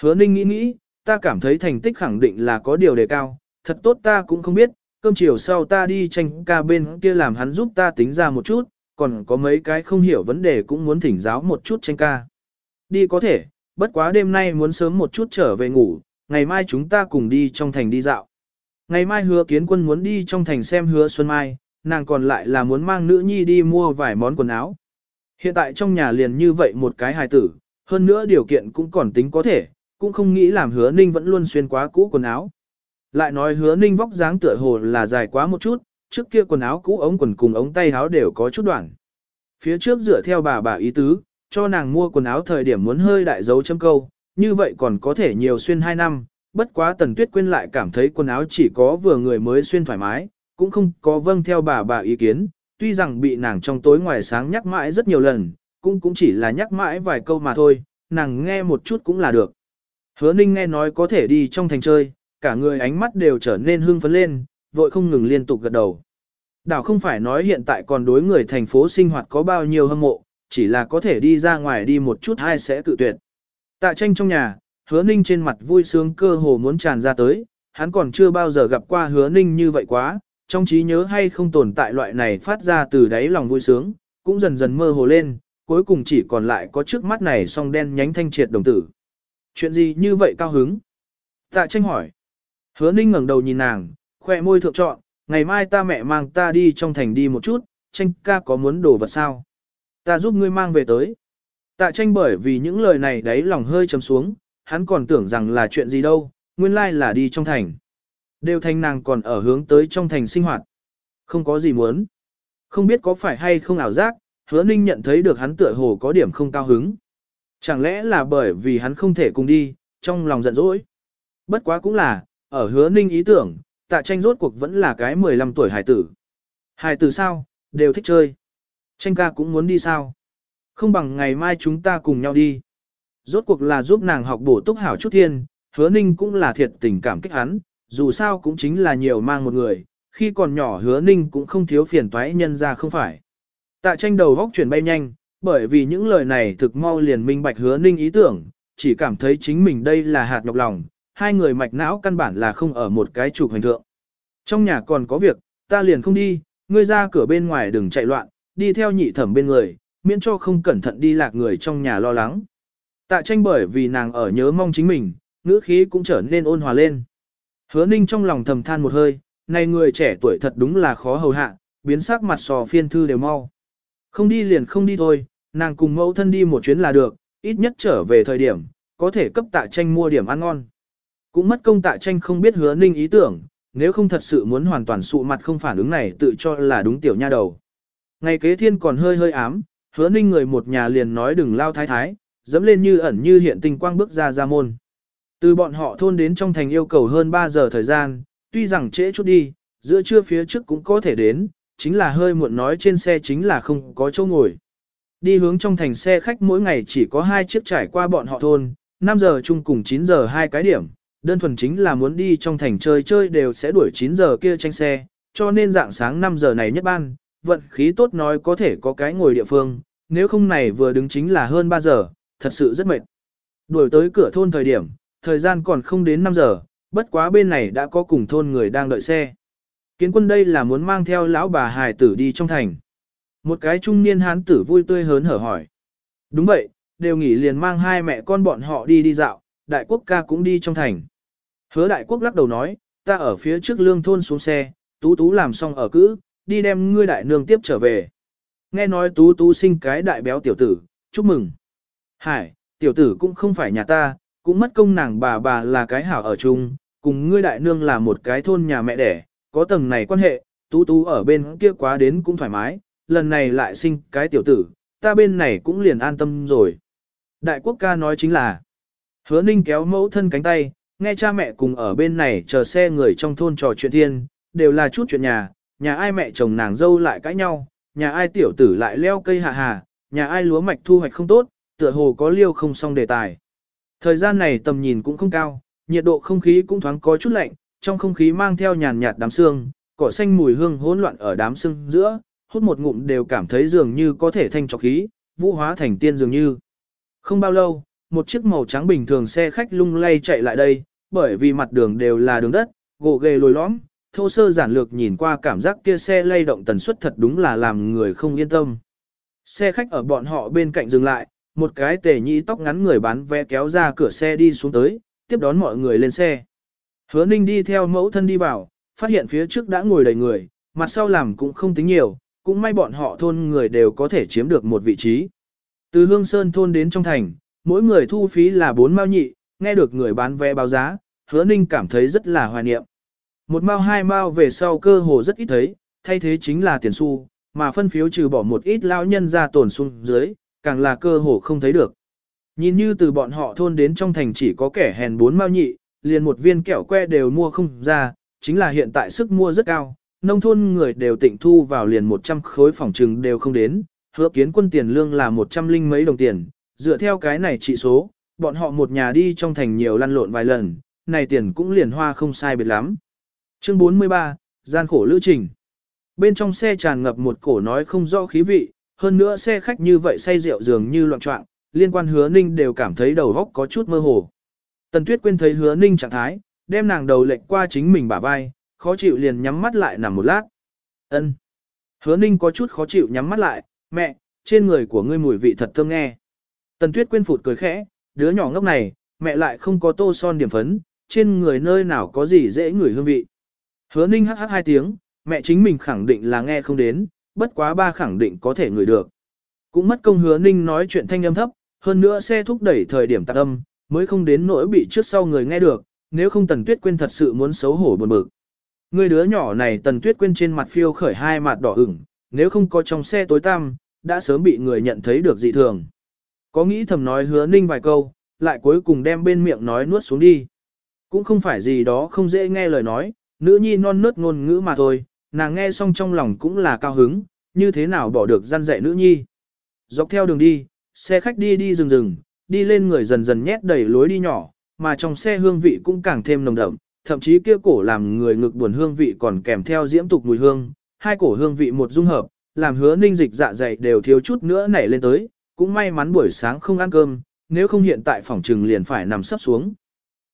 Hứa ninh nghĩ nghĩ, ta cảm thấy thành tích khẳng định là có điều đề cao, thật tốt ta cũng không biết, cơm chiều sau ta đi tranh ca bên kia làm hắn giúp ta tính ra một chút, còn có mấy cái không hiểu vấn đề cũng muốn thỉnh giáo một chút tranh ca. Đi có thể, bất quá đêm nay muốn sớm một chút trở về ngủ, ngày mai chúng ta cùng đi trong thành đi dạo. Ngày mai hứa kiến quân muốn đi trong thành xem hứa Xuân Mai, nàng còn lại là muốn mang nữ nhi đi mua vài món quần áo. Hiện tại trong nhà liền như vậy một cái hài tử, hơn nữa điều kiện cũng còn tính có thể, cũng không nghĩ làm hứa ninh vẫn luôn xuyên quá cũ quần áo. Lại nói hứa ninh vóc dáng tựa hồ là dài quá một chút, trước kia quần áo cũ ống quần cùng ống tay áo đều có chút đoạn. Phía trước dựa theo bà bà ý tứ, cho nàng mua quần áo thời điểm muốn hơi đại dấu châm câu, như vậy còn có thể nhiều xuyên 2 năm, bất quá tần tuyết quên lại cảm thấy quần áo chỉ có vừa người mới xuyên thoải mái, cũng không có vâng theo bà bà ý kiến, tuy rằng bị nàng trong tối ngoài sáng nhắc mãi rất nhiều lần, cũng cũng chỉ là nhắc mãi vài câu mà thôi, nàng nghe một chút cũng là được. Hứa ninh nghe nói có thể đi trong thành chơi, cả người ánh mắt đều trở nên hưng phấn lên, vội không ngừng liên tục gật đầu. Đảo không phải nói hiện tại còn đối người thành phố sinh hoạt có bao nhiêu hâm mộ, chỉ là có thể đi ra ngoài đi một chút hay sẽ tự tuyệt. Tạ tranh trong nhà, hứa ninh trên mặt vui sướng cơ hồ muốn tràn ra tới, hắn còn chưa bao giờ gặp qua hứa ninh như vậy quá, trong trí nhớ hay không tồn tại loại này phát ra từ đáy lòng vui sướng, cũng dần dần mơ hồ lên, cuối cùng chỉ còn lại có trước mắt này song đen nhánh thanh triệt đồng tử. Chuyện gì như vậy cao hứng? Tạ tranh hỏi. Hứa ninh ngẩng đầu nhìn nàng, khoe môi thượng trọn, ngày mai ta mẹ mang ta đi trong thành đi một chút, tranh ca có muốn đồ vật sao? Ta giúp ngươi mang về tới. Tạ tranh bởi vì những lời này đáy lòng hơi chấm xuống, hắn còn tưởng rằng là chuyện gì đâu, nguyên lai là đi trong thành. Đều thành nàng còn ở hướng tới trong thành sinh hoạt. Không có gì muốn. Không biết có phải hay không ảo giác, hứa ninh nhận thấy được hắn tựa hồ có điểm không cao hứng. Chẳng lẽ là bởi vì hắn không thể cùng đi, trong lòng giận dỗi. Bất quá cũng là, ở hứa ninh ý tưởng, tạ tranh rốt cuộc vẫn là cái 15 tuổi hải tử. Hải tử sao, đều thích chơi. Tranh ca cũng muốn đi sao? Không bằng ngày mai chúng ta cùng nhau đi. Rốt cuộc là giúp nàng học bổ túc hảo chút thiên, hứa ninh cũng là thiệt tình cảm kích hắn, dù sao cũng chính là nhiều mang một người, khi còn nhỏ hứa ninh cũng không thiếu phiền toái nhân ra không phải. Tạ tranh đầu góc chuyển bay nhanh, bởi vì những lời này thực mau liền minh bạch hứa ninh ý tưởng, chỉ cảm thấy chính mình đây là hạt nhọc lòng, hai người mạch não căn bản là không ở một cái trục hành thượng. Trong nhà còn có việc, ta liền không đi, ngươi ra cửa bên ngoài đừng chạy loạn, đi theo nhị thẩm bên người, miễn cho không cẩn thận đi lạc người trong nhà lo lắng. Tạ tranh bởi vì nàng ở nhớ mong chính mình, ngữ khí cũng trở nên ôn hòa lên. Hứa ninh trong lòng thầm than một hơi, này người trẻ tuổi thật đúng là khó hầu hạ, biến sắc mặt sò phiên thư đều mau. Không đi liền không đi thôi, nàng cùng mẫu thân đi một chuyến là được, ít nhất trở về thời điểm, có thể cấp tạ tranh mua điểm ăn ngon. Cũng mất công tạ tranh không biết hứa ninh ý tưởng, nếu không thật sự muốn hoàn toàn sụ mặt không phản ứng này tự cho là đúng tiểu nha đầu. Ngày kế thiên còn hơi hơi ám, hứa ninh người một nhà liền nói đừng lao thái thái, dẫm lên như ẩn như hiện tình quang bước ra ra môn. Từ bọn họ thôn đến trong thành yêu cầu hơn 3 giờ thời gian, tuy rằng trễ chút đi, giữa trưa phía trước cũng có thể đến, chính là hơi muộn nói trên xe chính là không có chỗ ngồi. Đi hướng trong thành xe khách mỗi ngày chỉ có hai chiếc trải qua bọn họ thôn, 5 giờ chung cùng 9 giờ hai cái điểm, đơn thuần chính là muốn đi trong thành chơi chơi đều sẽ đuổi 9 giờ kia tranh xe, cho nên dạng sáng 5 giờ này nhất ban, vận khí tốt nói có thể có cái ngồi địa phương, nếu không này vừa đứng chính là hơn 3 giờ, thật sự rất mệt. Đuổi tới cửa thôn thời điểm, thời gian còn không đến 5 giờ, bất quá bên này đã có cùng thôn người đang đợi xe. Kiến quân đây là muốn mang theo lão bà hài tử đi trong thành. Một cái trung niên hán tử vui tươi hớn hở hỏi. Đúng vậy, đều nghỉ liền mang hai mẹ con bọn họ đi đi dạo, đại quốc ca cũng đi trong thành. Hứa đại quốc lắc đầu nói, ta ở phía trước lương thôn xuống xe, tú tú làm xong ở cữ, đi đem ngươi đại nương tiếp trở về. Nghe nói tú tú sinh cái đại béo tiểu tử, chúc mừng. Hải, tiểu tử cũng không phải nhà ta, cũng mất công nàng bà bà là cái hảo ở chung, cùng ngươi đại nương là một cái thôn nhà mẹ đẻ, có tầng này quan hệ, tú tú ở bên kia quá đến cũng thoải mái, lần này lại sinh cái tiểu tử, ta bên này cũng liền an tâm rồi. Đại quốc ca nói chính là, hứa ninh kéo mẫu thân cánh tay, nghe cha mẹ cùng ở bên này chờ xe người trong thôn trò chuyện thiên, đều là chút chuyện nhà, nhà ai mẹ chồng nàng dâu lại cãi nhau, nhà ai tiểu tử lại leo cây hạ hà, nhà ai lúa mạch thu hoạch không tốt, tựa hồ có liêu không xong đề tài. Thời gian này tầm nhìn cũng không cao, nhiệt độ không khí cũng thoáng có chút lạnh, trong không khí mang theo nhàn nhạt đám sương, cỏ xanh mùi hương hỗn loạn ở đám sương giữa, hút một ngụm đều cảm thấy dường như có thể thanh trọc khí, vũ hóa thành tiên dường như. Không bao lâu, một chiếc màu trắng bình thường xe khách lung lay chạy lại đây, bởi vì mặt đường đều là đường đất, gỗ ghề lồi lõm, thô sơ giản lược nhìn qua cảm giác kia xe lay động tần suất thật đúng là làm người không yên tâm. Xe khách ở bọn họ bên cạnh dừng lại, một cái tề nhĩ tóc ngắn người bán vé kéo ra cửa xe đi xuống tới, tiếp đón mọi người lên xe. Hứa ninh đi theo mẫu thân đi vào, phát hiện phía trước đã ngồi đầy người, mặt sau làm cũng không tính nhiều, cũng may bọn họ thôn người đều có thể chiếm được một vị trí. Từ Hương Sơn thôn đến trong thành, mỗi người thu phí là 4 mao nhị, nghe được người bán vé báo giá, hứa ninh cảm thấy rất là hoài niệm. Một mao hai mao về sau cơ hồ rất ít thấy, thay thế chính là tiền xu, mà phân phiếu trừ bỏ một ít lao nhân ra tổn xuống dưới, càng là cơ hồ không thấy được. Nhìn như từ bọn họ thôn đến trong thành chỉ có kẻ hèn bốn mao nhị, liền một viên kẹo que đều mua không ra, chính là hiện tại sức mua rất cao, nông thôn người đều tịnh thu vào liền 100 khối phòng trừng đều không đến, hứa kiến quân tiền lương là 100 linh mấy đồng tiền, dựa theo cái này trị số, bọn họ một nhà đi trong thành nhiều lăn lộn vài lần, này tiền cũng liền hoa không sai biệt lắm. Chương 43, gian khổ lữ trình. Bên trong xe tràn ngập một cổ nói không rõ khí vị, hơn nữa xe khách như vậy say rượu dường như loạn trọng, liên quan hứa ninh đều cảm thấy đầu óc có chút mơ hồ. Tần Tuyết quên thấy hứa ninh trạng thái, đem nàng đầu lệnh qua chính mình bả vai, khó chịu liền nhắm mắt lại nằm một lát. Ân. Hứa ninh có chút khó chịu nhắm mắt lại, mẹ, trên người của ngươi mùi vị thật thơm nghe. Tần Tuyết quên phụt cười khẽ, đứa nhỏ ngốc này, mẹ lại không có tô son điểm phấn, trên người nơi nào có gì dễ ngửi hương vị. Hứa ninh hắc hắc hai tiếng, mẹ chính mình khẳng định là nghe không đến, bất quá ba khẳng định có thể ngửi được. Cũng mất công hứa ninh nói chuyện thanh âm thấp, hơn nữa xe thúc đẩy thời điểm tạc âm, mới không đến nỗi bị trước sau người nghe được, nếu không Tần Tuyết Quyên thật sự muốn xấu hổ buồn bực. Người đứa nhỏ này Tần Tuyết Quyên trên mặt phiêu khởi hai mặt đỏ ửng, nếu không có trong xe tối tăm, đã sớm bị người nhận thấy được dị thường. Có nghĩ thầm nói hứa ninh vài câu, lại cuối cùng đem bên miệng nói nuốt xuống đi. Cũng không phải gì đó không dễ nghe lời nói, nữ nhi non nớt ngôn ngữ mà thôi, nàng nghe xong trong lòng cũng là cao hứng, như thế nào bỏ được gian dạy nữ nhi. Dọc theo đường đi, xe khách đi đi rừng rừng, đi lên người dần dần nhét đầy lối đi nhỏ, mà trong xe hương vị cũng càng thêm nồng đậm, thậm chí kia cổ làm người ngực buồn hương vị còn kèm theo diễm tục mùi hương, hai cổ hương vị một dung hợp, làm hứa ninh dịch dạ dày đều thiếu chút nữa nảy lên tới, cũng may mắn buổi sáng không ăn cơm, nếu không hiện tại phòng trừng liền phải nằm sắp xuống.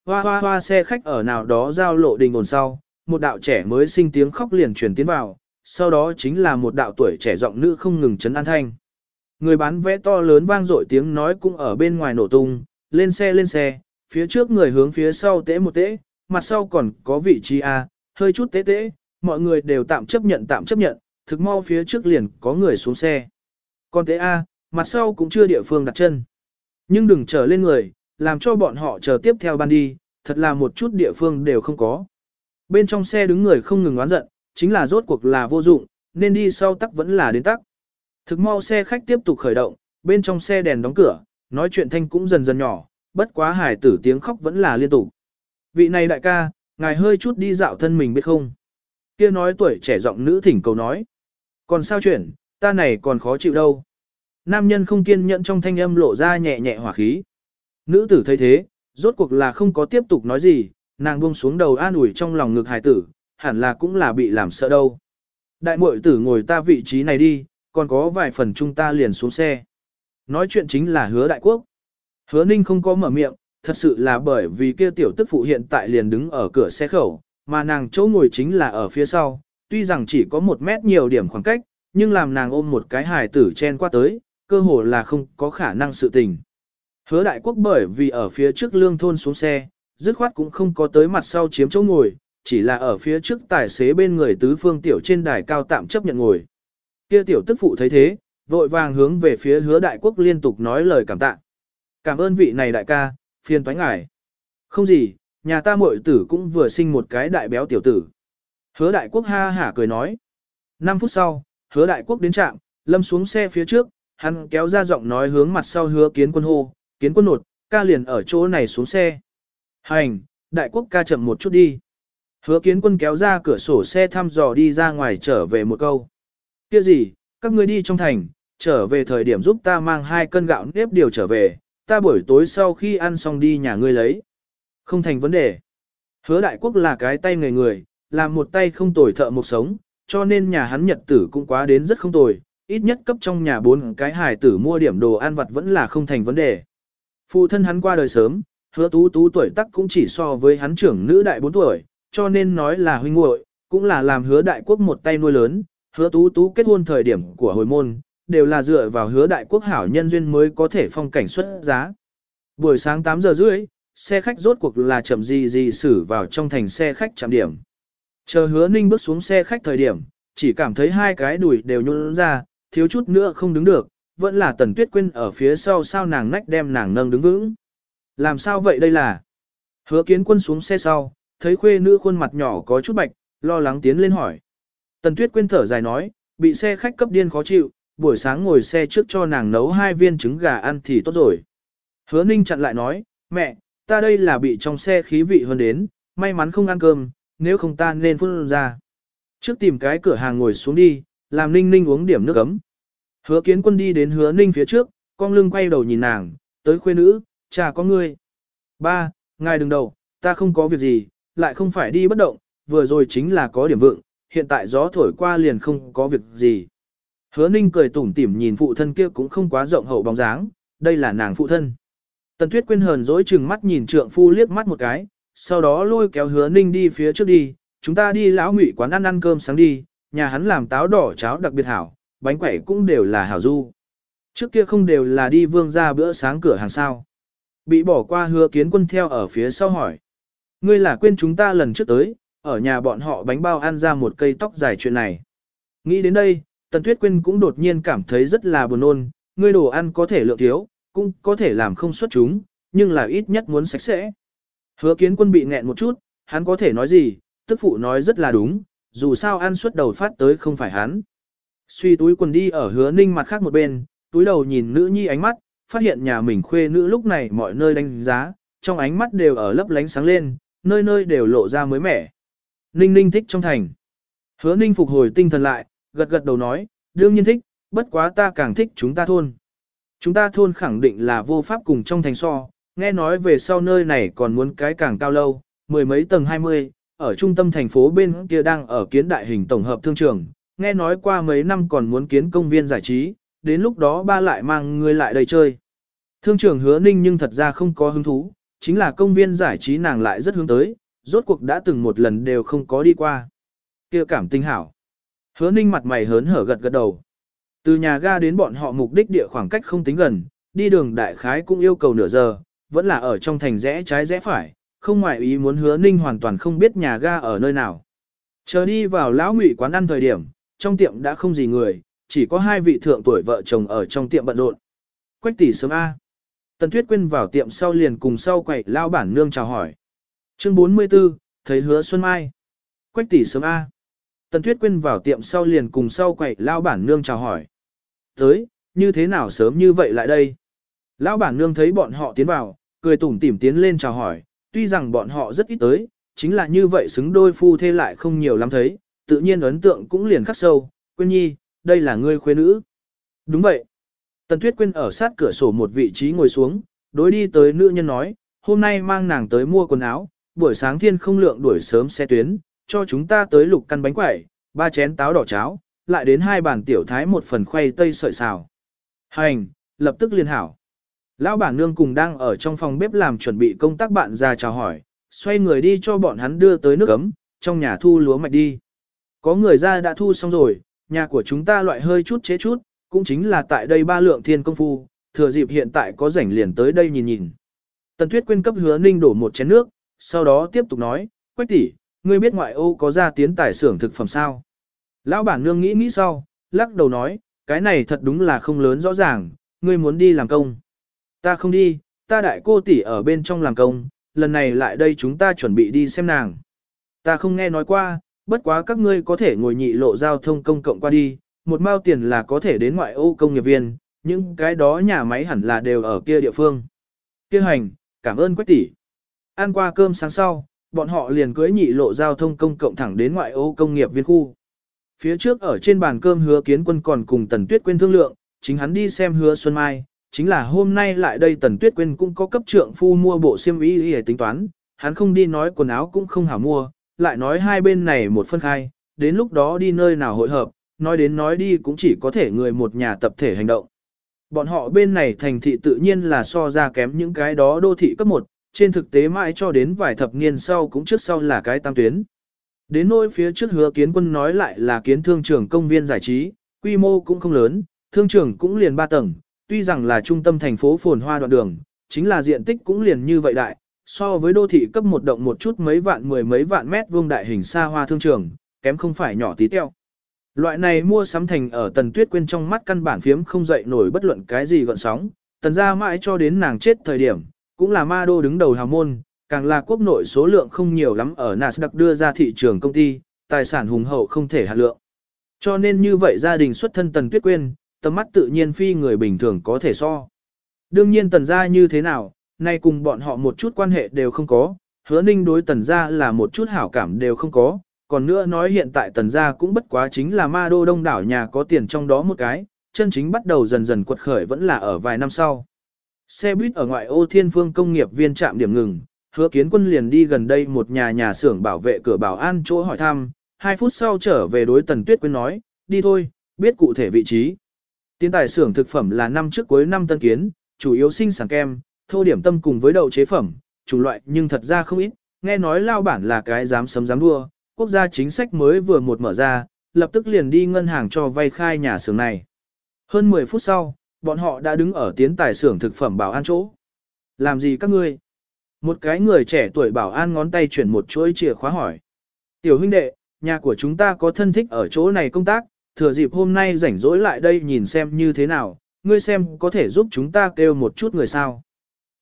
Hoa hoa hoa xe khách ở nào đó giao lộ đình ổn sau, một đạo trẻ mới sinh tiếng khóc liền truyền tiến vào, sau đó chính là một đạo tuổi trẻ giọng nữ không ngừng chấn an thanh. Người bán vé to lớn vang dội tiếng nói cũng ở bên ngoài nổ tung, lên xe lên xe, phía trước người hướng phía sau tễ một tễ, mặt sau còn có vị trí A, hơi chút tễ tễ, mọi người đều tạm chấp nhận tạm chấp nhận, thực mau phía trước liền có người xuống xe. Còn tễ A, mặt sau cũng chưa địa phương đặt chân. Nhưng đừng chờ lên người, làm cho bọn họ chờ tiếp theo ban đi, thật là một chút địa phương đều không có. Bên trong xe đứng người không ngừng oán giận, chính là rốt cuộc là vô dụng, nên đi sau tắc vẫn là đến tắc. Thực mau xe khách tiếp tục khởi động, bên trong xe đèn đóng cửa, nói chuyện thanh cũng dần dần nhỏ, bất quá hải tử tiếng khóc vẫn là liên tục. Vị này đại ca, ngài hơi chút đi dạo thân mình biết không? Kia nói tuổi trẻ giọng nữ thỉnh cầu nói. Còn sao chuyện, ta này còn khó chịu đâu. Nam nhân không kiên nhẫn trong thanh âm lộ ra nhẹ nhẹ hỏa khí. Nữ tử thấy thế, rốt cuộc là không có tiếp tục nói gì, nàng buông xuống đầu an ủi trong lòng ngực hài tử, hẳn là cũng là bị làm sợ đâu. Đại muội tử ngồi ta vị trí này đi, còn có vài phần chúng ta liền xuống xe. Nói chuyện chính là hứa đại quốc. Hứa ninh không có mở miệng, thật sự là bởi vì kia tiểu tức phụ hiện tại liền đứng ở cửa xe khẩu, mà nàng chỗ ngồi chính là ở phía sau, tuy rằng chỉ có một mét nhiều điểm khoảng cách, nhưng làm nàng ôm một cái hài tử chen qua tới, cơ hồ là không có khả năng sự tình. Hứa đại quốc bởi vì ở phía trước lương thôn xuống xe, dứt khoát cũng không có tới mặt sau chiếm chỗ ngồi, chỉ là ở phía trước tài xế bên người tứ phương tiểu trên đài cao tạm chấp nhận ngồi. Kia tiểu tức phụ thấy thế, vội vàng hướng về phía hứa đại quốc liên tục nói lời cảm tạ. Cảm ơn vị này đại ca, phiền toái ngài. Không gì, nhà ta muội tử cũng vừa sinh một cái đại béo tiểu tử. Hứa đại quốc ha hả cười nói. 5 phút sau, hứa đại quốc đến trạm, lâm xuống xe phía trước, hắn kéo ra giọng nói hướng mặt sau hứa kiến quân hô, kiến quân nột, ca liền ở chỗ này xuống xe. Hành, đại quốc ca chậm một chút đi. Hứa kiến quân kéo ra cửa sổ xe thăm dò đi ra ngoài trở về một câu. Kia gì, các ngươi đi trong thành, trở về thời điểm giúp ta mang hai cân gạo nếp điều trở về, ta buổi tối sau khi ăn xong đi nhà ngươi lấy. Không thành vấn đề. Hứa đại quốc là cái tay người người, làm một tay không tồi thợ một sống, cho nên nhà hắn nhật tử cũng quá đến rất không tồi, ít nhất cấp trong nhà bốn cái hài tử mua điểm đồ ăn vặt vẫn là không thành vấn đề. Phụ thân hắn qua đời sớm, hứa tú tú tuổi tác cũng chỉ so với hắn trưởng nữ đại 4 tuổi, cho nên nói là huynh muội cũng là làm hứa đại quốc một tay nuôi lớn, hứa tú tú kết hôn thời điểm của hồi môn, đều là dựa vào hứa đại quốc hảo nhân duyên mới có thể phong cảnh xuất giá. Buổi sáng 8 giờ rưỡi, xe khách rốt cuộc là chậm gì gì xử vào trong thành xe khách chạm điểm. Chờ hứa ninh bước xuống xe khách thời điểm, chỉ cảm thấy hai cái đùi đều nhún ra, thiếu chút nữa không đứng được, vẫn là tần tuyết quên ở phía sau sao nàng nách đem nàng nâng đứng vững. Làm sao vậy đây là? Hứa kiến quân xuống xe sau, thấy khuê nữ khuôn mặt nhỏ có chút bạch, lo lắng tiến lên hỏi. Tần tuyết quên thở dài nói, bị xe khách cấp điên khó chịu, buổi sáng ngồi xe trước cho nàng nấu hai viên trứng gà ăn thì tốt rồi. Hứa ninh chặn lại nói, mẹ, ta đây là bị trong xe khí vị hơn đến, may mắn không ăn cơm, nếu không ta nên phun ra. Trước tìm cái cửa hàng ngồi xuống đi, làm ninh ninh uống điểm nước ấm. Hứa kiến quân đi đến hứa ninh phía trước, con lưng quay đầu nhìn nàng, tới khuê nữ, cha có ngươi. Ba, ngài đừng đầu, ta không có việc gì, lại không phải đi bất động, vừa rồi chính là có điểm vượng, hiện tại gió thổi qua liền không có việc gì. Hứa ninh cười tủm tỉm nhìn phụ thân kia cũng không quá rộng hậu bóng dáng, đây là nàng phụ thân. Tần tuyết quên hờn dỗi chừng mắt nhìn trượng phu liếc mắt một cái, sau đó lôi kéo hứa ninh đi phía trước đi, chúng ta đi lão ngụy quán ăn ăn cơm sáng đi, nhà hắn làm táo đỏ cháo đặc biệt hảo, bánh quẩy cũng đều là hảo du. Trước kia không đều là đi vương ra bữa sáng cửa hàng sao. Bị bỏ qua hứa kiến quân theo ở phía sau hỏi. Ngươi là quên chúng ta lần trước tới, ở nhà bọn họ bánh bao ăn ra một cây tóc dài chuyện này. Nghĩ đến đây, Tần Tuyết Quyên cũng đột nhiên cảm thấy rất là buồn nôn, ngươi đồ ăn có thể lượng thiếu, cũng có thể làm không xuất chúng, nhưng là ít nhất muốn sạch sẽ. Hứa kiến quân bị nghẹn một chút, hắn có thể nói gì, tức phụ nói rất là đúng, dù sao ăn suốt đầu phát tới không phải hắn. Suy túi quần đi ở hứa ninh mặt khác một bên, túi đầu nhìn nữ nhi ánh mắt, phát hiện nhà mình khuê nữ lúc này mọi nơi đánh giá, trong ánh mắt đều ở lấp lánh sáng lên, nơi nơi đều lộ ra mới mẻ. Ninh ninh thích trong thành. Hứa ninh phục hồi tinh thần lại, gật gật đầu nói, đương nhiên thích, bất quá ta càng thích chúng ta thôn. Chúng ta thôn khẳng định là vô pháp cùng trong thành so, nghe nói về sau nơi này còn muốn cái càng cao lâu, mười mấy tầng 20, ở trung tâm thành phố bên kia đang ở kiến đại hình tổng hợp thương trường, nghe nói qua mấy năm còn muốn kiến công viên giải trí, đến lúc đó ba lại mang người lại đây chơi. Thương trường hứa ninh nhưng thật ra không có hứng thú, chính là công viên giải trí nàng lại rất hướng tới, rốt cuộc đã từng một lần đều không có đi qua. kia cảm tinh hảo. Hứa ninh mặt mày hớn hở gật gật đầu. Từ nhà ga đến bọn họ mục đích địa khoảng cách không tính gần, đi đường đại khái cũng yêu cầu nửa giờ, vẫn là ở trong thành rẽ trái rẽ phải, không ngoại ý muốn hứa ninh hoàn toàn không biết nhà ga ở nơi nào. Chờ đi vào lão ngụy quán ăn thời điểm, trong tiệm đã không gì người, chỉ có hai vị thượng tuổi vợ chồng ở trong tiệm bận rộn. Quách tỷ sớm A. Tần Tuyết Quyên vào tiệm sau liền cùng sau quậy lao bản nương chào hỏi. Chương 44, thấy hứa Xuân Mai. Quách tỷ sớm A. Tần Tuyết Quyên vào tiệm sau liền cùng sau quậy lao bản nương chào hỏi. Tới, như thế nào sớm như vậy lại đây? Lão bản nương thấy bọn họ tiến vào, cười tủm tỉm tiến lên chào hỏi, tuy rằng bọn họ rất ít tới, chính là như vậy xứng đôi phu thê lại không nhiều lắm thấy, tự nhiên ấn tượng cũng liền khắc sâu, Quyên Nhi, đây là ngươi khuê nữ. Đúng vậy. Tần Tuyết Quyên ở sát cửa sổ một vị trí ngồi xuống, đối đi tới nữ nhân nói, hôm nay mang nàng tới mua quần áo, buổi sáng thiên không lượng đuổi sớm xe tuyến, cho chúng ta tới lục căn bánh quẩy, ba chén táo đỏ cháo, lại đến hai bàn tiểu thái một phần khoai tây sợi xào. Hành, lập tức liên hảo. Lão bản nương cùng đang ở trong phòng bếp làm chuẩn bị công tác bạn ra chào hỏi, xoay người đi cho bọn hắn đưa tới nước ấm, trong nhà thu lúa mạch đi. Có người ra đã thu xong rồi, nhà của chúng ta loại hơi chút chế chút, cũng chính là tại đây ba lượng thiên công phu, thừa dịp hiện tại có rảnh liền tới đây nhìn nhìn. Tần Tuyết quyên cấp hứa ninh đổ một chén nước, sau đó tiếp tục nói, quách tỷ, ngươi biết ngoại ô có ra tiến tài xưởng thực phẩm sao? Lão bản nương nghĩ nghĩ sau, lắc đầu nói, cái này thật đúng là không lớn rõ ràng, ngươi muốn đi làm công. Ta không đi, ta đại cô tỷ ở bên trong làm công, lần này lại đây chúng ta chuẩn bị đi xem nàng. Ta không nghe nói qua, bất quá các ngươi có thể ngồi nhị lộ giao thông công cộng qua đi, một mao tiền là có thể đến ngoại ô công nghiệp viên, những cái đó nhà máy hẳn là đều ở kia địa phương. Kia hành, cảm ơn quách tỷ. Ăn qua cơm sáng sau, bọn họ liền cưới nhị lộ giao thông công cộng thẳng đến ngoại ô công nghiệp viên khu. Phía trước ở trên bàn cơm hứa kiến quân còn cùng Tần Tuyết Quyên thương lượng, chính hắn đi xem hứa Xuân Mai, chính là hôm nay lại đây Tần Tuyết Quyên cũng có cấp trượng phu mua bộ xiêm y để tính toán, hắn không đi nói quần áo cũng không hảo mua, lại nói hai bên này một phân khai, đến lúc đó đi nơi nào hội hợp, nói đến nói đi cũng chỉ có thể người một nhà tập thể hành động. Bọn họ bên này thành thị tự nhiên là so ra kém những cái đó đô thị cấp 1, trên thực tế mãi cho đến vài thập niên sau cũng trước sau là cái tam tuyến. Đến nỗi phía trước hứa kiến quân nói lại là kiến thương trường công viên giải trí, quy mô cũng không lớn, thương trường cũng liền 3 tầng, tuy rằng là trung tâm thành phố phồn hoa đoạn đường, chính là diện tích cũng liền như vậy đại, so với đô thị cấp một động một chút mấy vạn mười mấy vạn mét vuông đại hình xa hoa thương trường, kém không phải nhỏ tí teo. Loại này mua sắm thành ở tần tuyết quên trong mắt căn bản phiếm không dậy nổi bất luận cái gì gọn sóng, tần ra mãi cho đến nàng chết thời điểm, cũng là ma đô đứng đầu hào môn, càng là quốc nội số lượng không nhiều lắm ở Nasdaq đưa ra thị trường công ty, tài sản hùng hậu không thể hạt lượng. Cho nên như vậy gia đình xuất thân tần tuyết quên, tầm mắt tự nhiên phi người bình thường có thể so. Đương nhiên tần gia như thế nào, nay cùng bọn họ một chút quan hệ đều không có, hứa ninh đối tần gia là một chút hảo cảm đều không có, còn nữa nói hiện tại tần gia cũng bất quá chính là ma đô đông đảo nhà có tiền trong đó một cái, chân chính bắt đầu dần dần quật khởi vẫn là ở vài năm sau. Xe buýt ở ngoại ô thiên phương công nghiệp viên trạm điểm ngừng, hứa kiến quân liền đi gần đây một nhà nhà xưởng bảo vệ cửa bảo an chỗ hỏi thăm, hai phút sau trở về đối tần tuyết quyên nói, đi thôi, biết cụ thể vị trí. Tiến tài xưởng thực phẩm là năm trước cuối năm tân kiến, chủ yếu sinh sản kem, thô điểm tâm cùng với đậu chế phẩm, chủng loại nhưng thật ra không ít, nghe nói lao bản là cái dám sấm dám đua, quốc gia chính sách mới vừa một mở ra, lập tức liền đi ngân hàng cho vay khai nhà xưởng này. Hơn 10 phút sau, bọn họ đã đứng ở tiến tài xưởng thực phẩm bảo an chỗ. Làm gì các ngươi? Một cái người trẻ tuổi bảo an ngón tay chuyển một chuỗi chìa khóa hỏi. Tiểu huynh đệ, nhà của chúng ta có thân thích ở chỗ này công tác, thừa dịp hôm nay rảnh rỗi lại đây nhìn xem như thế nào, ngươi xem có thể giúp chúng ta kêu một chút người sao.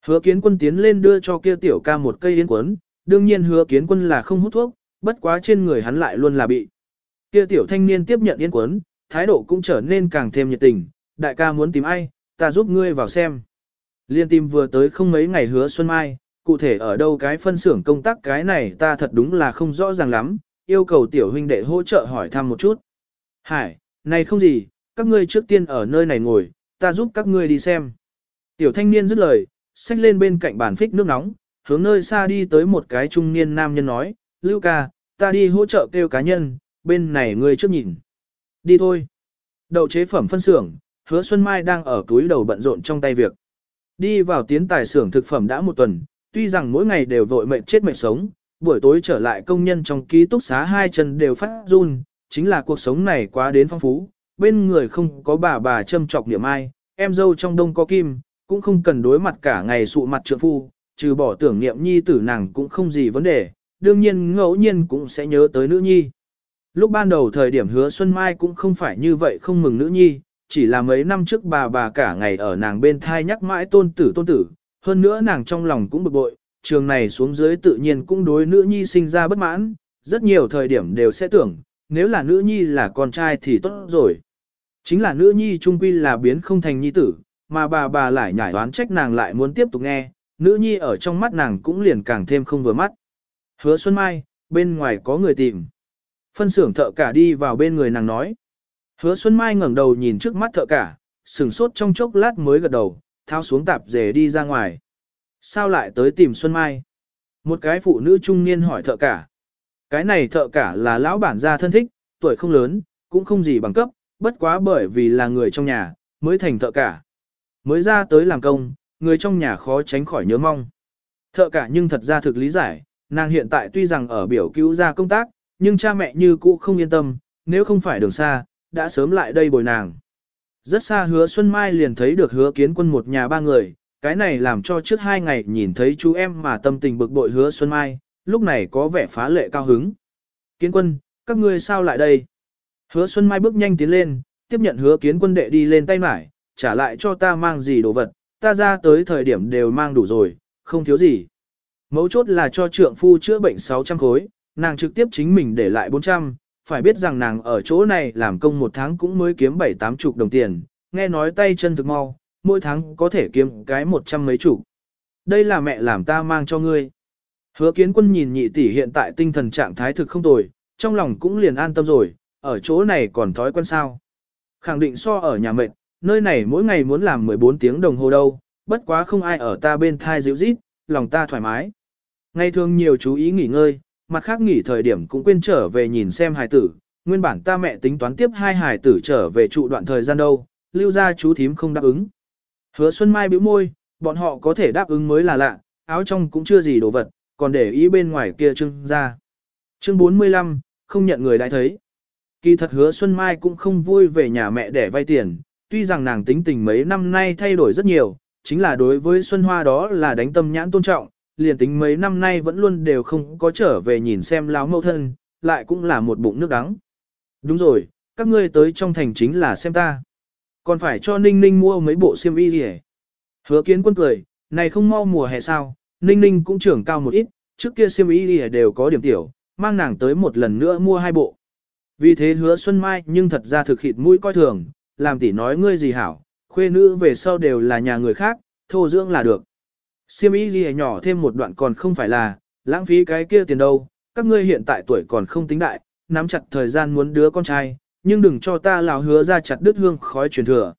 Hứa kiến quân tiến lên đưa cho kia tiểu ca một cây yến quấn, đương nhiên hứa kiến quân là không hút thuốc, bất quá trên người hắn lại luôn là bị. Kia tiểu thanh niên tiếp nhận yến quấn, thái độ cũng trở nên càng thêm nhiệt tình, đại ca muốn tìm ai, ta giúp ngươi vào xem. Liên tìm vừa tới không mấy ngày hứa xuân mai, cụ thể ở đâu cái phân xưởng công tác cái này ta thật đúng là không rõ ràng lắm, yêu cầu tiểu huynh đệ hỗ trợ hỏi thăm một chút. Hải, này không gì, các ngươi trước tiên ở nơi này ngồi, ta giúp các ngươi đi xem. Tiểu thanh niên dứt lời, xách lên bên cạnh bàn phích nước nóng, hướng nơi xa đi tới một cái trung niên nam nhân nói, Lưu ca, ta đi hỗ trợ kêu cá nhân, bên này ngươi trước nhìn. Đi thôi. Đậu chế phẩm phân xưởng, hứa Xuân Mai đang ở túi đầu bận rộn trong tay việc. Đi vào tiến tài xưởng thực phẩm đã một tuần, tuy rằng mỗi ngày đều vội mệt chết mệt sống, buổi tối trở lại công nhân trong ký túc xá hai chân đều phát run, chính là cuộc sống này quá đến phong phú, bên người không có bà bà châm chọc niệm ai, em dâu trong đông có kim, cũng không cần đối mặt cả ngày sụ mặt trượng phu, trừ bỏ tưởng niệm nhi tử nàng cũng không gì vấn đề, đương nhiên ngẫu nhiên cũng sẽ nhớ tới nữ nhi. Lúc ban đầu thời điểm hứa Xuân Mai cũng không phải như vậy không mừng nữ nhi, chỉ là mấy năm trước bà bà cả ngày ở nàng bên thai nhắc mãi tôn tử tôn tử, hơn nữa nàng trong lòng cũng bực bội, trường này xuống dưới tự nhiên cũng đối nữ nhi sinh ra bất mãn, rất nhiều thời điểm đều sẽ tưởng, nếu là nữ nhi là con trai thì tốt rồi. Chính là nữ nhi trung quy là biến không thành nhi tử, mà bà bà lại nhảy đoán trách nàng lại muốn tiếp tục nghe, nữ nhi ở trong mắt nàng cũng liền càng thêm không vừa mắt. Hứa Xuân Mai, bên ngoài có người tìm. Phân xưởng thợ cả đi vào bên người nàng nói. Hứa Xuân Mai ngẩng đầu nhìn trước mắt thợ cả, sừng sốt trong chốc lát mới gật đầu, thao xuống tạp dề đi ra ngoài. Sao lại tới tìm Xuân Mai? Một cái phụ nữ trung niên hỏi thợ cả. Cái này thợ cả là lão bản gia thân thích, tuổi không lớn, cũng không gì bằng cấp, bất quá bởi vì là người trong nhà, mới thành thợ cả. Mới ra tới làm công, người trong nhà khó tránh khỏi nhớ mong. Thợ cả nhưng thật ra thực lý giải, nàng hiện tại tuy rằng ở biểu cứu ra công tác, nhưng cha mẹ như cũ không yên tâm, nếu không phải đường xa, đã sớm lại đây bồi nàng. Rất xa hứa Xuân Mai liền thấy được hứa kiến quân một nhà ba người, cái này làm cho trước hai ngày nhìn thấy chú em mà tâm tình bực bội hứa Xuân Mai, lúc này có vẻ phá lệ cao hứng. Kiến quân, các ngươi sao lại đây? Hứa Xuân Mai bước nhanh tiến lên, tiếp nhận hứa kiến quân đệ đi lên tay mải, trả lại cho ta mang gì đồ vật, ta ra tới thời điểm đều mang đủ rồi, không thiếu gì. Mấu chốt là cho trượng phu chữa bệnh 600 khối, nàng trực tiếp chính mình để lại 400, phải biết rằng nàng ở chỗ này làm công một tháng cũng mới kiếm 7-8 chục đồng tiền, nghe nói tay chân thực mau, mỗi tháng có thể kiếm cái một trăm mấy chục. Đây là mẹ làm ta mang cho ngươi. Hứa kiến quân nhìn nhị tỷ hiện tại tinh thần trạng thái thực không tồi, trong lòng cũng liền an tâm rồi, ở chỗ này còn thói quen sao. Khẳng định so ở nhà mệt, nơi này mỗi ngày muốn làm 14 tiếng đồng hồ đâu, bất quá không ai ở ta bên thai dịu rít, lòng ta thoải mái. Ngày thường nhiều chú ý nghỉ ngơi, mặt khác nghỉ thời điểm cũng quên trở về nhìn xem hài tử, nguyên bản ta mẹ tính toán tiếp hai hài tử trở về trụ đoạn thời gian đâu, lưu ra chú thím không đáp ứng. Hứa Xuân Mai bĩu môi, bọn họ có thể đáp ứng mới là lạ, áo trong cũng chưa gì đồ vật, còn để ý bên ngoài kia trưng ra. Chương 45, không nhận người đã thấy. Kỳ thật hứa Xuân Mai cũng không vui về nhà mẹ để vay tiền, tuy rằng nàng tính tình mấy năm nay thay đổi rất nhiều, chính là đối với Xuân Hoa đó là đánh tâm nhãn tôn trọng, liền tính mấy năm nay vẫn luôn đều không có trở về nhìn xem láo mâu thân, lại cũng là một bụng nước đắng. Đúng rồi, các ngươi tới trong thành chính là xem ta. Còn phải cho Ninh Ninh mua mấy bộ xiêm y gì Hứa kiến quân cười, này không mau mùa hè sao, Ninh Ninh cũng trưởng cao một ít, trước kia xiêm y gì đều có điểm tiểu, mang nàng tới một lần nữa mua hai bộ. Vì thế hứa Xuân Mai nhưng thật ra thực hiện mũi coi thường, làm tỷ nói ngươi gì hảo, khuê nữ về sau đều là nhà người khác, thô dưỡng là được. Siêm ý gì nhỏ thêm một đoạn còn không phải là, lãng phí cái kia tiền đâu, các ngươi hiện tại tuổi còn không tính đại, nắm chặt thời gian muốn đứa con trai, nhưng đừng cho ta lào hứa ra chặt đứt hương khói truyền thừa.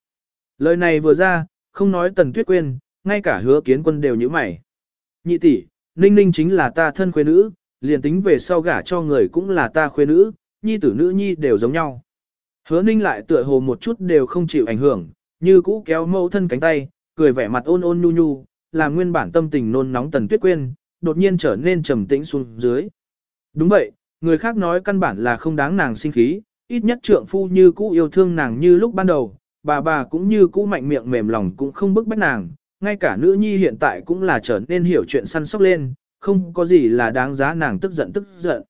Lời này vừa ra, không nói tần tuyết quên, ngay cả hứa kiến quân đều như mày. Nhị tỷ, ninh ninh chính là ta thân khuê nữ, liền tính về sau gả cho người cũng là ta khuê nữ, nhi tử nữ nhi đều giống nhau. Hứa ninh lại tựa hồ một chút đều không chịu ảnh hưởng, như cũ kéo mẫu thân cánh tay, cười vẻ mặt ôn ôn nhu nhu, làm nguyên bản tâm tình nôn nóng tần tuyết quên, đột nhiên trở nên trầm tĩnh xuống dưới. Đúng vậy, người khác nói căn bản là không đáng nàng sinh khí, ít nhất trượng phu như cũ yêu thương nàng như lúc ban đầu, bà bà cũng như cũ mạnh miệng mềm lòng cũng không bức bách nàng, ngay cả nữ nhi hiện tại cũng là trở nên hiểu chuyện săn sóc lên, không có gì là đáng giá nàng tức giận tức giận.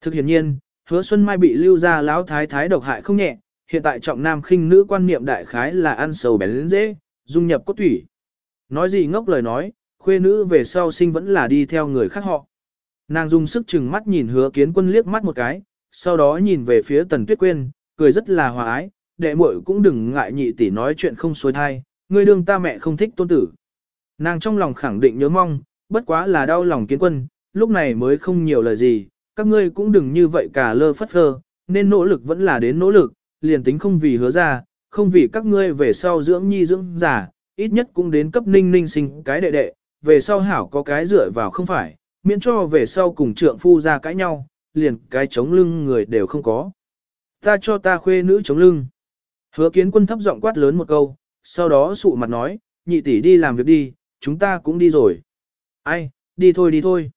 Thực hiện nhiên, hứa xuân mai bị lưu ra lão thái thái độc hại không nhẹ, hiện tại trọng nam khinh nữ quan niệm đại khái là ăn sầu bén lên dễ, dung nhập cốt thủy. Nói gì ngốc lời nói, khuê nữ về sau sinh vẫn là đi theo người khác họ. Nàng dùng sức chừng mắt nhìn hứa kiến quân liếc mắt một cái, sau đó nhìn về phía tần tuyết quyên, cười rất là hòa ái, đệ muội cũng đừng ngại nhị tỷ nói chuyện không xuôi thai, ngươi đương ta mẹ không thích tôn tử. Nàng trong lòng khẳng định nhớ mong, bất quá là đau lòng kiến quân, lúc này mới không nhiều lời gì, các ngươi cũng đừng như vậy cả lơ phất phơ, nên nỗ lực vẫn là đến nỗ lực, liền tính không vì hứa ra, không vì các ngươi về sau dưỡng nhi dưỡng giả, ít nhất cũng đến cấp ninh ninh sinh cái đệ đệ, về sau hảo có cái dựa vào không phải, miễn cho về sau cùng trượng phu ra cãi nhau, liền cái chống lưng người đều không có. Ta cho ta khuê nữ chống lưng. Hứa kiến quân thấp giọng quát lớn một câu, sau đó sụ mặt nói, nhị tỷ đi làm việc đi, chúng ta cũng đi rồi. Ai, đi thôi đi thôi.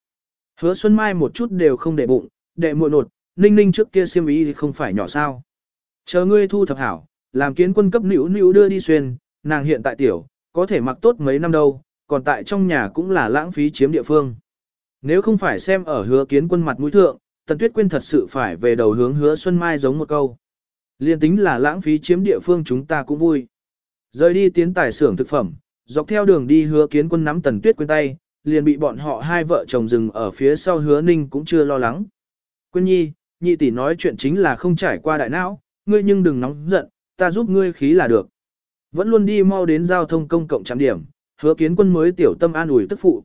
Hứa Xuân Mai một chút đều không để bụng, đệ muội nột, ninh ninh trước kia xiêm ý thì không phải nhỏ sao. Chờ ngươi thu thập hảo, làm kiến quân cấp nữ nữ đưa đi xuyên, nàng hiện tại tiểu, có thể mặc tốt mấy năm đâu, còn tại trong nhà cũng là lãng phí chiếm địa phương. Nếu không phải xem ở hứa kiến quân mặt mũi thượng, Tần Tuyết Quyên thật sự phải về đầu hướng hứa Xuân Mai giống một câu. Liên tính là lãng phí chiếm địa phương chúng ta cũng vui. Rời đi tiến tài xưởng thực phẩm, dọc theo đường đi hứa kiến quân nắm Tần Tuyết Quyên tay, liền bị bọn họ hai vợ chồng dừng ở phía sau hứa ninh cũng chưa lo lắng. Quyên nhi, nhị tỷ nói chuyện chính là không trải qua đại não, ngươi nhưng đừng nóng giận, ta giúp ngươi khí là được. Vẫn luôn đi mau đến giao thông công cộng trạm điểm, hứa kiến quân mới tiểu tâm an ủi tức phụ.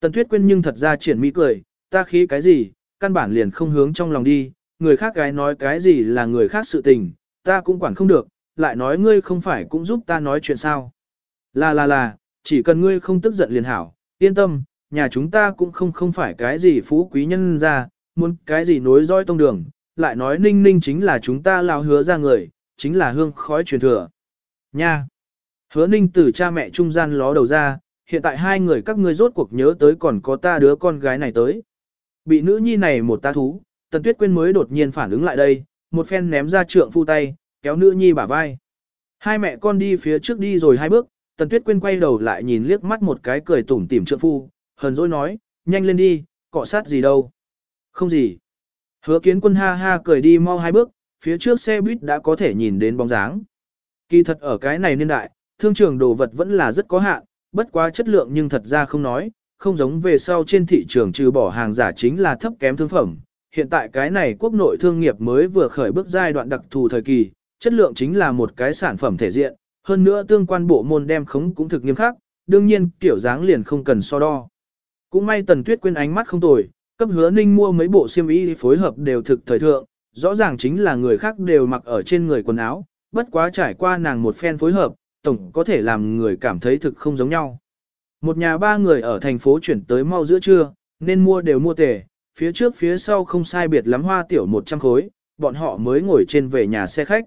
Tần Tuyết Quyên nhưng thật ra triển mỹ cười, ta khí cái gì, căn bản liền không hướng trong lòng đi, người khác gái nói cái gì là người khác sự tình, ta cũng quản không được, lại nói ngươi không phải cũng giúp ta nói chuyện sao. Là là là, chỉ cần ngươi không tức giận liền hảo, yên tâm, nhà chúng ta cũng không không phải cái gì phú quý nhân ra, muốn cái gì nối roi tông đường, lại nói ninh ninh chính là chúng ta lao hứa ra người, chính là hương khói truyền thừa. Nha! Hứa ninh từ cha mẹ trung gian ló đầu ra, hiện tại hai người các ngươi rốt cuộc nhớ tới còn có ta đứa con gái này tới. Bị nữ nhi này một ta thú, Tần Tuyết Quyên mới đột nhiên phản ứng lại đây, một phen ném ra trượng phu tay, kéo nữ nhi bả vai. Hai mẹ con đi phía trước đi rồi hai bước, Tần Tuyết Quyên quay đầu lại nhìn liếc mắt một cái cười tủm tỉm trượng phu, hờn dỗi nói, nhanh lên đi, cọ sát gì đâu. Không gì. Hứa kiến quân ha ha cười đi mau hai bước, phía trước xe buýt đã có thể nhìn đến bóng dáng. Kỳ thật ở cái này niên đại, thương trường đồ vật vẫn là rất có hạn, bất quá chất lượng nhưng thật ra không nói, không giống về sau trên thị trường trừ bỏ hàng giả chính là thấp kém thương phẩm. Hiện tại cái này quốc nội thương nghiệp mới vừa khởi bước giai đoạn đặc thù thời kỳ, chất lượng chính là một cái sản phẩm thể diện, hơn nữa tương quan bộ môn đem khống cũng thực nghiêm khắc, đương nhiên kiểu dáng liền không cần so đo. Cũng may Tần Tuyết quên ánh mắt không tồi, cấp hứa ninh mua mấy bộ xiêm y phối hợp đều thực thời thượng, rõ ràng chính là người khác đều mặc ở trên người quần áo, bất quá trải qua nàng một phen phối hợp, tổng có thể làm người cảm thấy thực không giống nhau. Một nhà ba người ở thành phố chuyển tới mau giữa trưa, nên mua đều mua tề, phía trước phía sau không sai biệt lắm hoa tiểu 100 khối, bọn họ mới ngồi trên về nhà xe khách.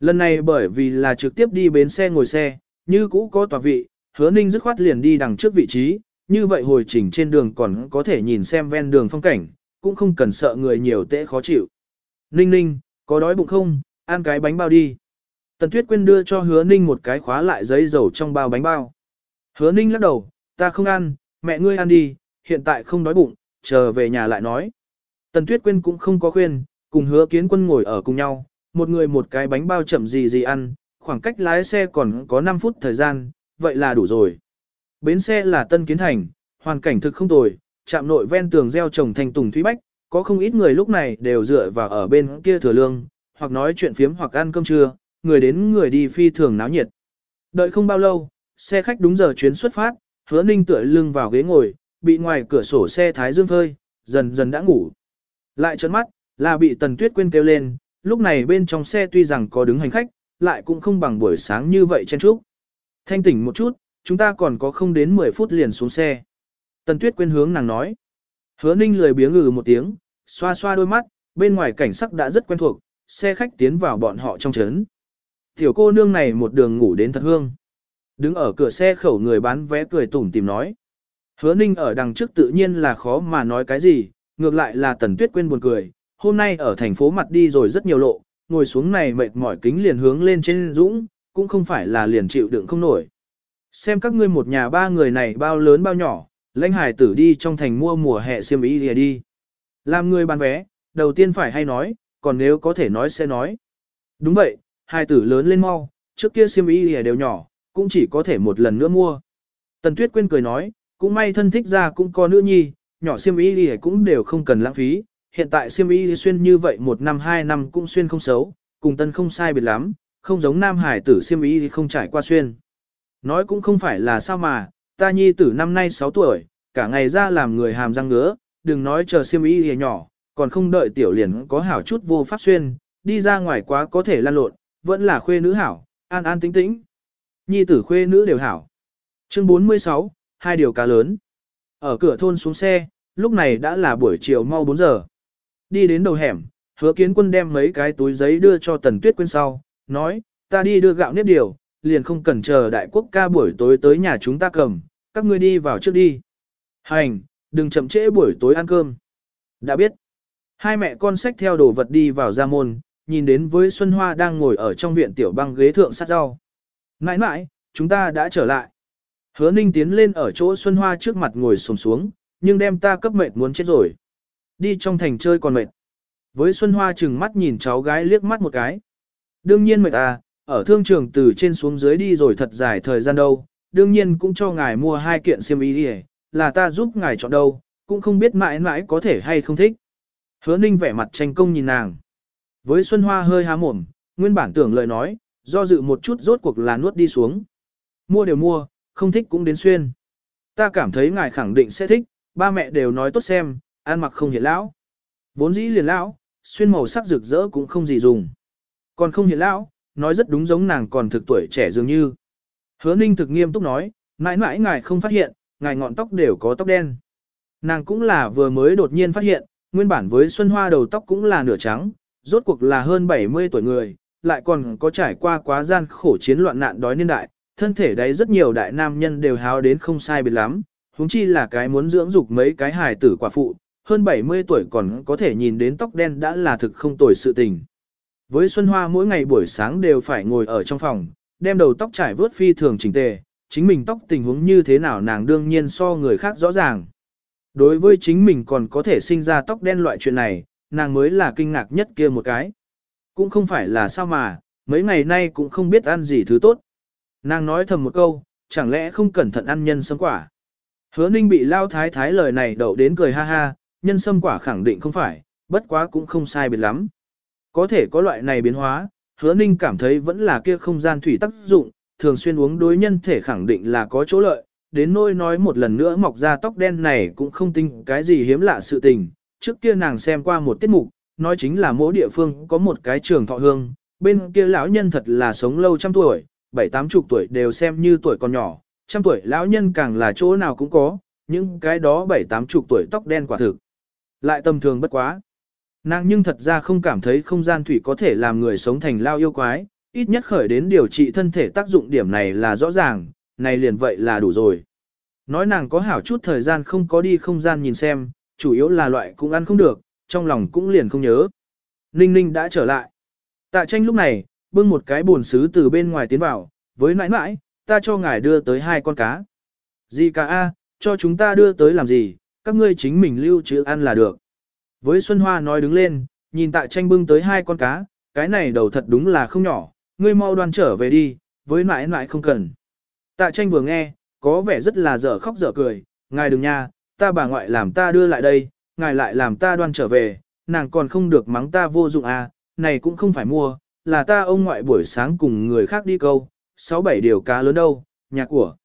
Lần này bởi vì là trực tiếp đi bến xe ngồi xe, như cũ có tòa vị, hứa ninh dứt khoát liền đi đằng trước vị trí, như vậy hồi trình trên đường còn có thể nhìn xem ven đường phong cảnh, cũng không cần sợ người nhiều tệ khó chịu. Ninh ninh, có đói bụng không, ăn cái bánh bao đi. Tần Tuyết Quyên đưa cho hứa ninh một cái khóa lại giấy dầu trong bao bánh bao. Hứa ninh lắc đầu, ta không ăn, mẹ ngươi ăn đi, hiện tại không đói bụng, chờ về nhà lại nói. Tần Tuyết Quyên cũng không có khuyên, cùng hứa kiến quân ngồi ở cùng nhau, một người một cái bánh bao chậm gì gì ăn, khoảng cách lái xe còn có 5 phút thời gian, vậy là đủ rồi. Bến xe là Tân Kiến Thành, hoàn cảnh thực không tồi, chạm nội ven tường gieo trồng thành tùng thúy bách, có không ít người lúc này đều dựa vào ở bên kia thừa lương, hoặc nói chuyện phiếm hoặc ăn cơm trưa, người đến người đi phi thường náo nhiệt. Đợi không bao lâu, xe khách đúng giờ chuyến xuất phát, hứa ninh tựa lưng vào ghế ngồi, bị ngoài cửa sổ xe thái dương phơi, dần dần đã ngủ. Lại trấn mắt, là bị tần tuyết quên kêu lên, lúc này bên trong xe tuy rằng có đứng hành khách, lại cũng không bằng buổi sáng như vậy chen chúc. Thanh tỉnh một chút, chúng ta còn có không đến 10 phút liền xuống xe. Tần tuyết quên hướng nàng nói. Hứa ninh lười biếng ngừ một tiếng, xoa xoa đôi mắt, bên ngoài cảnh sắc đã rất quen thuộc, xe khách tiến vào bọn họ trong trấn. Tiểu cô nương này một đường ngủ đến thật hương. Đứng ở cửa xe khẩu người bán vé cười tủm tìm nói. Hứa ninh ở đằng trước tự nhiên là khó mà nói cái gì, ngược lại là tần tuyết quên buồn cười. Hôm nay ở thành phố mặt đi rồi rất nhiều lộ, ngồi xuống này mệt mỏi kính liền hướng lên trên dũng, cũng không phải là liền chịu đựng không nổi. Xem các ngươi một nhà ba người này bao lớn bao nhỏ, lãnh hải tử đi trong thành mua mùa hè xiêm y lìa đi. Làm người bán vé, đầu tiên phải hay nói, còn nếu có thể nói sẽ nói. Đúng vậy, hai tử lớn lên mau, trước kia xiêm y lìa đều nhỏ, cũng chỉ có thể một lần nữa mua. Tần Tuyết quên cười nói, cũng may thân thích ra cũng có nữ nhi, nhỏ xiêm y lìa cũng đều không cần lãng phí. Hiện tại siêm y xuyên như vậy một năm hai năm cũng xuyên không xấu, cùng tân không sai biệt lắm, không giống nam hải tử siêm y không trải qua xuyên. Nói cũng không phải là sao mà, ta nhi tử năm nay 6 tuổi, cả ngày ra làm người hàm răng ngứa, đừng nói chờ siêm y hề nhỏ, còn không đợi tiểu liền có hảo chút vô pháp xuyên, đi ra ngoài quá có thể lan lộn, vẫn là khuê nữ hảo, an an tĩnh tĩnh. Nhi tử khuê nữ đều hảo. Chương 46, hai điều cá lớn. Ở cửa thôn xuống xe, lúc này đã là buổi chiều mau 4 giờ. Đi đến đầu hẻm, hứa kiến quân đem mấy cái túi giấy đưa cho tần tuyết quên sau, nói, ta đi đưa gạo nếp điều, liền không cần chờ đại quốc ca buổi tối tới nhà chúng ta cầm, các ngươi đi vào trước đi. Hành, đừng chậm trễ buổi tối ăn cơm. Đã biết. Hai mẹ con xách theo đồ vật đi vào gia môn, nhìn đến với Xuân Hoa đang ngồi ở trong viện tiểu băng ghế thượng sát rau. Nãi nãi, chúng ta đã trở lại. Hứa ninh tiến lên ở chỗ Xuân Hoa trước mặt ngồi sồm xuống, nhưng đem ta cấp mệt muốn chết rồi. Đi trong thành chơi còn mệt. Với Xuân Hoa chừng mắt nhìn cháu gái liếc mắt một cái. Đương nhiên mệt à, ở thương trường từ trên xuống dưới đi rồi thật dài thời gian đâu, đương nhiên cũng cho ngài mua hai kiện xiêm y đi là ta giúp ngài chọn đâu, cũng không biết mãi mãi có thể hay không thích. Hứa ninh vẻ mặt tranh công nhìn nàng. Với Xuân Hoa hơi há mồm, nguyên bản tưởng lời nói, do dự một chút rốt cuộc là nuốt đi xuống. Mua đều mua, không thích cũng đến xuyên. Ta cảm thấy ngài khẳng định sẽ thích, ba mẹ đều nói tốt xem, ăn mặc không hiện lão. Vốn dĩ liền lão, xuyên màu sắc rực rỡ cũng không gì dùng. Còn không hiện lão, nói rất đúng giống nàng còn thực tuổi trẻ dường như. Hứa ninh thực nghiêm túc nói, mãi mãi ngài không phát hiện, ngài ngọn tóc đều có tóc đen. Nàng cũng là vừa mới đột nhiên phát hiện, nguyên bản với Xuân Hoa đầu tóc cũng là nửa trắng, rốt cuộc là hơn 70 tuổi người, lại còn có trải qua quá gian khổ chiến loạn nạn đói niên đại, thân thể đấy rất nhiều đại nam nhân đều háo đến không sai biệt lắm, huống chi là cái muốn dưỡng dục mấy cái hài tử quả phụ, hơn 70 tuổi còn có thể nhìn đến tóc đen đã là thực không tồi sự tình. Với Xuân Hoa mỗi ngày buổi sáng đều phải ngồi ở trong phòng, đem đầu tóc trải vớt phi thường chỉnh tề, chính mình tóc tình huống như thế nào nàng đương nhiên so người khác rõ ràng. Đối với chính mình còn có thể sinh ra tóc đen loại chuyện này, nàng mới là kinh ngạc nhất kia một cái. Cũng không phải là sao mà, mấy ngày nay cũng không biết ăn gì thứ tốt. Nàng nói thầm một câu, chẳng lẽ không cẩn thận ăn nhân sâm quả. Hứa ninh bị lao thái thái lời này đậu đến cười ha ha, nhân sâm quả khẳng định không phải, bất quá cũng không sai biệt lắm. Có thể có loại này biến hóa, hứa ninh cảm thấy vẫn là kia không gian thủy tác dụng, thường xuyên uống đối nhân thể khẳng định là có chỗ lợi, đến nôi nói một lần nữa mọc ra tóc đen này cũng không tin cái gì hiếm lạ sự tình. Trước kia nàng xem qua một tiết mục, nói chính là mỗi địa phương có một cái trường thọ hương, bên kia lão nhân thật là sống lâu trăm tuổi, bảy tám chục tuổi đều xem như tuổi còn nhỏ, trăm tuổi lão nhân càng là chỗ nào cũng có, những cái đó bảy tám chục tuổi tóc đen quả thực. Lại tầm thường bất quá. Nàng nhưng thật ra không cảm thấy không gian thủy có thể làm người sống thành lao yêu quái, ít nhất khởi đến điều trị thân thể tác dụng điểm này là rõ ràng, này liền vậy là đủ rồi. Nói nàng có hảo chút thời gian không có đi không gian nhìn xem, chủ yếu là loại cũng ăn không được, trong lòng cũng liền không nhớ. Ninh ninh đã trở lại. Tạ tranh lúc này, bưng một cái buồn xứ từ bên ngoài tiến vào, với nãi nãi, ta cho ngài đưa tới hai con cá. Gì cả a, cho chúng ta đưa tới làm gì, các ngươi chính mình lưu trữ ăn là được. Với Xuân Hoa nói đứng lên, nhìn tại tranh bưng tới hai con cá, cái này đầu thật đúng là không nhỏ, ngươi mau đoan trở về đi, với nãi nãi không cần. Tạ tranh vừa nghe, có vẻ rất là dở khóc dở cười, ngài đừng nha, ta bà ngoại làm ta đưa lại đây, ngài lại làm ta đoan trở về, nàng còn không được mắng ta vô dụng à, này cũng không phải mua, là ta ông ngoại buổi sáng cùng người khác đi câu, sáu bảy điều cá lớn đâu, nhà của.